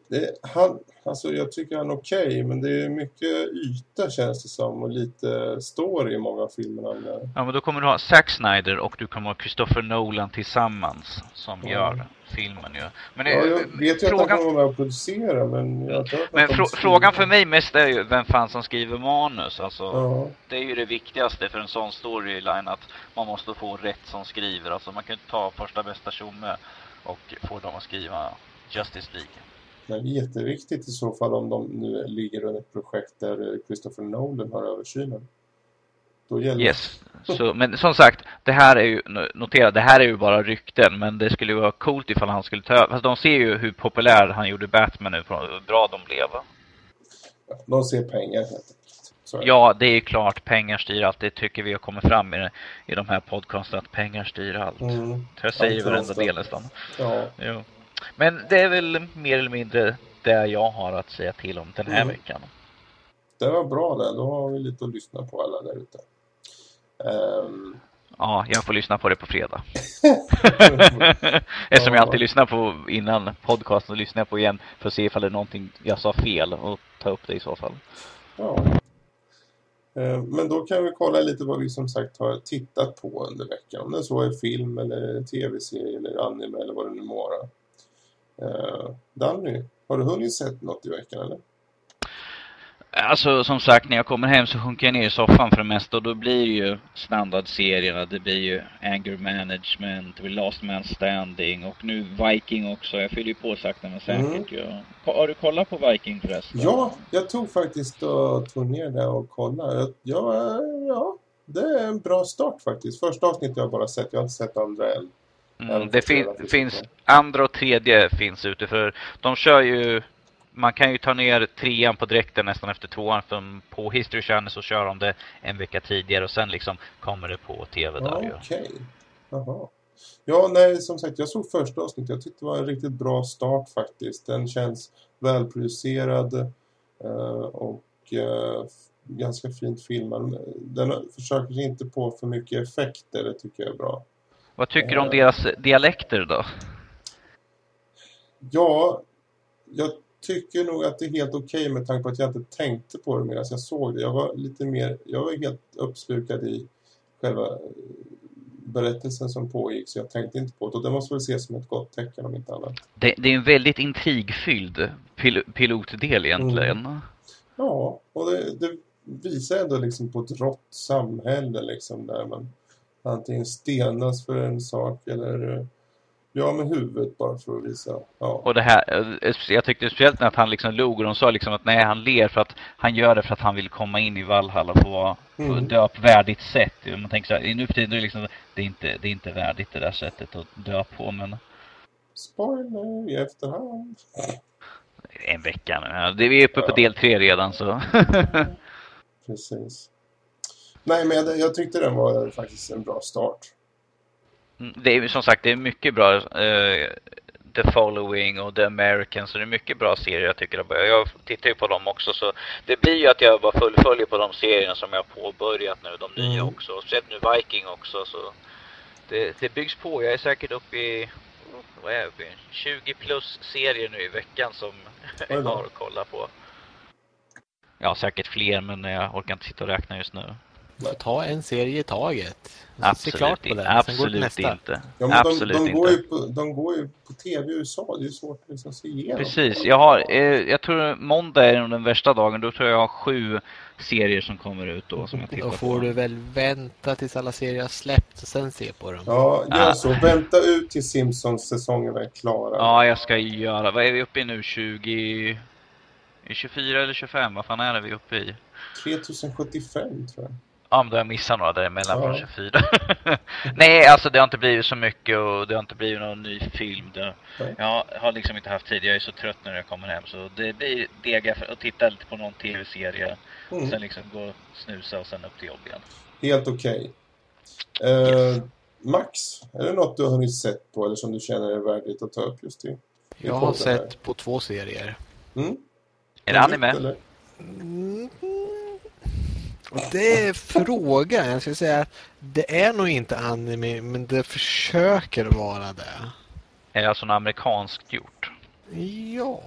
Det, han, alltså jag tycker han är okej, okay, men det är mycket yta känns det som och lite story i många av filmerna. Ja, men då kommer du ha Zack Snyder och du kommer ha Christopher Nolan tillsammans som ja. gör filmen ju. Men ja, jag vet ju frågan... att han kommer med att producera, men jag Men frå frågan för mig mest är ju vem fan som skriver manus. Alltså, ja. Det är ju det viktigaste för en sån storyline att man måste få rätt som skriver. Alltså man kan inte ta första bästa tjomme och få dem att skriva Justice League. Men jätteviktigt i så fall om de nu ligger under ett projekt där Christopher Nolan har översynen. Då gäller yes. Så, men som sagt, det här är ju, notera, det här är ju bara rykten, men det skulle vara coolt ifall han skulle ta Fast de ser ju hur populär han gjorde Batman nu, hur bra de blev. De ser pengar helt enkelt. Ja, det är klart, pengar styr allt. Det tycker vi har kommit fram i, i de här podcasten, att pengar styr allt. Mm. Det säger varenda del nästan. Ja. Jo. Men det är väl mer eller mindre det jag har att säga till om den här mm. veckan. Det var bra det. Då har vi lite att lyssna på alla där ute. Um... Ja, jag får lyssna på det på fredag. Eftersom jag alltid lyssnar på innan podcasten, lyssnar jag på igen för att se ifall det är någonting jag sa fel och ta upp det i så fall. Ja. Ehm, men då kan vi kolla lite vad vi som sagt har tittat på under veckan. Om det så är film eller tv-serie eller anime eller vad det nu må vara. Uh, Danny, har du hunnit sett något i veckan eller? Alltså som sagt, när jag kommer hem så sjunker jag ner i soffan för det mesta och då blir det ju standardserierna. Det blir ju Anger Management, det blir Last Man Standing och nu Viking också. Jag fyller ju på sakta men säkert. Mm. Ja. Har du kollat på Viking förresten? Ja, jag tog faktiskt och tog ner det och kollade. Ja, ja, det är en bra start faktiskt. Första avsnittet jag bara sett, jag har inte sett andra än. Mm, det fin finns, andra och tredje finns ute för de kör ju man kan ju ta ner trean på direkten nästan efter tvåan. För på History Channel så kör de det en vecka tidigare och sen liksom kommer det på tv där Okej. Okay. Jaha. Ja, nej, som sagt, jag såg första avsnittet. Jag tyckte det var en riktigt bra start faktiskt. Den känns välproducerad eh, och eh, ganska fint filmad. Den försöker inte på för mycket effekter, det tycker jag är bra. Vad tycker du om eh. deras dialekter då? Ja, jag tycker nog att det är helt okej okay med tanke på att jag inte tänkte på det medan jag såg det. Jag var lite mer, jag var helt uppslukad i själva berättelsen som pågick så jag tänkte inte på det. Och det måste väl ses som ett gott tecken om inte annat. Det, det är en väldigt intrigfylld pil pilotdel egentligen. Mm. Ja, och det, det, visar ändå liksom på ett rått samhälle liksom där man antingen stenas för en sak eller Ja, med huvudet bara för att visa. Ja. Och det här, eh, jag tyckte speciellt när han liksom log och de sa liksom att nej, han ler för att han gör det för att han vill komma in i Valhalla på, mm. på dö på värdigt sätt. Man tänker så här, nu för tiden är det liksom, det är inte, det är inte värdigt det där sättet att dö på, men... Spoiler i efterhand. En vecka nu. Vi är uppe ja. på del tre redan, så... Precis. Nej, men jag, jag tyckte den var faktiskt en bra start. Mm, det är som sagt, det är mycket bra. Uh, The Following och The Americans. Så det är mycket bra serier jag tycker. Jag tittar ju på dem också. Så det blir ju att jag bara fullföljer på de serierna som jag påbörjat nu. De nya mm. också. Speciellt nu Viking också. Så det, det byggs på. Jag är säkert uppe i vad är jag i? 20 plus serier nu i veckan som jag har att kolla på. Ja, säkert fler men jag orkar inte sitta och räkna just nu. Får ta en serie i taget. Absolut, klart på den. absolut inte. Ja, men absolut de, de, går inte. Ju på, de går ju på tv i USA. Det är svårt att liksom se igenom. Precis. Jag, har, eh, jag tror måndag är den värsta dagen. Då tror jag jag har sju serier som kommer ut då. Som jag tittar då får på. du väl vänta tills alla serier har släppts och sen se på dem. Ja, gör ja. så. Vänta ut till Simpsons säsongen är klara. Ja, jag ska göra. Vad är vi uppe i nu? 20... 24 eller 25? Vad fan är det vi uppe i? 3075 tror jag. Ja, men då har jag missat några däremellan från 24. Nej, alltså det har inte blivit så mycket och det har inte blivit någon ny film. Det, jag har liksom inte haft tid. Jag är så trött när jag kommer hem. Så det blir dega för att titta lite på någon tv-serie. Mm. Sen liksom gå och snusa och sen upp till jobb igen. Helt okej. Okay. Uh, yes. Max, är det något du har hunnit sett på eller som du känner är värdigt att ta upp just i? Jag har sett här? på två serier. Mm. Är det anime? Eller? Mm. Det är frågan. Jag skulle säga att det är nog inte anime, men det försöker vara det. Är det alltså något amerikanskt gjort? Ja.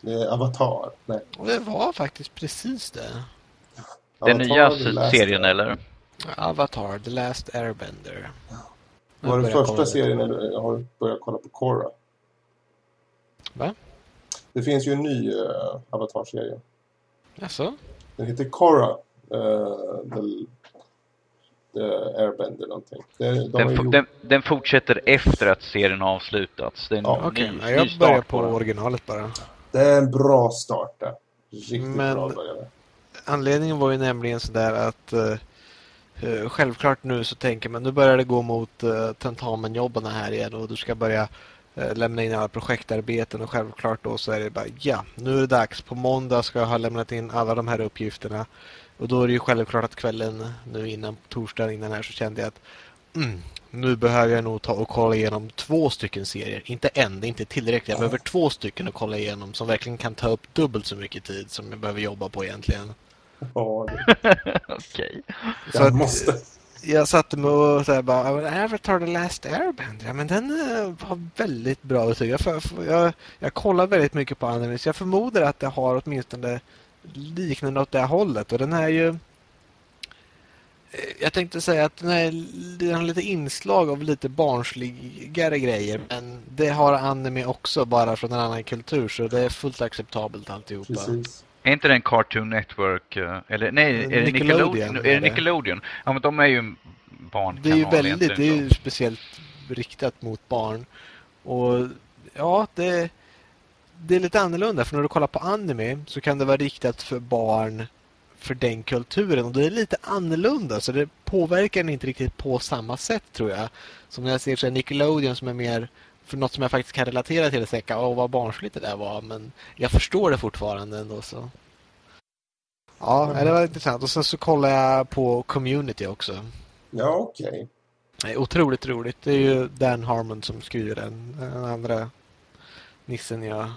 Det är Avatar. Nej. Det var faktiskt precis det. Den nya serien eller? Avatar, The Last Airbender. Ja. Var det första serien eller har du börjat kolla på Korra? Va? Det finns ju en ny uh, Avatar-serie. Jaså? Den heter Korra uh, the, the Airbender någonting. Det, de den, gjort... den, den, fortsätter efter att serien har avslutats. Den ja, Okej, okay. jag börjar på, på originalet bara. Det är en bra start där. Riktigt Men bra började. Anledningen var ju nämligen sådär att uh, självklart nu så tänker man nu börjar det gå mot uh, tentamenjobbarna här igen och du ska börja lämna in alla projektarbeten och självklart då så är det bara ja, nu är det dags. På måndag ska jag ha lämnat in alla de här uppgifterna. Och då är det ju självklart att kvällen nu innan torsdagen innan här så kände jag att mm, nu behöver jag nog ta och kolla igenom två stycken serier. Inte en, det är inte tillräckligt. Jag behöver två stycken att kolla igenom som verkligen kan ta upp dubbelt så mycket tid som jag behöver jobba på egentligen. Ja, Okej. Så jag måste. Jag satte mig och så här bara, Avatar The Last Airbender, ja men den uh, var väldigt bra. Jag, jag, jag kollar väldigt mycket på anime, så jag förmodar att det har åtminstone liknande åt det hållet. Och den är ju... Eh, jag tänkte säga att den, är, den har lite inslag av lite barnsligare grejer. Men det har anime också bara från en annan kultur. Så det är fullt acceptabelt alltihopa. Precis. Är inte den Cartoon Network? Eh, eller nej, är det Nickelodeon? Är det Nickelodeon? Ja, men de är ju barnkanal Det är ju väldigt, det är ju speciellt riktat mot barn. Och ja, det, det är lite annorlunda. För när du kollar på anime så kan det vara riktat för barn för den kulturen. Och det är lite annorlunda. Så det påverkar den inte riktigt på samma sätt tror jag. Som när jag ser så Nickelodeon som är mer för något som jag faktiskt kan relatera till. Säga, åh vad barnsligt det där var. Men jag förstår det fortfarande ändå så. Ja, det var intressant. Och sen så kollar jag på Community också. Ja, okej. Okay. Otroligt roligt. Det är ju Dan Harmon som skriver den. Den andra nissen jag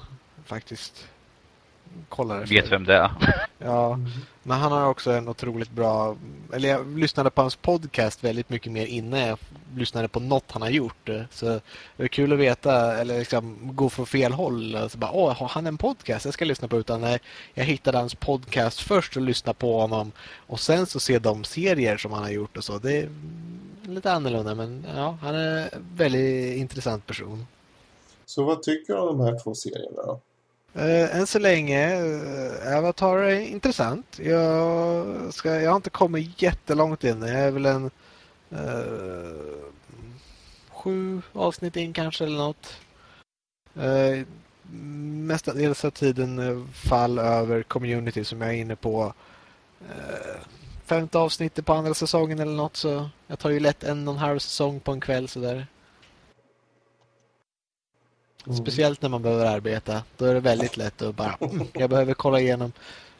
faktiskt kollar efter. Vet vem det är. Ja, men han har också en otroligt bra... Eller jag lyssnade på hans podcast väldigt mycket mer innan jag lyssnade på något han har gjort. Så det är kul att veta, eller liksom gå för fel håll. Alltså bara, åh, har han en podcast? Jag ska lyssna på utan nej, jag hittade hans podcast först och lyssnade på honom. Och sen så se de serier som han har gjort och så. Det är lite annorlunda, men ja, han är en väldigt intressant person. Så vad tycker du om de här två serierna då? Uh, än så länge, uh, Avatar är intressant. Jag, ska, jag har inte kommit jättelångt in. Jag är väl en uh, sju avsnitt in kanske eller något. Uh, mestadels har tiden fall över community som jag är inne på. Uh, femte avsnittet på andra säsongen eller något så jag tar ju lätt en och en halv säsong på en kväll sådär. Mm. Speciellt när man behöver arbeta. Då är det väldigt lätt att bara, mm, jag behöver kolla igenom.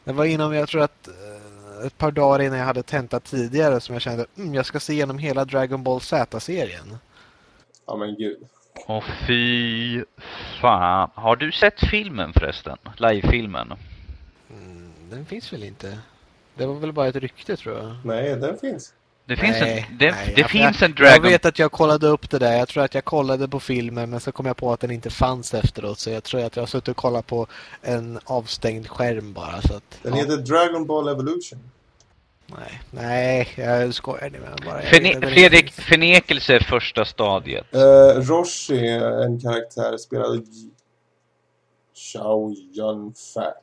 Det var inom, jag tror att eh, ett par dagar innan jag hade tentat tidigare som jag kände, mm, jag ska se igenom hela Dragon Ball Z-serien. Ja men gud. Åh fy fan. Har du sett filmen förresten? Live-filmen? Mm, den finns väl inte? Det var väl bara ett rykte tror jag. Nej, den finns. Det finns nej, en, det, nej, det finns jag, en Dragon... Jag vet att jag kollade upp det där. Jag tror att jag kollade på filmen men så kom jag på att den inte fanns efteråt. Så jag tror att jag har suttit och kollat på en avstängd skärm bara. Så att, den ja. heter Dragon Ball Evolution. Nej, nej, jag skojar inte med bara. Förne Fredrik, förnekelse är första stadiet. Uh, Roshi, en karaktär, spelade Xiao Yun Fat.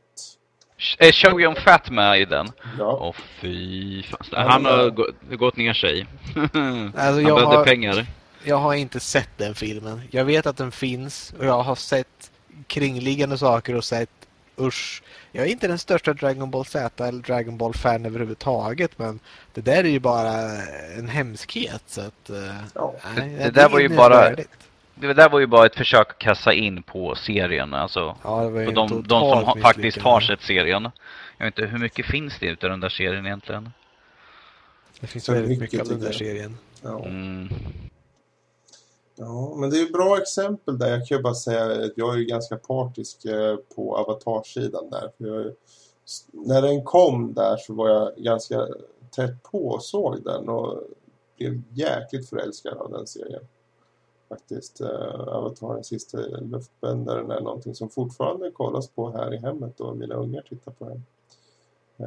Är Shogun Fat med i den? Ja. Åh fy fan. Han har gått ner sig. alltså, jag Han har, pengar. Jag har inte sett den filmen. Jag vet att den finns och jag har sett kringliggande saker och sett usch. Jag är inte den största Dragon Ball Z eller Dragon Ball fan överhuvudtaget men det där är ju bara en hemskhet så att eh, ja. nej, det, det där var ju bara värdigt det där var ju bara ett försök att kassa in på serien. Alltså, ja, det var ju de, de som ha, faktiskt har sett serien. Jag vet inte, hur mycket finns det utav den där serien egentligen? Det finns väldigt mycket, mycket av den där serien. Ja. Mm. ja, men det är ju bra exempel där. Jag kan ju bara säga att jag är ju ganska partisk eh, på avatarsidan där. För jag, när den kom där så var jag ganska tätt på och såg den och blev jäkligt förälskad av den serien faktiskt. Uh, Avatar, den sista luftbändaren är någonting som fortfarande kollas på här i hemmet och mina ungar tittar på den.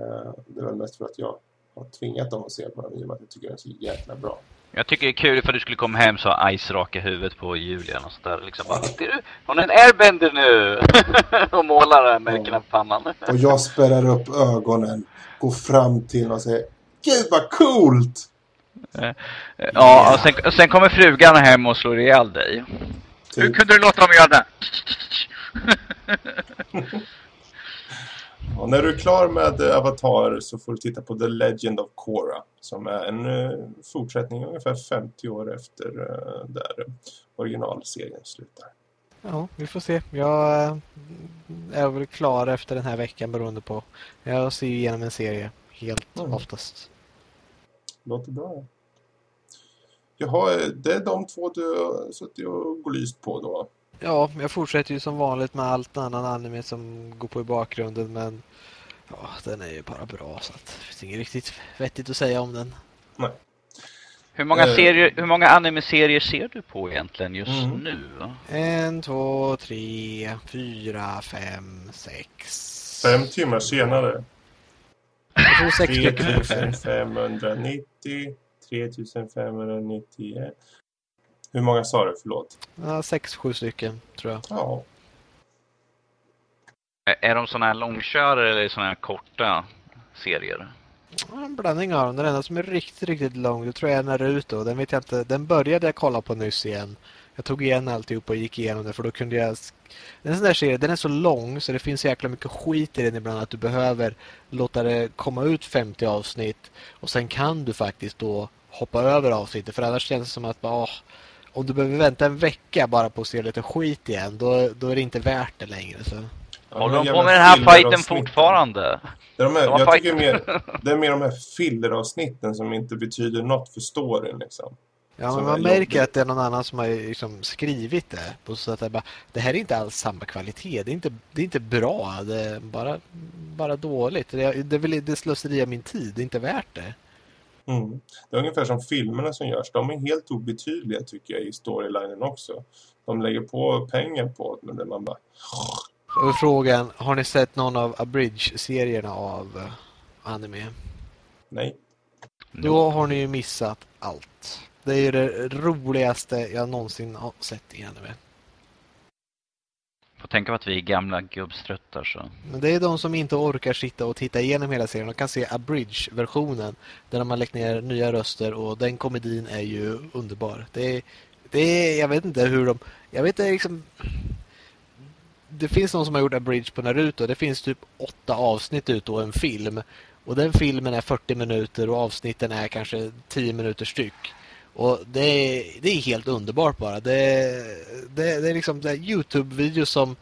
Uh, det är väl mest för att jag har tvingat dem att se på den i och med att jag tycker den är så jäkla bra. Jag tycker det är kul för att du skulle komma hem så har Ice raka huvudet på Julian och sådär. Liksom bara, du, hon är en airbender nu! och målar märkena på pannan. och jag spärrar upp ögonen, går fram till och säger Gud vad coolt! Eh, ja, och sen, sen kommer frugan hem och slår ihjäl dig. Typ. Hur kunde du låta dem göra det? och när du är klar med Avatar så får du titta på The Legend of Korra som är en uh, fortsättning ungefär 50 år efter uh, där originalserien slutar. Ja, vi får se. Jag är väl klar efter den här veckan beroende på. Jag ser igenom en serie helt mm. oftast. Låter bra. Jaha, det är de två du har suttit och glyst på då? Ja, jag fortsätter ju som vanligt med allt annan anime som går på i bakgrunden men ja, den är ju bara bra så att det finns inget riktigt vettigt att säga om den. Nej. Hur många, eh. serier, hur många anime-serier ser du på egentligen just mm. nu? En, två, tre, fyra, fem, sex. Fem timmar senare. 3590. 3591. Hur många sa du? Förlåt. Ja, sex, sju stycken tror jag. Ja. Är de sådana här långkörare eller sådana här korta serier? En blandning av dem. Den enda som är riktigt, riktigt lång, det tror jag är Naruto. Den vet jag inte. Den började jag kolla på nyss igen. Jag tog igen alltihop och gick igenom det för då kunde jag... Den sån där serie, den är så lång så det finns så jäkla mycket skit i den ibland att du behöver låta det komma ut 50 avsnitt och sen kan du faktiskt då hoppa över avsnittet för annars känns det som att åh, om du behöver vänta en vecka bara på att se lite skit igen då, då är det inte värt det längre. Så. Håller de på med den här fighten fortfarande? Det är, de här, jag tycker mer, det är mer de här filleravsnitten som inte betyder något för storyn. Liksom. Ja, men man märker jobbigt. att det är någon annan som har liksom skrivit det. På så att det, bara, det här är inte alls samma kvalitet. Det är inte, det är inte bra. Det är bara, bara dåligt. Det, det, är väl, det slöseri av min tid. Det är inte värt det. Mm. Det är ungefär som filmerna som görs. De är helt obetydliga tycker jag i storylinen också. De lägger på pengar på det, men man bara... Och frågan, har ni sett någon av Abridge-serierna av uh, anime? Nej. Då har ni ju missat allt. Det är ju det roligaste jag någonsin har sett i anime. Får tänka på att vi är gamla gubbstruttar så. Men det är de som inte orkar sitta och titta igenom hela serien. De kan se Abridge-versionen där de har lagt ner nya röster och den komedin är ju underbar. Det är, det är jag vet inte hur de... Jag vet inte liksom... Det finns någon som har gjort Abridge på Naruto. Det finns typ åtta avsnitt ut och en film. Och den filmen är 40 minuter och avsnitten är kanske 10 minuter styck. Och det är, det är helt underbart bara. Det, det, det är liksom Youtube-videos som eh,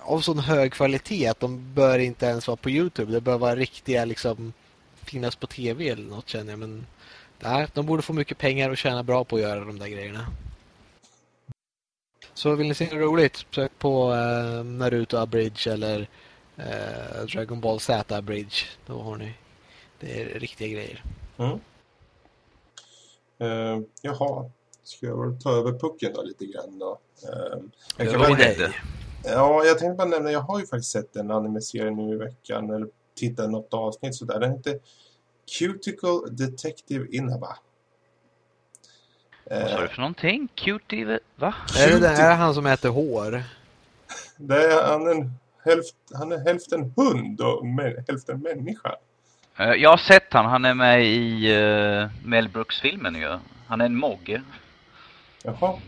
av sån hög kvalitet att de bör inte ens vara på Youtube. Det bör vara riktiga liksom finnas på tv eller något känner jag. Men nej, de borde få mycket pengar och tjäna bra på att göra de där grejerna. Så vill ni se något roligt, sök på eh, Naruto Abridge eller eh, Dragon Ball Z Abridge. Då har ni det är riktiga grejer. Mm. Uh, jaha, ska jag väl ta över pucken då lite grann då? Uh, jag kan bara, ja, jag tänkte bara nämna, jag har ju faktiskt sett en anime-serie nu i veckan, eller tittat något avsnitt sådär. Den heter Cuticle Detective Inaba. Vad sa du för någonting? Cutie, va? Är det, det är han som äter hår? Det är, han, en, hälft, han är hälften hund och hälften människa. Eh, jag har sett han. Han är med i uh, Mel Brooks-filmen ju. Han är en mogge. Jaha.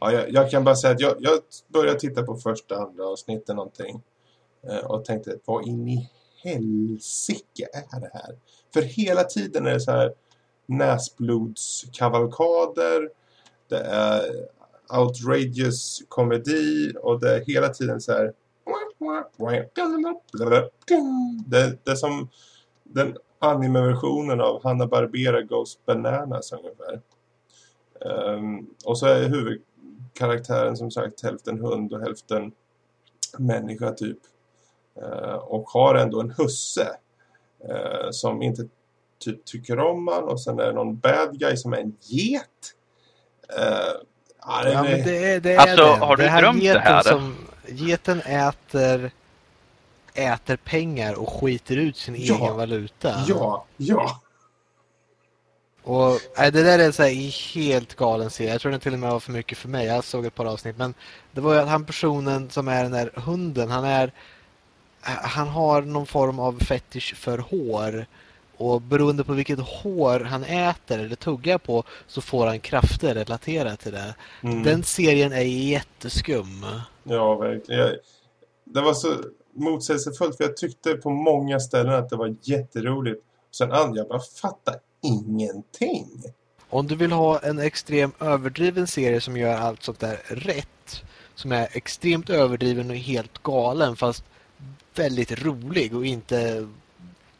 Ja, jag, jag, kan bara säga att jag, jag började titta på första andra avsnittet någonting. Eh, och tänkte, vad in i helsike är det här? För hela tiden är det så här näsblodskavalkader. Det är outrageous komedi. Och det är hela tiden så här... Det, det är som den anime-versionen av Hanna-Barbera Goes Bananas ungefär. Um, och så är huvudkaraktären som sagt hälften hund och hälften människa typ. Uh, och har ändå en husse uh, som inte typ tycker om han. Och sen är det någon bad guy som är en get. Uh, ja, det, men det det är alltså, den. har du det glömt det här? Som, geten äter äter pengar och skiter ut sin ja, egen valuta. Ja, ja. Och nej, det där är så helt galen serie. Jag tror den till och med var för mycket för mig. Jag såg ett par avsnitt. Men det var ju att han personen som är den där hunden, han är han har någon form av fetisch för hår. Och beroende på vilket hår han äter eller tuggar på så får han krafter relaterat till det. Mm. Den serien är jätteskum. Ja, verkligen. Det var så motsägelsefullt för jag tyckte på många ställen att det var jätteroligt. Sen andra, jag bara fattar ingenting. Om du vill ha en extrem överdriven serie som gör allt sånt där rätt, som är extremt överdriven och helt galen fast väldigt rolig och inte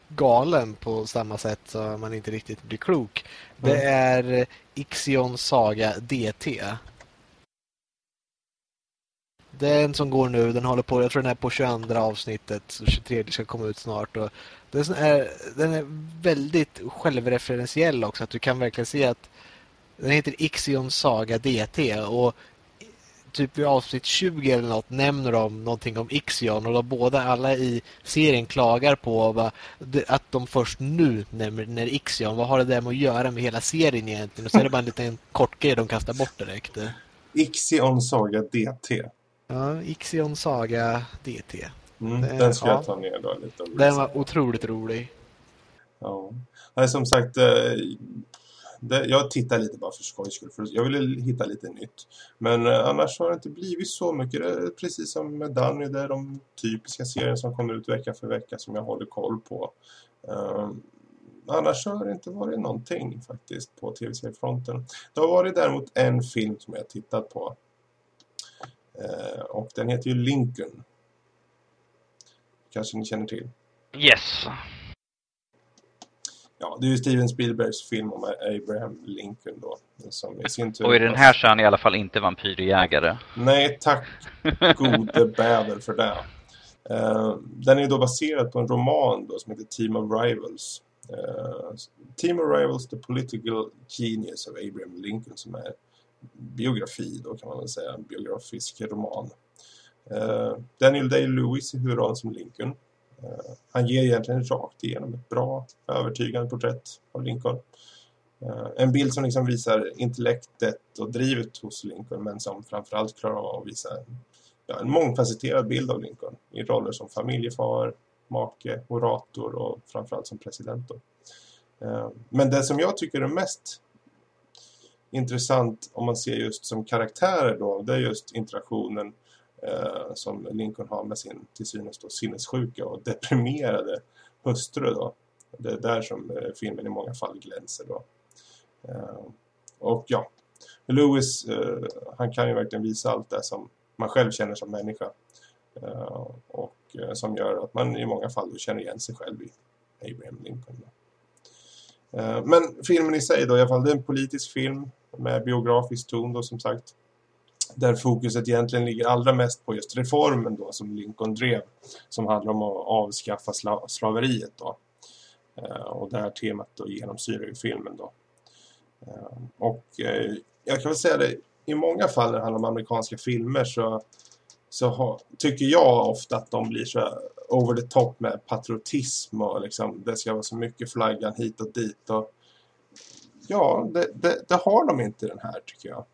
galen på samma sätt så man inte riktigt blir klok. Det mm. är Ixion Saga DT. Det är en som går nu, den håller på, jag tror den är på 22 avsnittet, 23 ska komma ut snart. Och den, är, den är väldigt självreferentiell också, att du kan verkligen se att den heter Ixion Saga DT och typ vid avsnitt 20 eller något nämner de någonting om Ixion och de båda alla i serien klagar på att de först nu nämner Ixion. Vad har det där med att göra med hela serien egentligen? Och så är det bara en liten kort grej de kastar bort direkt. Ixion Saga DT. Ja, Ixion Saga DT. Mm, det, den ska ja, jag ta ner då lite. Den var otroligt rolig. Ja. Nej, som sagt, eh, det, jag tittar lite bara för skojs skull. För jag ville hitta lite nytt. Men eh, annars har det inte blivit så mycket. Det är precis som med Danny. Det är de typiska serierna som kommer ut vecka för vecka som jag håller koll på. Um, annars har det inte varit någonting faktiskt på tv-seriefronten. Det har varit däremot en film som jag har tittat på. Uh, och den heter ju Lincoln. Kanske ni känner till? Yes. Ja, det är ju Steven Spielbergs film om Abraham Lincoln då. Som i sin tur och i den här så är han i alla fall inte vampyrjägare. Nej, tack gode bäver för det. Uh, den är då baserad på en roman då, som heter Team of Rivals. Uh, Team of Rivals, The Political Genius of Abraham Lincoln som är biografi då kan man väl säga, en biografisk roman. Eh, Daniel Day-Lewis i huvudrollen som Lincoln. Eh, han ger egentligen rakt igenom ett bra, övertygande porträtt av Lincoln. Eh, en bild som liksom visar intellektet och drivet hos Lincoln men som framförallt klarar av att visa en, ja, en mångfacetterad bild av Lincoln i roller som familjefar, make, orator och framförallt som president. Då. Eh, men det som jag tycker är mest intressant om man ser just som karaktärer då, det är just interaktionen eh, som Lincoln har med sin till synes då sinnessjuka och deprimerade hustru då. Det är där som eh, filmen i många fall glänser då. Eh, och ja, Lewis eh, han kan ju verkligen visa allt det som man själv känner som människa. Eh, och eh, som gör att man i många fall känner igen sig själv i Abraham Lincoln. Då. Eh, men filmen i sig då i alla fall, det är en politisk film med biografisk ton då som sagt där fokuset egentligen ligger allra mest på just reformen då som Lincoln drev som handlar om att avskaffa sla slaveriet då. Eh, och det här temat då genomsyrar ju filmen då. Eh, och jag kan väl säga det i många fall när det handlar om amerikanska filmer så, så ha, tycker jag ofta att de blir så over the top med patriotism och liksom det ska vara så mycket flaggan hit och dit och ja, det, det, det har de inte den här tycker jag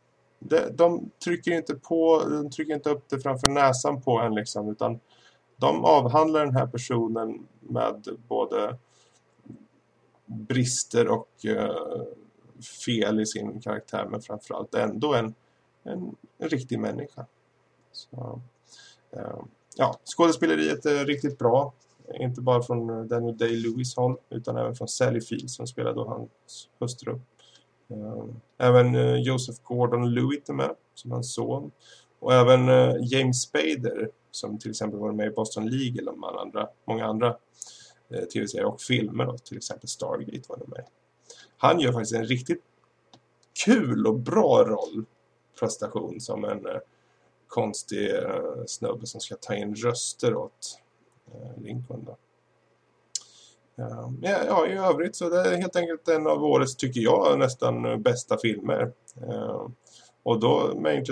de, de trycker inte på, de trycker inte upp det framför näsan på en liksom, utan de avhandlar den här personen med både brister och uh, fel i sin karaktär men framförallt ändå en, en, en riktig människa. Så, uh, ja, skådespeleriet är riktigt bra. Inte bara från eh, Daniel Day-Lewis håll utan även från Sally Field som spelar då hans hustru. Ehm, även eh, Joseph Gordon-Lewitt är med som hans son. Och även eh, James Spader som till exempel var med i Boston League eller många andra, många andra tv-serier och filmer då, till exempel Stargate var det med. Han gör faktiskt en riktigt kul och bra rollprestation som en konstig uh, snubbe som ska ta in röster åt uh, Lincoln då. Eh, ja, ja, i övrigt så det är helt enkelt en av årets, tycker jag, nästan bästa filmer. Och då med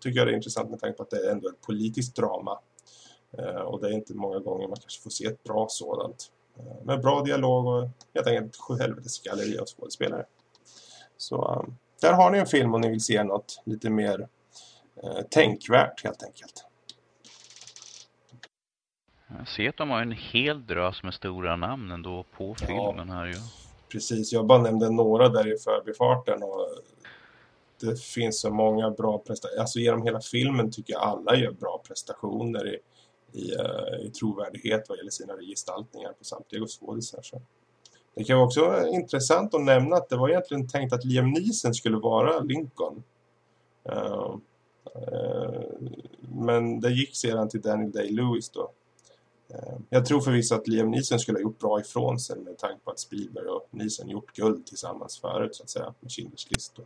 tycker jag det är intressant med tanke på att det är ändå ett politiskt drama. Och det är inte många gånger man kanske får se ett bra sådant. Med bra dialog och helt enkelt sjuhelvetes galleri av skådespelare. Så där har ni en film om ni vill se något lite mer eh, tänkvärt helt enkelt. Jag ser att de har en hel drös med stora namn ändå på filmen ja, här ju. Precis, jag bara nämnde några där i förbifarten och det finns så många bra prestationer. Alltså genom hela filmen tycker jag alla gör bra prestationer i, i, uh, i trovärdighet vad gäller sina gestaltningar på samtliga skådisar. Det kan vara också intressant att nämna att det var egentligen tänkt att Liam Neeson skulle vara Lincoln. Uh, men det gick sedan till Daniel Day-Lewis då. Eh, jag tror förvisso att Liam Neeson skulle ha gjort bra ifrån sig med tanke på att Spielberg och Neeson gjort guld tillsammans förut så att säga med Schindler's list. Då.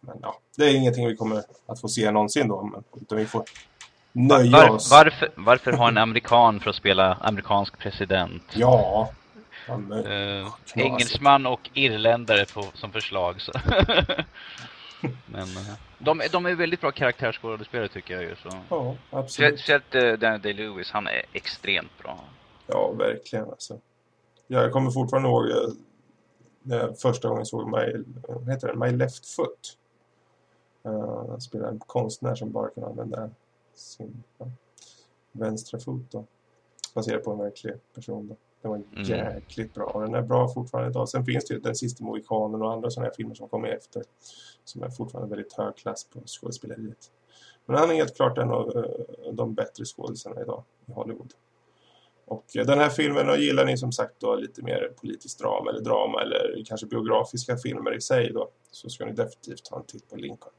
Men ja, det är ingenting vi kommer att få se någonsin då, men, utan vi får nöja var, oss. Varför, varför ha en amerikan för att spela amerikansk president? Ja. uh, engelsman och irländare på, som förslag. Så. Men uh, de, de är väldigt bra karaktärsskådespelare tycker jag ju. Så. Ja, absolut. Speciellt uh, Daniel Day-Lewis, han är extremt bra. Ja, verkligen alltså. Jag kommer fortfarande ihåg när första gången såg My, heter det, My Left Foot. Uh, spelar en konstnär som bara kan använda sin ja, vänstra fot då. Baserat på en verklig person då. Den var mm. jäkligt bra. Och den är bra fortfarande idag. Sen finns det ju Den sista Mohikanen och andra sådana här filmer som kommer efter. Som är fortfarande väldigt hög klass på skådespeleriet. Men han är helt klart en av uh, de bättre skådespelarna idag i Hollywood. Och uh, den här filmen gillar ni som sagt då lite mer politiskt drama eller drama eller kanske biografiska filmer i sig då. Så ska ni definitivt ta en titt på Lincoln.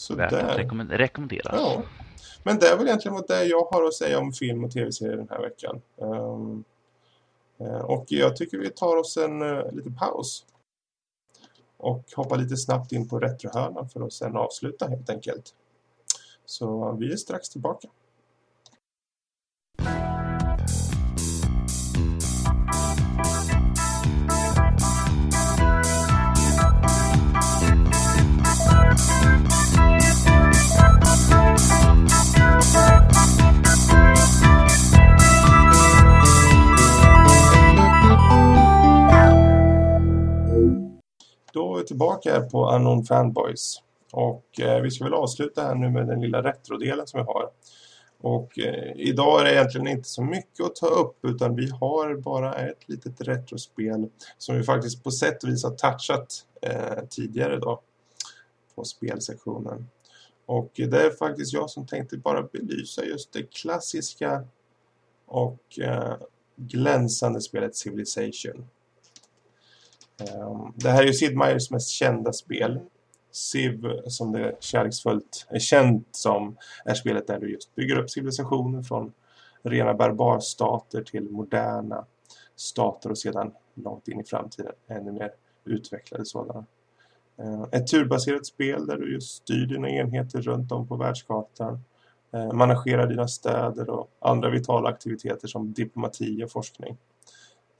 Så där. rekommenderas. Ja. Men det är väl egentligen vad det jag har att säga om film och tv-serier den här veckan. Um, och jag tycker vi tar oss en uh, liten paus. Och hoppar lite snabbt in på retrohörnan för att sen avsluta helt enkelt. Så vi är strax tillbaka. Då är vi tillbaka här på Unknown Fanboys. Och eh, vi ska väl avsluta här nu med den lilla retrodelen som vi har. Och eh, idag är det egentligen inte så mycket att ta upp utan vi har bara ett litet retrospel som vi faktiskt på sätt och vis har touchat eh, tidigare då på spelsektionen. Och eh, det är faktiskt jag som tänkte bara belysa just det klassiska och eh, glänsande spelet Civilization. Ehm, det här är ju Sid Meier's mest kända spel. Civ, som det kärleksfullt är känt som, är spelet där du just bygger upp civilisationer från rena barbarstater till moderna stater och sedan långt in i framtiden ännu mer utvecklade sådana. Ehm, ett turbaserat spel där du just styr dina enheter runt om på världskartan. Ehm, managerar dina städer och andra vitala aktiviteter som diplomati och forskning.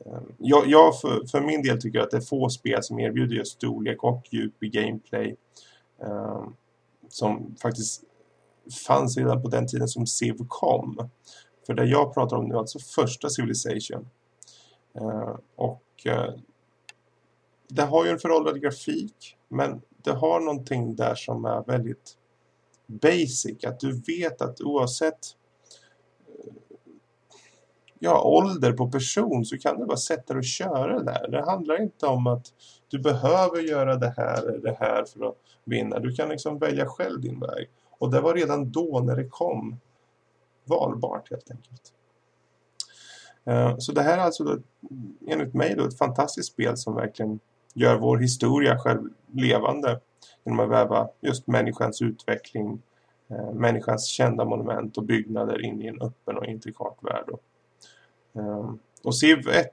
Ehm, jag, jag för, för, min del tycker att det är få spel som erbjuder just storlek och djup i gameplay. Ehm, som faktiskt fanns redan på den tiden som Civ kom. För det jag pratar om nu är alltså första Civilization. Ehm, och eh, det har ju en föråldrad grafik. Men det har någonting där som är väldigt basic. Att du vet att oavsett ja, ålder på person så kan du bara sätta dig och köra det där. Det handlar inte om att du behöver göra det här eller det här för att vinna. Du kan liksom välja själv din väg. Och det var redan då när det kom valbart helt enkelt. Eh, så det här är alltså då, enligt mig då ett fantastiskt spel som verkligen gör vår historia själv levande genom att väva just människans utveckling, eh, människans kända monument och byggnader in i en öppen och intrikat värld. Ehm, och Civ 1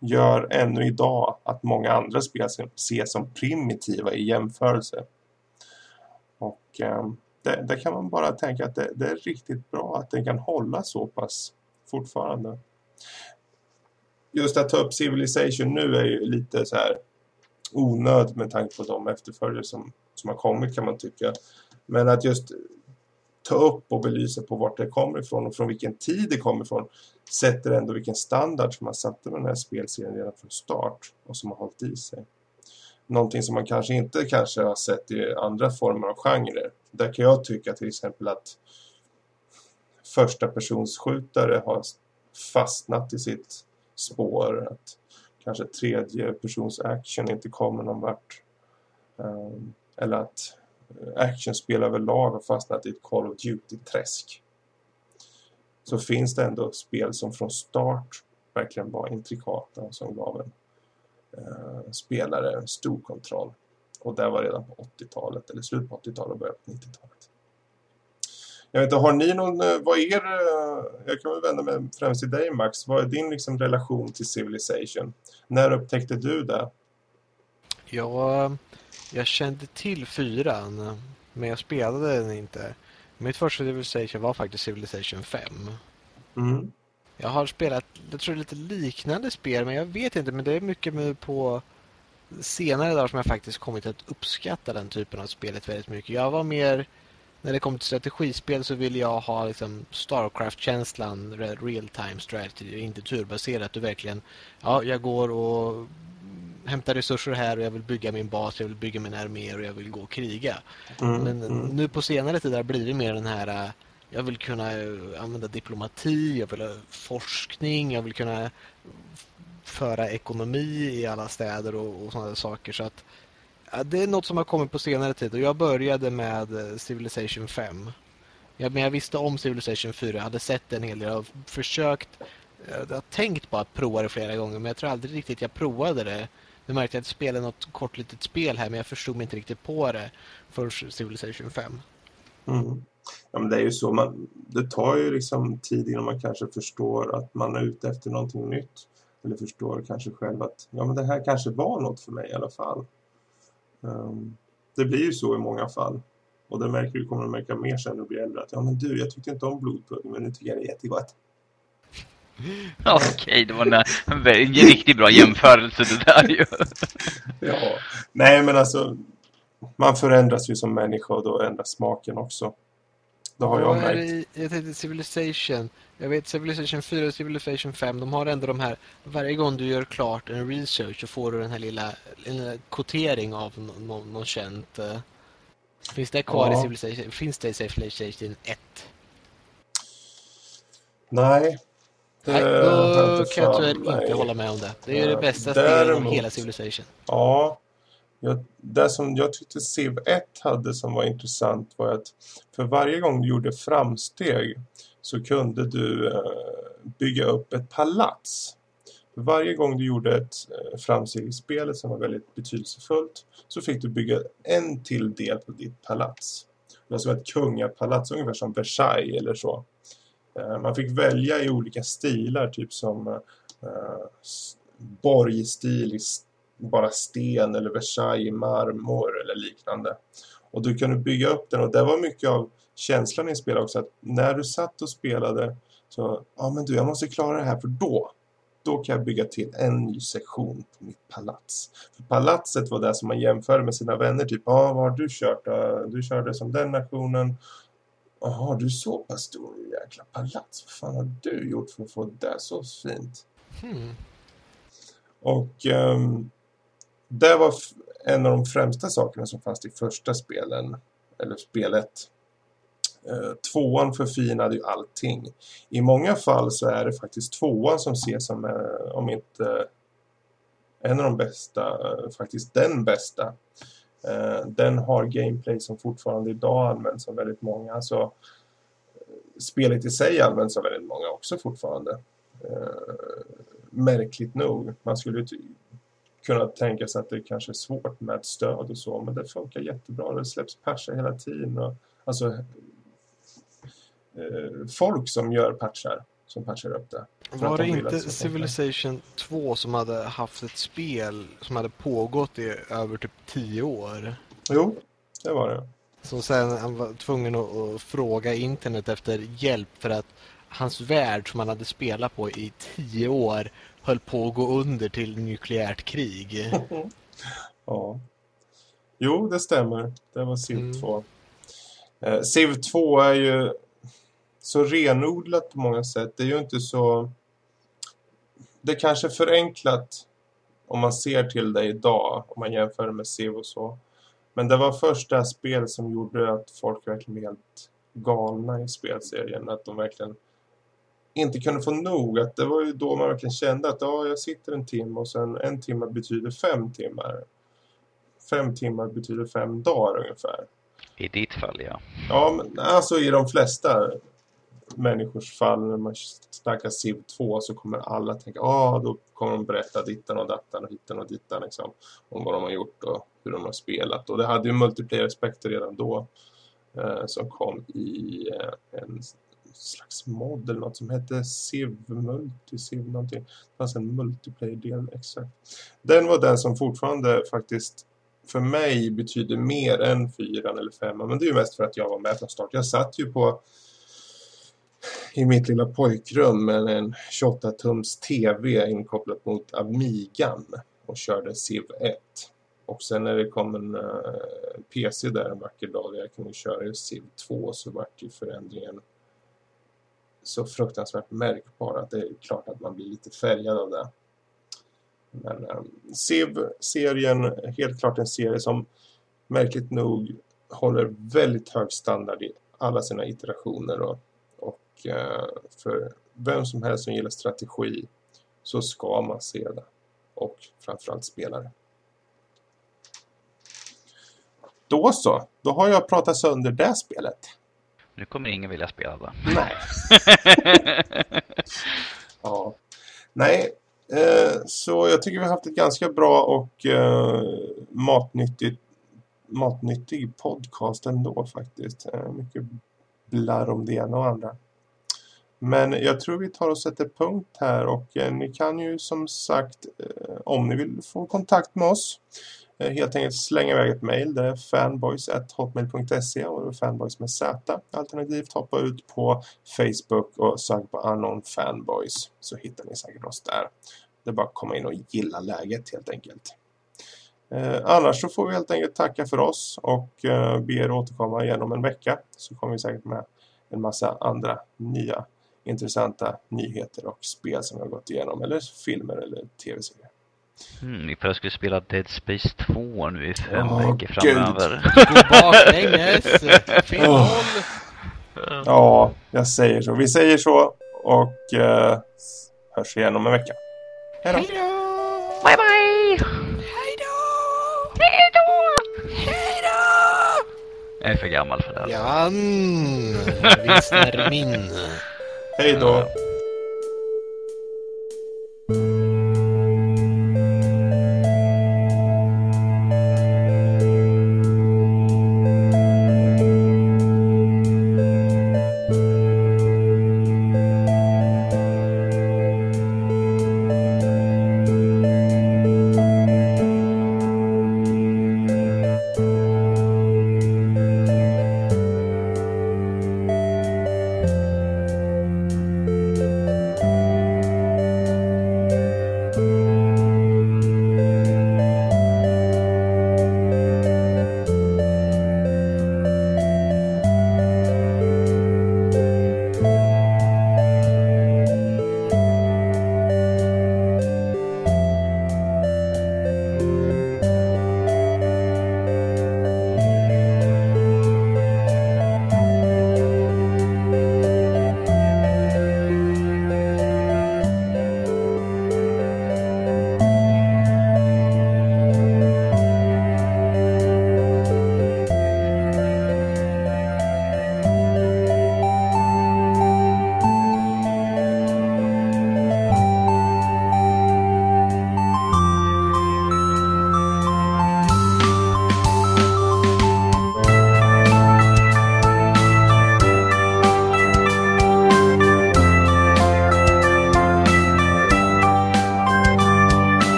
gör ännu idag att många andra spel ses som primitiva i jämförelse. Och um, där, kan man bara tänka att det, det, är riktigt bra att den kan hålla så pass fortfarande. Just att ta upp Civilization nu är ju lite så här onödigt med tanke på de efterföljare som, som har kommit kan man tycka. Men att just ta upp och belysa på vart det kommer ifrån och från vilken tid det kommer ifrån sätter ändå vilken standard som man satte med den här spelserien redan från start och som har hållit i sig. Någonting som man kanske inte kanske har sett i andra former av genrer. Där kan jag tycka till exempel att första personsskjutare har fastnat i sitt spår. Att kanske tredje persons action inte kommer någon vart. Ehm, eller att actionspel överlag har fastnat i ett Call of Duty-träsk. Så finns det ändå spel som från start verkligen var intrikata och som gav en eh, spelare en stor kontroll. Och det var redan på 80-talet, eller slut på 80-talet och början på 90-talet. Jag vet inte, har ni någon, eh, vad är eh, jag kan väl vända mig främst till dig Max, vad är din liksom relation till Civilization? När upptäckte du det? Ja, jag kände till fyran, men jag spelade den inte. Mitt första Civilization var faktiskt Civilization 5. Mm. Jag har spelat, jag tror lite liknande spel, men jag vet inte, men det är mycket med på senare dagar som jag faktiskt kommit att uppskatta den typen av spelet väldigt mycket. Jag var mer, när det kom till strategispel så ville jag ha liksom Starcraft-känslan, real time strategy, inte turbaserat. Du verkligen, ja, jag går och hämta resurser här och jag vill bygga min bas, jag vill bygga min armé och jag vill gå och kriga. Mm, Men mm. nu på senare tid har det blivit mer den här jag vill kunna använda diplomati, jag vill ha forskning, jag vill kunna föra ekonomi i alla städer och, och sådana saker. Så att ja, det är något som har kommit på senare tid och jag började med eh, Civilization 5. Ja, men jag visste om Civilization 4, jag hade sett en hel del, jag har försökt, jag har tänkt på att prova det flera gånger men jag tror aldrig riktigt jag provade det. Nu märkte jag att jag spelade något kort litet spel här men jag förstod mig inte riktigt på det för Civilization 5. Mm. Ja, men det är ju så. Man, det tar ju liksom tid innan man kanske förstår att man är ute efter någonting nytt. Eller förstår kanske själv att ja, men det här kanske var något för mig i alla fall. Um, det blir ju så i många fall. Och det märker du kommer att märka mer sen när du blir äldre. Att ja men du, jag tyckte inte om blodpudding men nu tycker jag det är jättegott. Okej, okay, det var en, en riktigt bra jämförelse det där ju. ja, nej men alltså man förändras ju som människa och då ändras smaken också. Det har jag märkt. Jag tänkte Civilization. Jag vet Civilization 4 och Civilization 5. De har ändå de här. Varje gång du gör klart en research så får du den här lilla en kvotering av någon, någon känt. Uh, finns det kvar ja. i Civilization? Finns det i Civilization 1? Nej. Nej, då kan jag tyvärr inte hålla med om det. Det är ja, det bästa spelet om hela Civilization. Ja, jag, det som jag tyckte Civ 1 hade som var intressant var att för varje gång du gjorde framsteg så kunde du eh, bygga upp ett palats. För varje gång du gjorde ett eh, framsteg i spelet som var väldigt betydelsefullt så fick du bygga en till del på ditt palats. Det var som ett kungapalats, ungefär som Versailles eller så. Eh, man fick välja i olika stilar, typ som eh, borgstil bara sten eller Versailles marmor eller liknande. Och du kunde bygga upp den och det var mycket av känslan i spelet också att när du satt och spelade så, ja men du jag måste klara det här för då då kan jag bygga till en ny sektion på mitt palats. För palatset var det som man jämförde med sina vänner. Typ, ah, vad har du kört? Du körde som den nationen. Jaha, du är så pass stor jäkla palats. Vad fan har du gjort för att få det så fint? Hmm. Och um, det var en av de främsta sakerna som fanns i första spelen, eller spelet. Eh, tvåan förfinade ju allting. I många fall så är det faktiskt tvåan som ses som, eh, om inte en av de bästa, eh, faktiskt den bästa. Eh, den har gameplay som fortfarande idag används av väldigt många. Så spelet i sig används av väldigt många också fortfarande. Eh, märkligt nog. Man skulle kunna tänka sig att det kanske är svårt med stöd och så. Men det funkar jättebra. Det släpps patchar hela tiden. Och, alltså folk som gör patchar. Som patchar upp det. Var det inte Civilization 2 som hade haft ett spel som hade pågått i över typ tio år? Jo, det var det. Så sen han var tvungen att, fråga internet efter hjälp för att hans värld som han hade spelat på i tio år höll på att gå under till nukleärt krig. ja. Jo, det stämmer. Det var Civ mm. 2. Eh, Civ 2 är ju så renodlat på många sätt. Det är ju inte så... Det är kanske förenklat om man ser till det idag. Om man jämför med Civ och så. Men det var först det här spelet som gjorde att folk verkligen blev helt galna i spelserien. Att de verkligen inte kunde få nog. Att det var ju då man verkligen kände att ja, jag sitter en timme och sen en timme betyder fem timmar. Fem timmar betyder fem dagar ungefär. I ditt fall, ja. Ja, men alltså i de flesta människors fall när man snackar Civ 2 så kommer alla tänka, ja ah, då kommer de berätta dittan och dattan och hittan och dittan liksom, om vad de har gjort och hur de har spelat. Och det hade ju multiplayer-aspekter redan då eh, som kom i eh, en slags mod eller något som hette Civ Multi, Civ någonting. Det fanns en multiplayer-del, exakt. Den var den som fortfarande faktiskt för mig betyder mer än fyran eller femman. Men det är ju mest för att jag var med från start. Jag satt ju på i mitt lilla pojkrum med en 28-tums tv inkopplat mot Amigan och körde Civ 1. Och sen när det kom en eh, uh, PC där en vacker dag där jag kunde köra Civ 2 så vart ju förändringen så fruktansvärt märkbar att det är klart att man blir lite färgad av det. Men um, Civ-serien, helt klart en serie som märkligt nog håller väldigt hög standard i alla sina iterationer. Och, och uh, för vem som helst som gillar strategi så ska man se det. Och framförallt spelare. Då så, då har jag pratat sönder det spelet. Nu kommer ingen vilja spela det. Nej. ja. Nej, eh, så jag tycker vi har haft ett ganska bra och eh, matnyttigt matnyttig podcast ändå faktiskt. Eh, mycket blar om det ena och andra. Men jag tror vi tar och sätter punkt här och eh, ni kan ju som sagt eh, om ni vill få kontakt med oss Eh, helt enkelt slänga iväg ett mail. Det är fanboys.hotmail.se och det är fanboys med Z. Alternativt hoppa ut på Facebook och sök på Anon Fanboys så hittar ni säkert oss där. Det är bara att komma in och gilla läget helt enkelt. Eh, annars så får vi helt enkelt tacka för oss och eh, be er återkomma igen om en vecka så kommer vi säkert med en massa andra nya intressanta nyheter och spel som vi har gått igenom eller filmer eller tv-serier. Mm, ifall skulle spela Dead Space 2 nu i fem oh, veckor framöver. Gå baklänges, fel oh. Ja, jag säger så. Vi säger så och uh, hörs igen om en vecka. Hej då! Bye bye! Hej då! Hej då! Hej då! Jag är för gammal för det. Jan, visst är min. Hej då!